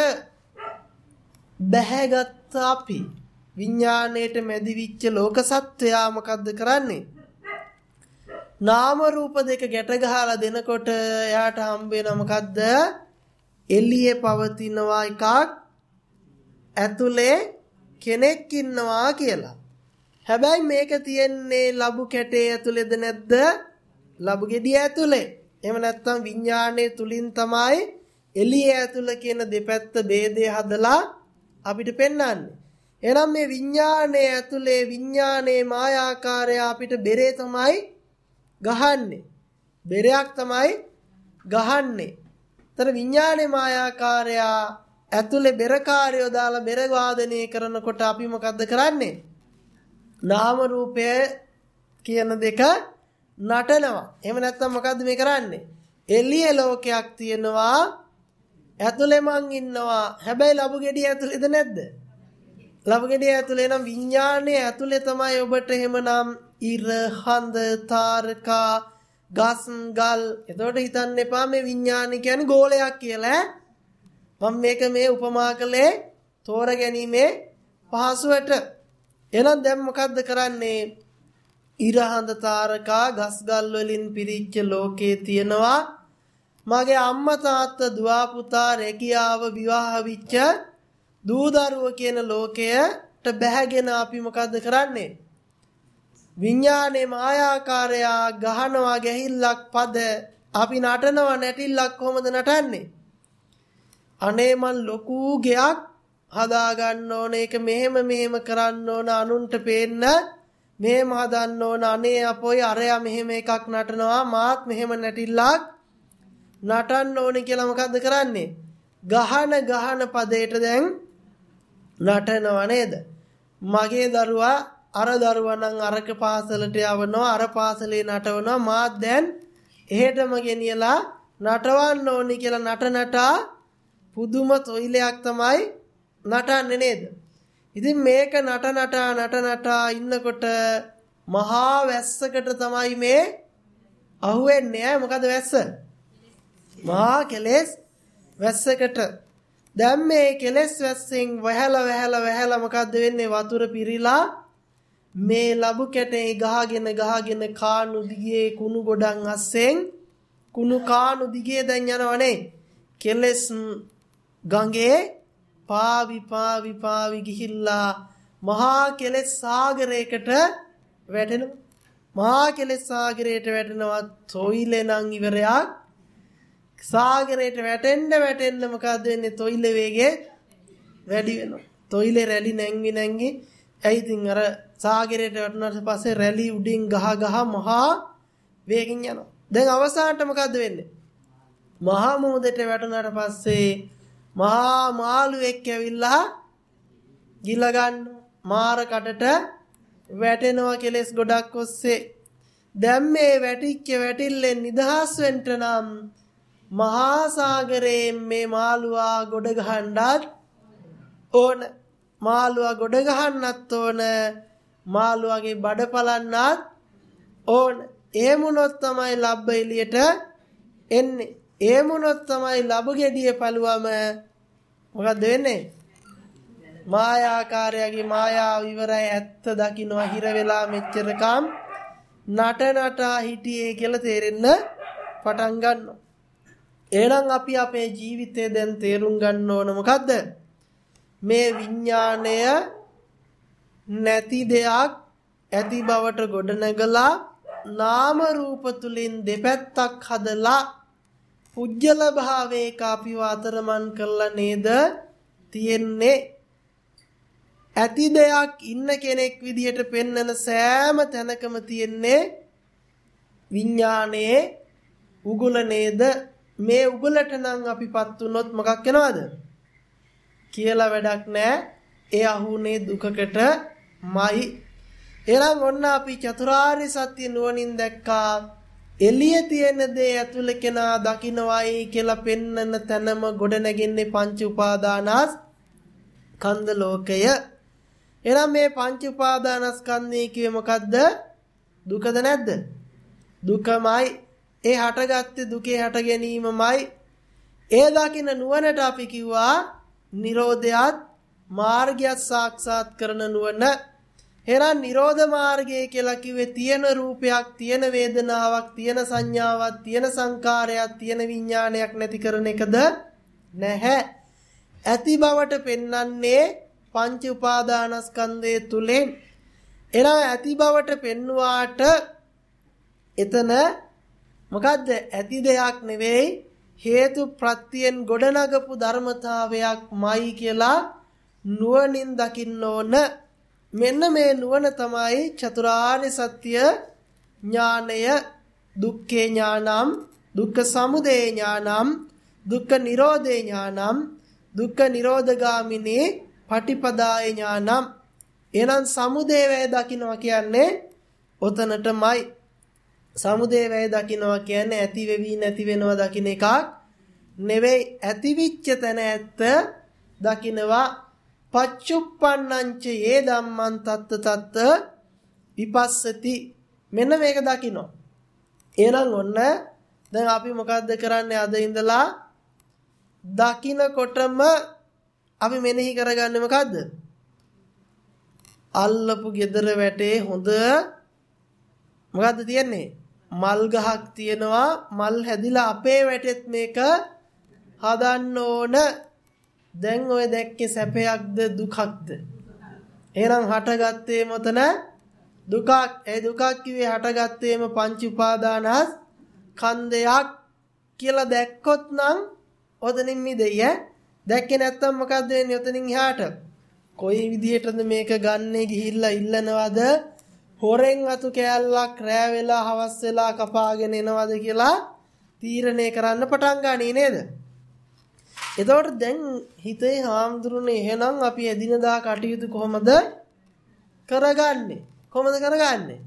Speaker 1: බැහැගත් අපි විඥාණයට මැදිවිච්ච ලෝක සත්වයා මොකද්ද කරන්නේ? නාම රූප දෙක ගැට ගහලා දෙනකොට එයාට හම්බ වෙන මොකද්ද? එළියේ පවතිනවා එකක් ඇතුලේ කෙනෙක් ඉන්නවා කියලා. හැබැයි මේක තියෙන්නේ ලබු කැටේ ඇතුලේද නැද්ද? ලබු ගෙඩිය ඇතුලේ. එහෙම නැත්නම් විඥානයේ තුලින් තමයි එළියේ ඇතුළ කියන දෙපැත්ත ભેදේ හදලා අපිට පෙන්වන්නේ. එහෙනම් මේ විඥානයේ ඇතුලේ විඥානයේ මායාකාරය අපිට බෙරේ තමයි ගහන්නේ. බෙරයක් තමයි ගහන්නේ. ତර විඥානයේ මායාකාරය ඇතුලේ බෙරකාරයෝ දාලා බෙර වාදනය කරනකොට අපි මොකද්ද කරන්නේ? නාම රූපය කියන දෙක නටනවා. එහෙම නැත්නම් මොකද්ද මේ කරන්නේ? එළිය ලෝකයක් තියෙනවා. ඇතුලේ මං ඉන්නවා. හැබැයි ලබු ගෙඩිය ඇතුලේද නැද්ද? ලබගෙඩිය ඇතුලේ නම් විඥානයේ ඇතුලේ තමයි ඔබට එහෙමනම් ඉර හඳ තාරකා ගස් ගල්. එතකොට හිතන්න එපා මේ විඥානය කියන්නේ ගෝලයක් කියලා මම මේක මේ උපමා කළේ තෝර ගැනීමේ පහසුවට. එහෙනම් දැන් මොකද්ද කරන්නේ? ඉර හඳ තාරකා ගස් ගල් වලින් පිරිච්ච ලෝකේ තියෙනවා. මගේ අම්මා තාත්තා දුව පුතා රැකියාව විවාහ විච්ච දූ දරුව කියන ලෝකයට බැහැගෙන අපි මොකද්ද කරන්නේ? විඥානේ මායාකාරය ගහනවා ගැහිල්ලක් පද අපි නටනවා නැටිල්ලක් කොහොමද නටන්නේ? අනේ මන් ලොකු ගයක් හදා ගන්න ඕන ඒක මෙහෙම මෙහෙම කරන්න ඕන අනුන්ට පේන්න මෙහෙම හදන්න ඕන අනේ අපොයි අරයා මෙහෙම එකක් නටනවා මාත් මෙහෙම නැටිල්ලක් නටන්න ඕනේ කියලා මොකද්ද කරන්නේ? ගහන ගහන පදයට දැන් නටනවා නේද? මගේ දරුවා අර දරුවා නම් අරක පාසලට යවනවා අර පාසලේ නටවනවා මාත් දැන් එහෙටම ගෙනියලා නටවන්න ඕනි කියලා නට නටා පුදුම තොইলයක් තමයි නටන්නේ නේද? ඉතින් මේක නට නටා නට නටා ඉන්නකොට මහා වැස්සකට තමයි මේ අහුවෙන්නේ ඈ මොකද වැස්ස? මහා කෙලෙස් වැස්සකට දැන් මේ කෙලස් වැස්සෙන් වැහැලා වැහැලා වැහැලා මොකද්ද වෙන්නේ? වතුර පිරීලා මේ ලබු කැටේ ගහගෙන ගහගෙන කානු දිගේ කුණු ගොඩන් අස්සෙන් කුණු කානු දිගේ දැන් යනවනේ කෙලස් ගඟේ පාවි පාවි පාවි ගිහිල්ලා මහා කෙලස් සාගරයකට වැටෙනවා. මහා කෙලස් සාගරයට වැටෙනවා තොইলේ නම් ඉවරයක්. සාගරයට වැටෙන්න වැටෙන්න මොකද වෙන්නේ? තොইল වේගය වැඩි වෙනවා. තොইল රැලි නැංගි නැංගි ඇයි ඉතින් අර සාගරයට වැටුණාට පස්සේ රැලි උඩින් ගහ ගහ මහා වේගෙන් යනවා. දැන් අවසානට මොකද වෙන්නේ? මහා මොහොතට වැටුණාට පස්සේ මහා මාළුවෙක් ඇවිල්ලා ගිල ගන්න මාර කටට වැටෙනවා කෙලස් ගොඩක් ඔස්සේ. දැන් මේ වැටිච්ච වැටිල්ලෙන් නිදහස් වෙන්න නම් මහා සාගරයෙන් මේ මාළුවා ගොඩ ගහන්නත් ඕන. මාළුවා ගොඩ ගහන්නත් ඕන. මාළුවාගේ බඩ පලන්නත් ඕන. එහෙමුණොත් තමයි ලබ්බ එළියට එන්නේ. එහෙමුණොත් තමයි ලබු ගෙඩිය පළුවම මොකද වෙන්නේ? මායාකාරයාගේ මායාව ඉවරයි ඇත්ත දකින්නවා හිර වෙලා මෙච්චරකම්. නට නටා හිටියේ කියලා තේරෙන්න පටන් ගන්නවා. එහෙනම් අපි අපේ ජීවිතේ දැන් තේරුම් ගන්න ඕන මොකද්ද? මේ විඥාණය නැති දෙයක් ඇති බවට ගොඩනගලා නාම රූප තුලින් දෙපැත්තක් හදලා පුජ්‍යල භාවයක අපිව අතරමන් කරලා නේද තියෙන්නේ. ඇති දෙයක් ඉන්න කෙනෙක් විදියට පෙන්නන සෑම තැනකම තියෙන්නේ විඥානයේ උගුල නේද? මේ උගලට නම් අපිපත් වුනොත් මොකක් වෙනවද? කියලා වැඩක් නැහැ. ඒ අහුනේ දුකකටමයි එහෙනම් ඔන්න අපි චතුරාර්ය සත්‍ය නුවණින් දැක්කා. එළිය තියෙන දේ ඇතුළේ කෙනා දකින්නවයි කියලා පෙන්නන තැනම ගොඩනැගෙන්නේ පංච උපාදානස් කන්ද ලෝකය. එහෙනම් මේ පංච උපාදානස්කන්ධය කියේ මොකද්ද? දුකද නැද්ද? දුකමයි. ඒ හටගත්තේ දුකේ හට ගැනීමමයි. ඒ දකින්න නුවණට අපි කිව්වා නිරෝධයත් මාර්ගයත් සාක්ෂාත් කරන නුවණ. එහෙනම් නිරෝධ මාර්ගය කියලා කිව්වේ තියෙන රූපයක් තියෙන වේදනාවක් තියෙන සංඥාවක් තියෙන සංකාරයක් තියෙන විඥානයක් නැති කරන එකද නැහැ. ඇති බවට පෙන්වන්නේ පංච උපාදානස්කන්ධය තුලින් එනවා ඇති බවට පෙන්වාට එතන මොකද්ද? ඇති දෙයක් නෙවෙයි හේතු ප්‍රත්‍යයෙන් ගොඩනගපු ධර්මතාවයක්මයි කියලා නුවණින් දකින්න ඕන. මෙන්න මේ නුවණ තමයි චතුරාර්ය සත්‍ය ඥානය. දුක්ඛේ ඥානම් දුක්ඛ සමුදය ඥානම් දුක්ඛ නිරෝධේ ඥානම් දුක්ඛ නිරෝධගාමිනී පටිපදාය ඥානම්. එහෙනම් සමුදය වේ දකින්නවා කියන්නේ ඔතනටමයි. සමුදය වේ දකින්නවා කියන්නේ ඇති වෙවි නැති වෙනවා දකින්න එකක් නෙවෙයි ඇතිවිච්ච තැන ඇත්ත දකින්නවා පච්චුප්පන්නංච යේ ධම්මං තත්ත තත්ත විපස්සති මෙන්න මේක දකින්න එහෙනම් ඔන්න දැන් අපි මොකද්ද කරන්නේ අද ඉඳලා දකින්නකොටම අපි මෙනෙහි කරගන්නේ මොකද්ද? අල්ලපු gedara වැටේ හොඳ මොකද්ද තියන්නේ? මල් ගහක් තියෙනවා මල් හැදිලා අපේ වැටෙත් මේක හදන්න ඕන. දැන් ඔය දැක්කේ සැපයක්ද දුකක්ද? එහෙනම් හටගත්තේ මොතන දුකක්. ඒ දුකක් කිව්වේ හටගත්තේම පංච උපාදානස් කන්දයක් කියලා දැක්කොත් නම් ඔතනින් මිදෙයි ඈ දැක්කේ නැත්තම් මොකද්ද වෙන්නේ උතනින් එහාට? කොයි විදිහටද මේක ගන්නෙ ගිහිල්ලා ඉල්ලනවද? හොරෙන් අතු කෑල්ලක් රෑ වෙලා හවස් වෙලා කපාගෙන එනවද කියලා තීරණය කරන්න පටන් ගන්නී නේද? එතකොට දැන් හිතේ හාමුදුරනේ එහෙනම් අපි එදිනදා කටයුතු කොහොමද කරගන්නේ? කොහොමද කරගන්නේ?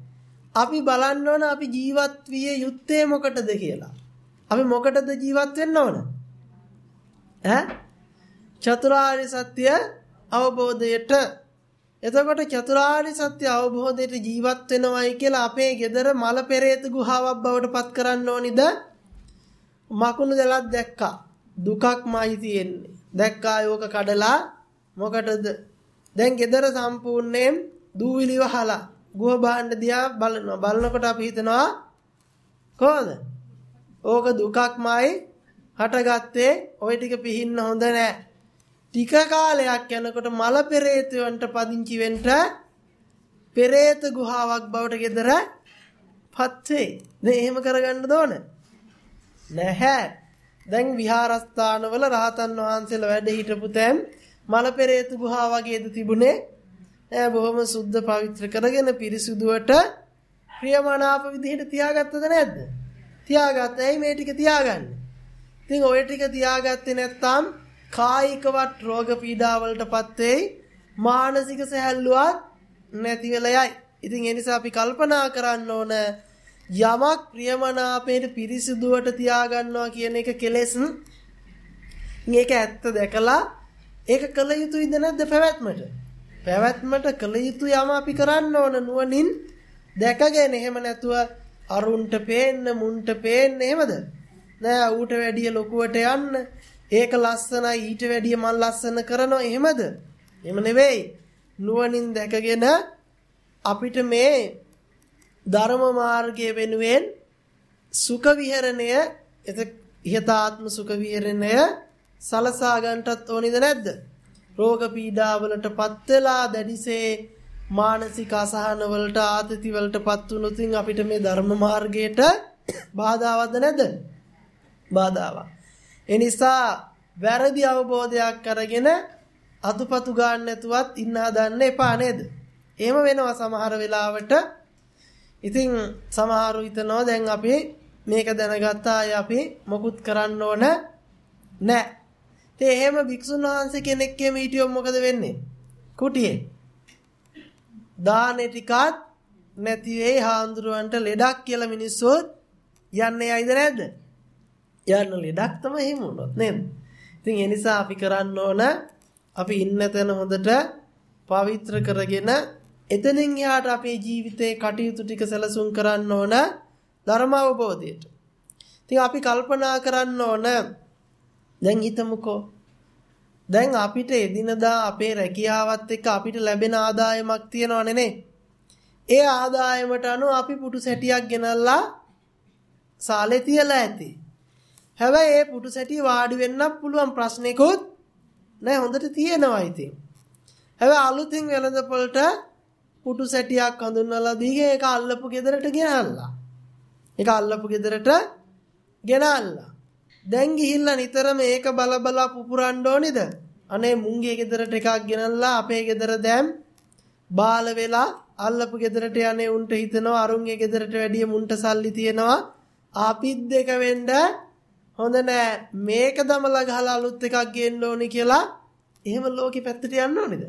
Speaker 1: අපි බලන්න ඕන අපි ජීවත් විය යුත්තේ මොකටද කියලා. අපි මොකටද ජීවත් වෙන්න ඕන? ඈ චතුරාර්ය සත්‍ය අවබෝධයට එතකොට චතුරාර්ය සත්‍ය අවබෝධයට ජීවත් වෙනවයි කියලා අපේ ගෙදර මල පෙරේත ගුහාවක් බවට පත් කරන්න ඕනිද? මකුණු දලක් දැක්කා. දුකක්මයි තියෙන්නේ. දැක්කා යෝක කඩලා මොකටද? දැන් ගෙදර සම්පූර්ණයෙන් දූවිලි වහලා ගුහ බාණ්ඩ දිහා බලනවා. බලනකොට අපි හිතනවා කොහොමද? ඕක දුකක්මයි හටගත්තේ. ওই ටික පිහින්න හොඳ නැහැ. ටික කාලයක් යනකොට මල පෙරේතයන්ට පදිංචි වෙන්න පෙරේත ගුහාවක් බවට ගෙදර පත් වේ. දැන් එහෙම කරගන්න ඕන නැහැ. දැන් විහාරස්ථානවල රහතන් වහන්සේලා වැඩ හිටපු තැන් මල පෙරේත ගුහා වගේද තිබුණේ. ඈ බොහොම සුද්ධ පවිත්‍ර කරගෙන පිරිසුදුවට ප්‍රියමනාප විදිහට තියාගත්තද නැද්ද? තියාගත්තා. ඇයි මේ ටික තියාගන්නේ? ඉතින් ওই ටික තියාගත්තේ නැත්නම් කායිකවත් රෝග පීඩාවලටපත් වෙයි මානසික සැහැල්ලුවක් නැති වෙලා යයි. ඉතින් ඒ නිසා අපි කල්පනා කරන්න ඕන යමක් ප්‍රියමනාපයට පිරිසිදුවට තියාගන්නවා කියන එක කෙලෙස් මේක ඇත්ත දැකලා ඒක කළ යුතුයිද නැද්ද පැවැත්මට? පැවැත්මට කළ යුතු යම අපි කරන්න ඕන නුවණින් දැකගෙන එහෙම නැතුව අරුන්ට පේන්න මුන්ට පේන්න එහෙමද නෑ ඌට වැඩිය ලොකුවට යන්න ඒක ලස්සනයි ඊට වැඩිය මන් ලස්සන කරනවා එහෙමද එහෙම නෙවෙයි නුවණින් දැකගෙන අපිට මේ ධර්ම මාර්ගයේ වෙනුවෙන් සුඛ විහරණය ඉහතාත්ම සුඛ විහරණය සලසා ගන්නටත් ඕනිද නැද්ද? රෝග පීඩාවලටපත් වෙලා දැඩිසේ මානසික අසහන වලට ආතති වලටපත් වුණොත් අපිට මේ ධර්ම මාර්ගයට බාධාවත්ද නැද්ද? බාධාවක්. ඒ නිසා වැරදි අවබෝධයක් අරගෙන අතුපතු ගන්න නැතුවත් ඉන්න හදන්න එපා නේද? එහෙම වෙනවා සමහර වෙලාවට. ඉතින් සමහරු හිතනවා දැන් අපි මේක දැනගත්තා අය අපි මොකුත් කරන්න ඕන නැහැ. ඉතින් එහෙම භික්ෂුන් වහන්සේ කෙනෙක් එහෙම හිටියොත් මොකද වෙන්නේ? කුටියේ. දානේ ටිකත් නැති වෙයි හාඳුරුවන්ට ලෙඩක් කියලා මිනිස්සුත් යන්නේ ඇයිද නැද්ද? යන්න ලෙඩක් තමයි එහෙම වුණොත් නේද? ඉතින් ඒ නිසා අපි කරන්න ඕන අපි ඉන්න තැන හොඳට පවිත්‍ර කරගෙන එතනින් එහාට අපේ ජීවිතේ කටයුතු ටික සැලසුම් කරන්න ඕන ධර්ම අවබෝධයට. ඉතින් අපි කල්පනා කරන්න ඕන දැන් හිතමුකෝ දැන් අපිට එදිනදා අපේ රැකියාවත් එක්ක අපිට ලැබෙන ආදායමක් තියෙනවනේ නේ. ඒ ආදායමට අනුව අපි පුටු සැටියක් ගෙනල්ලා සාලේ තියලා ඇති. හැබැයි ඒ පුටු සැටිය වාඩි වෙන්නත් පුළුවන් ප්‍රශ්නයකොත් නෑ හොඳට තියෙනවා ඉතින්. හැබැයි අලුතින් වෙළඳපොළට පුටු සැටියක් හඳුන්වලා දීගේ ඒක අල්ලපු ගෙදරට ගෙනල්ලා. ඒක අල්ලපු ගෙදරට ගෙනල්ලා. දැන් ගිහිල්ලා නිතරම ඒක බල බලා පුපුරන්න ඕනේද? අනේ මුංගේ ගෙදරට එකක් ගෙනල්ලා අපේ ගෙදර දැන් බාල වෙලා අල්ලපු ගෙදරට යන්නේ උන්ට හිතනවා අරුන්ගේ ගෙදරට වැඩිය මුන්ට සල්ලි තියෙනවා ආපිත් දෙක වෙන්න හොඳ නෑ. මේක දමලා ගහලා අලුත් එකක් ගේන්න ඕනි කියලා එහෙම ලෝකෙ පැත්තට යන්න ඕනේද?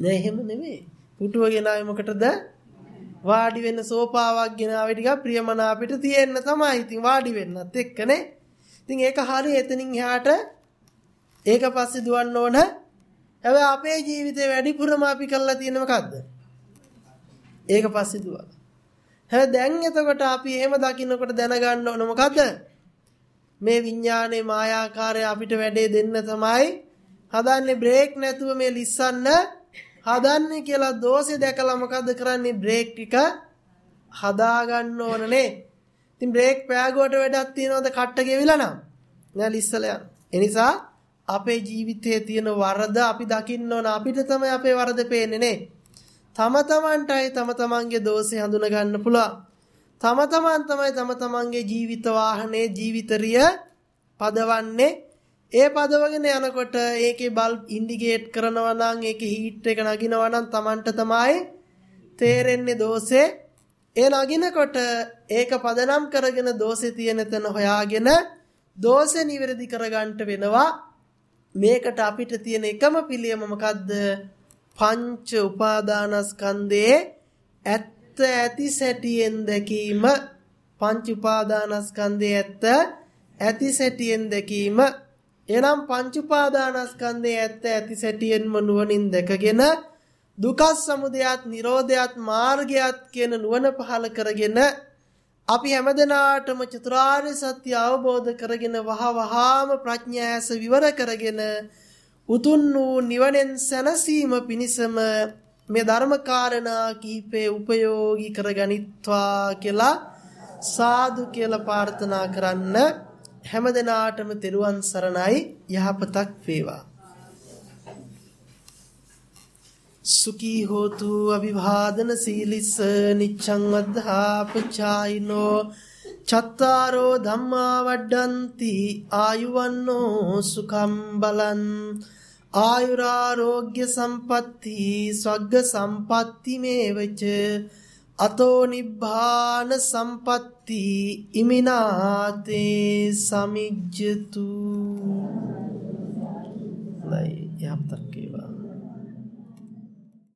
Speaker 1: නෑ එහෙම නෙමෙයි. පුටුව ගෙනාවේ මොකටද? වාඩි වෙන්න සෝපාවක් ගෙනාවේ ටිකක් ප්‍රියමනාපෙට තියෙන්න තමයි. ඉතින් වාඩි වෙන්නත් එක්කනේ. ඉතින් ඒක හරිය එතනින් එහාට ඒක පස්සේ දුවන්න ඕන. හැබැයි අපේ ජීවිතේ වැඩිපුරම අපි කරලා තියෙන මොකද්ද? ඒක පස්සේ දුවලා. හැබැයි දැන් එතකොට අපි එහෙම දකින්නකොට දැනගන්න ඕන මොකද්ද? මේ විඥානයේ මායාකාරය අපිට වැඩේ දෙන්න තමයි හදන්නේ බ්‍රේක් නැතුව මේ ලිස්සන්න හදන්නේ කියලා දෝෂේ දැකලා මොකද කරන්නේ බ්‍රේක් ටික හදා ගන්න ඕනනේ. ඉතින් බ්‍රේක් පෑගුවට වැඩක් තියනවද කට්ට ගෙවිලා නම්? නෑ ලිස්සලා යන. ඒ නිසා අපේ ජීවිතයේ තියෙන වරද අපි දකින්න ඕන අපිට තමයි අපේ වරද පේන්නේ නේ. තම තමන්ටයි තම තමන්ගේ දෝෂේ හඳුන ගන්න පුළුවන්. තම තමන් තමයි තම තමන්ගේ ජීවිත වාහනේ ජීවිතරිය පදවන්නේ. ඒ පදවගෙන යනකොට ඒකේ බල්බ් ඉන්ඩිකේට් කරනවා නම් ඒකේ හීට් එක නගිනවා නම් Tamanට තමයි තේරෙන්නේ දෝෂේ. ඒ නගිනකොට ඒක පදනම් කරගෙන දෝෂේ තියෙන තැන හොයාගෙන දෝෂේ නිවැරදි කරගන්න වෙනවා. මේකට අපිට තියෙන එකම පිළියම මොකද්ද? පංච උපාදානස්කන්ධයේ ඇත්ත ඇති සැටියෙන් දැකීම පංච උපාදානස්කන්ධයේ ඇත්ත ඇති සැටියෙන් දැකීම එනම් පංච උපාදානස්කන්ධයේ ඇත්ත ඇති සැටියෙන්ම නුවණින් දැකගෙන දුක සමුදයත් නිරෝධයත් මාර්ගයත් කියන නුවණ පහල කරගෙන අපි හැමදෙනාටම චතුරාර්ය සත්‍ය අවබෝධ කරගෙන වහ වහාම ප්‍රඥාස විවර කරගෙන උතුම් වූ නිවනෙන් සැනසීම පිණිසම මේ ධර්ම කාරණා කීපේ උපයෝගී කරගනිත්වා කියලා සාදු කියලා ප්‍රාර්ථනා කරන්න හැම දිනාටම තෙරුවන් සරණයි. යහපතක් වේවා. සුඛී හෝතු අවිභාදන සීලිස්ස නිච්ඡං වද්ධාපචායිනෝ චත්තාරෝ ධම්මා වඩ්ඩಂತಿ ආයුවන්නෝ සුඛම් බලං ආයුරාෝග්‍ය සම්පatti ස්වග්ග සම්පatti මේවච. අතෝ නිබ්බාන සම්පatti ඉමිනාතේ සමිජ්ජතු. ලයි යහපතක්.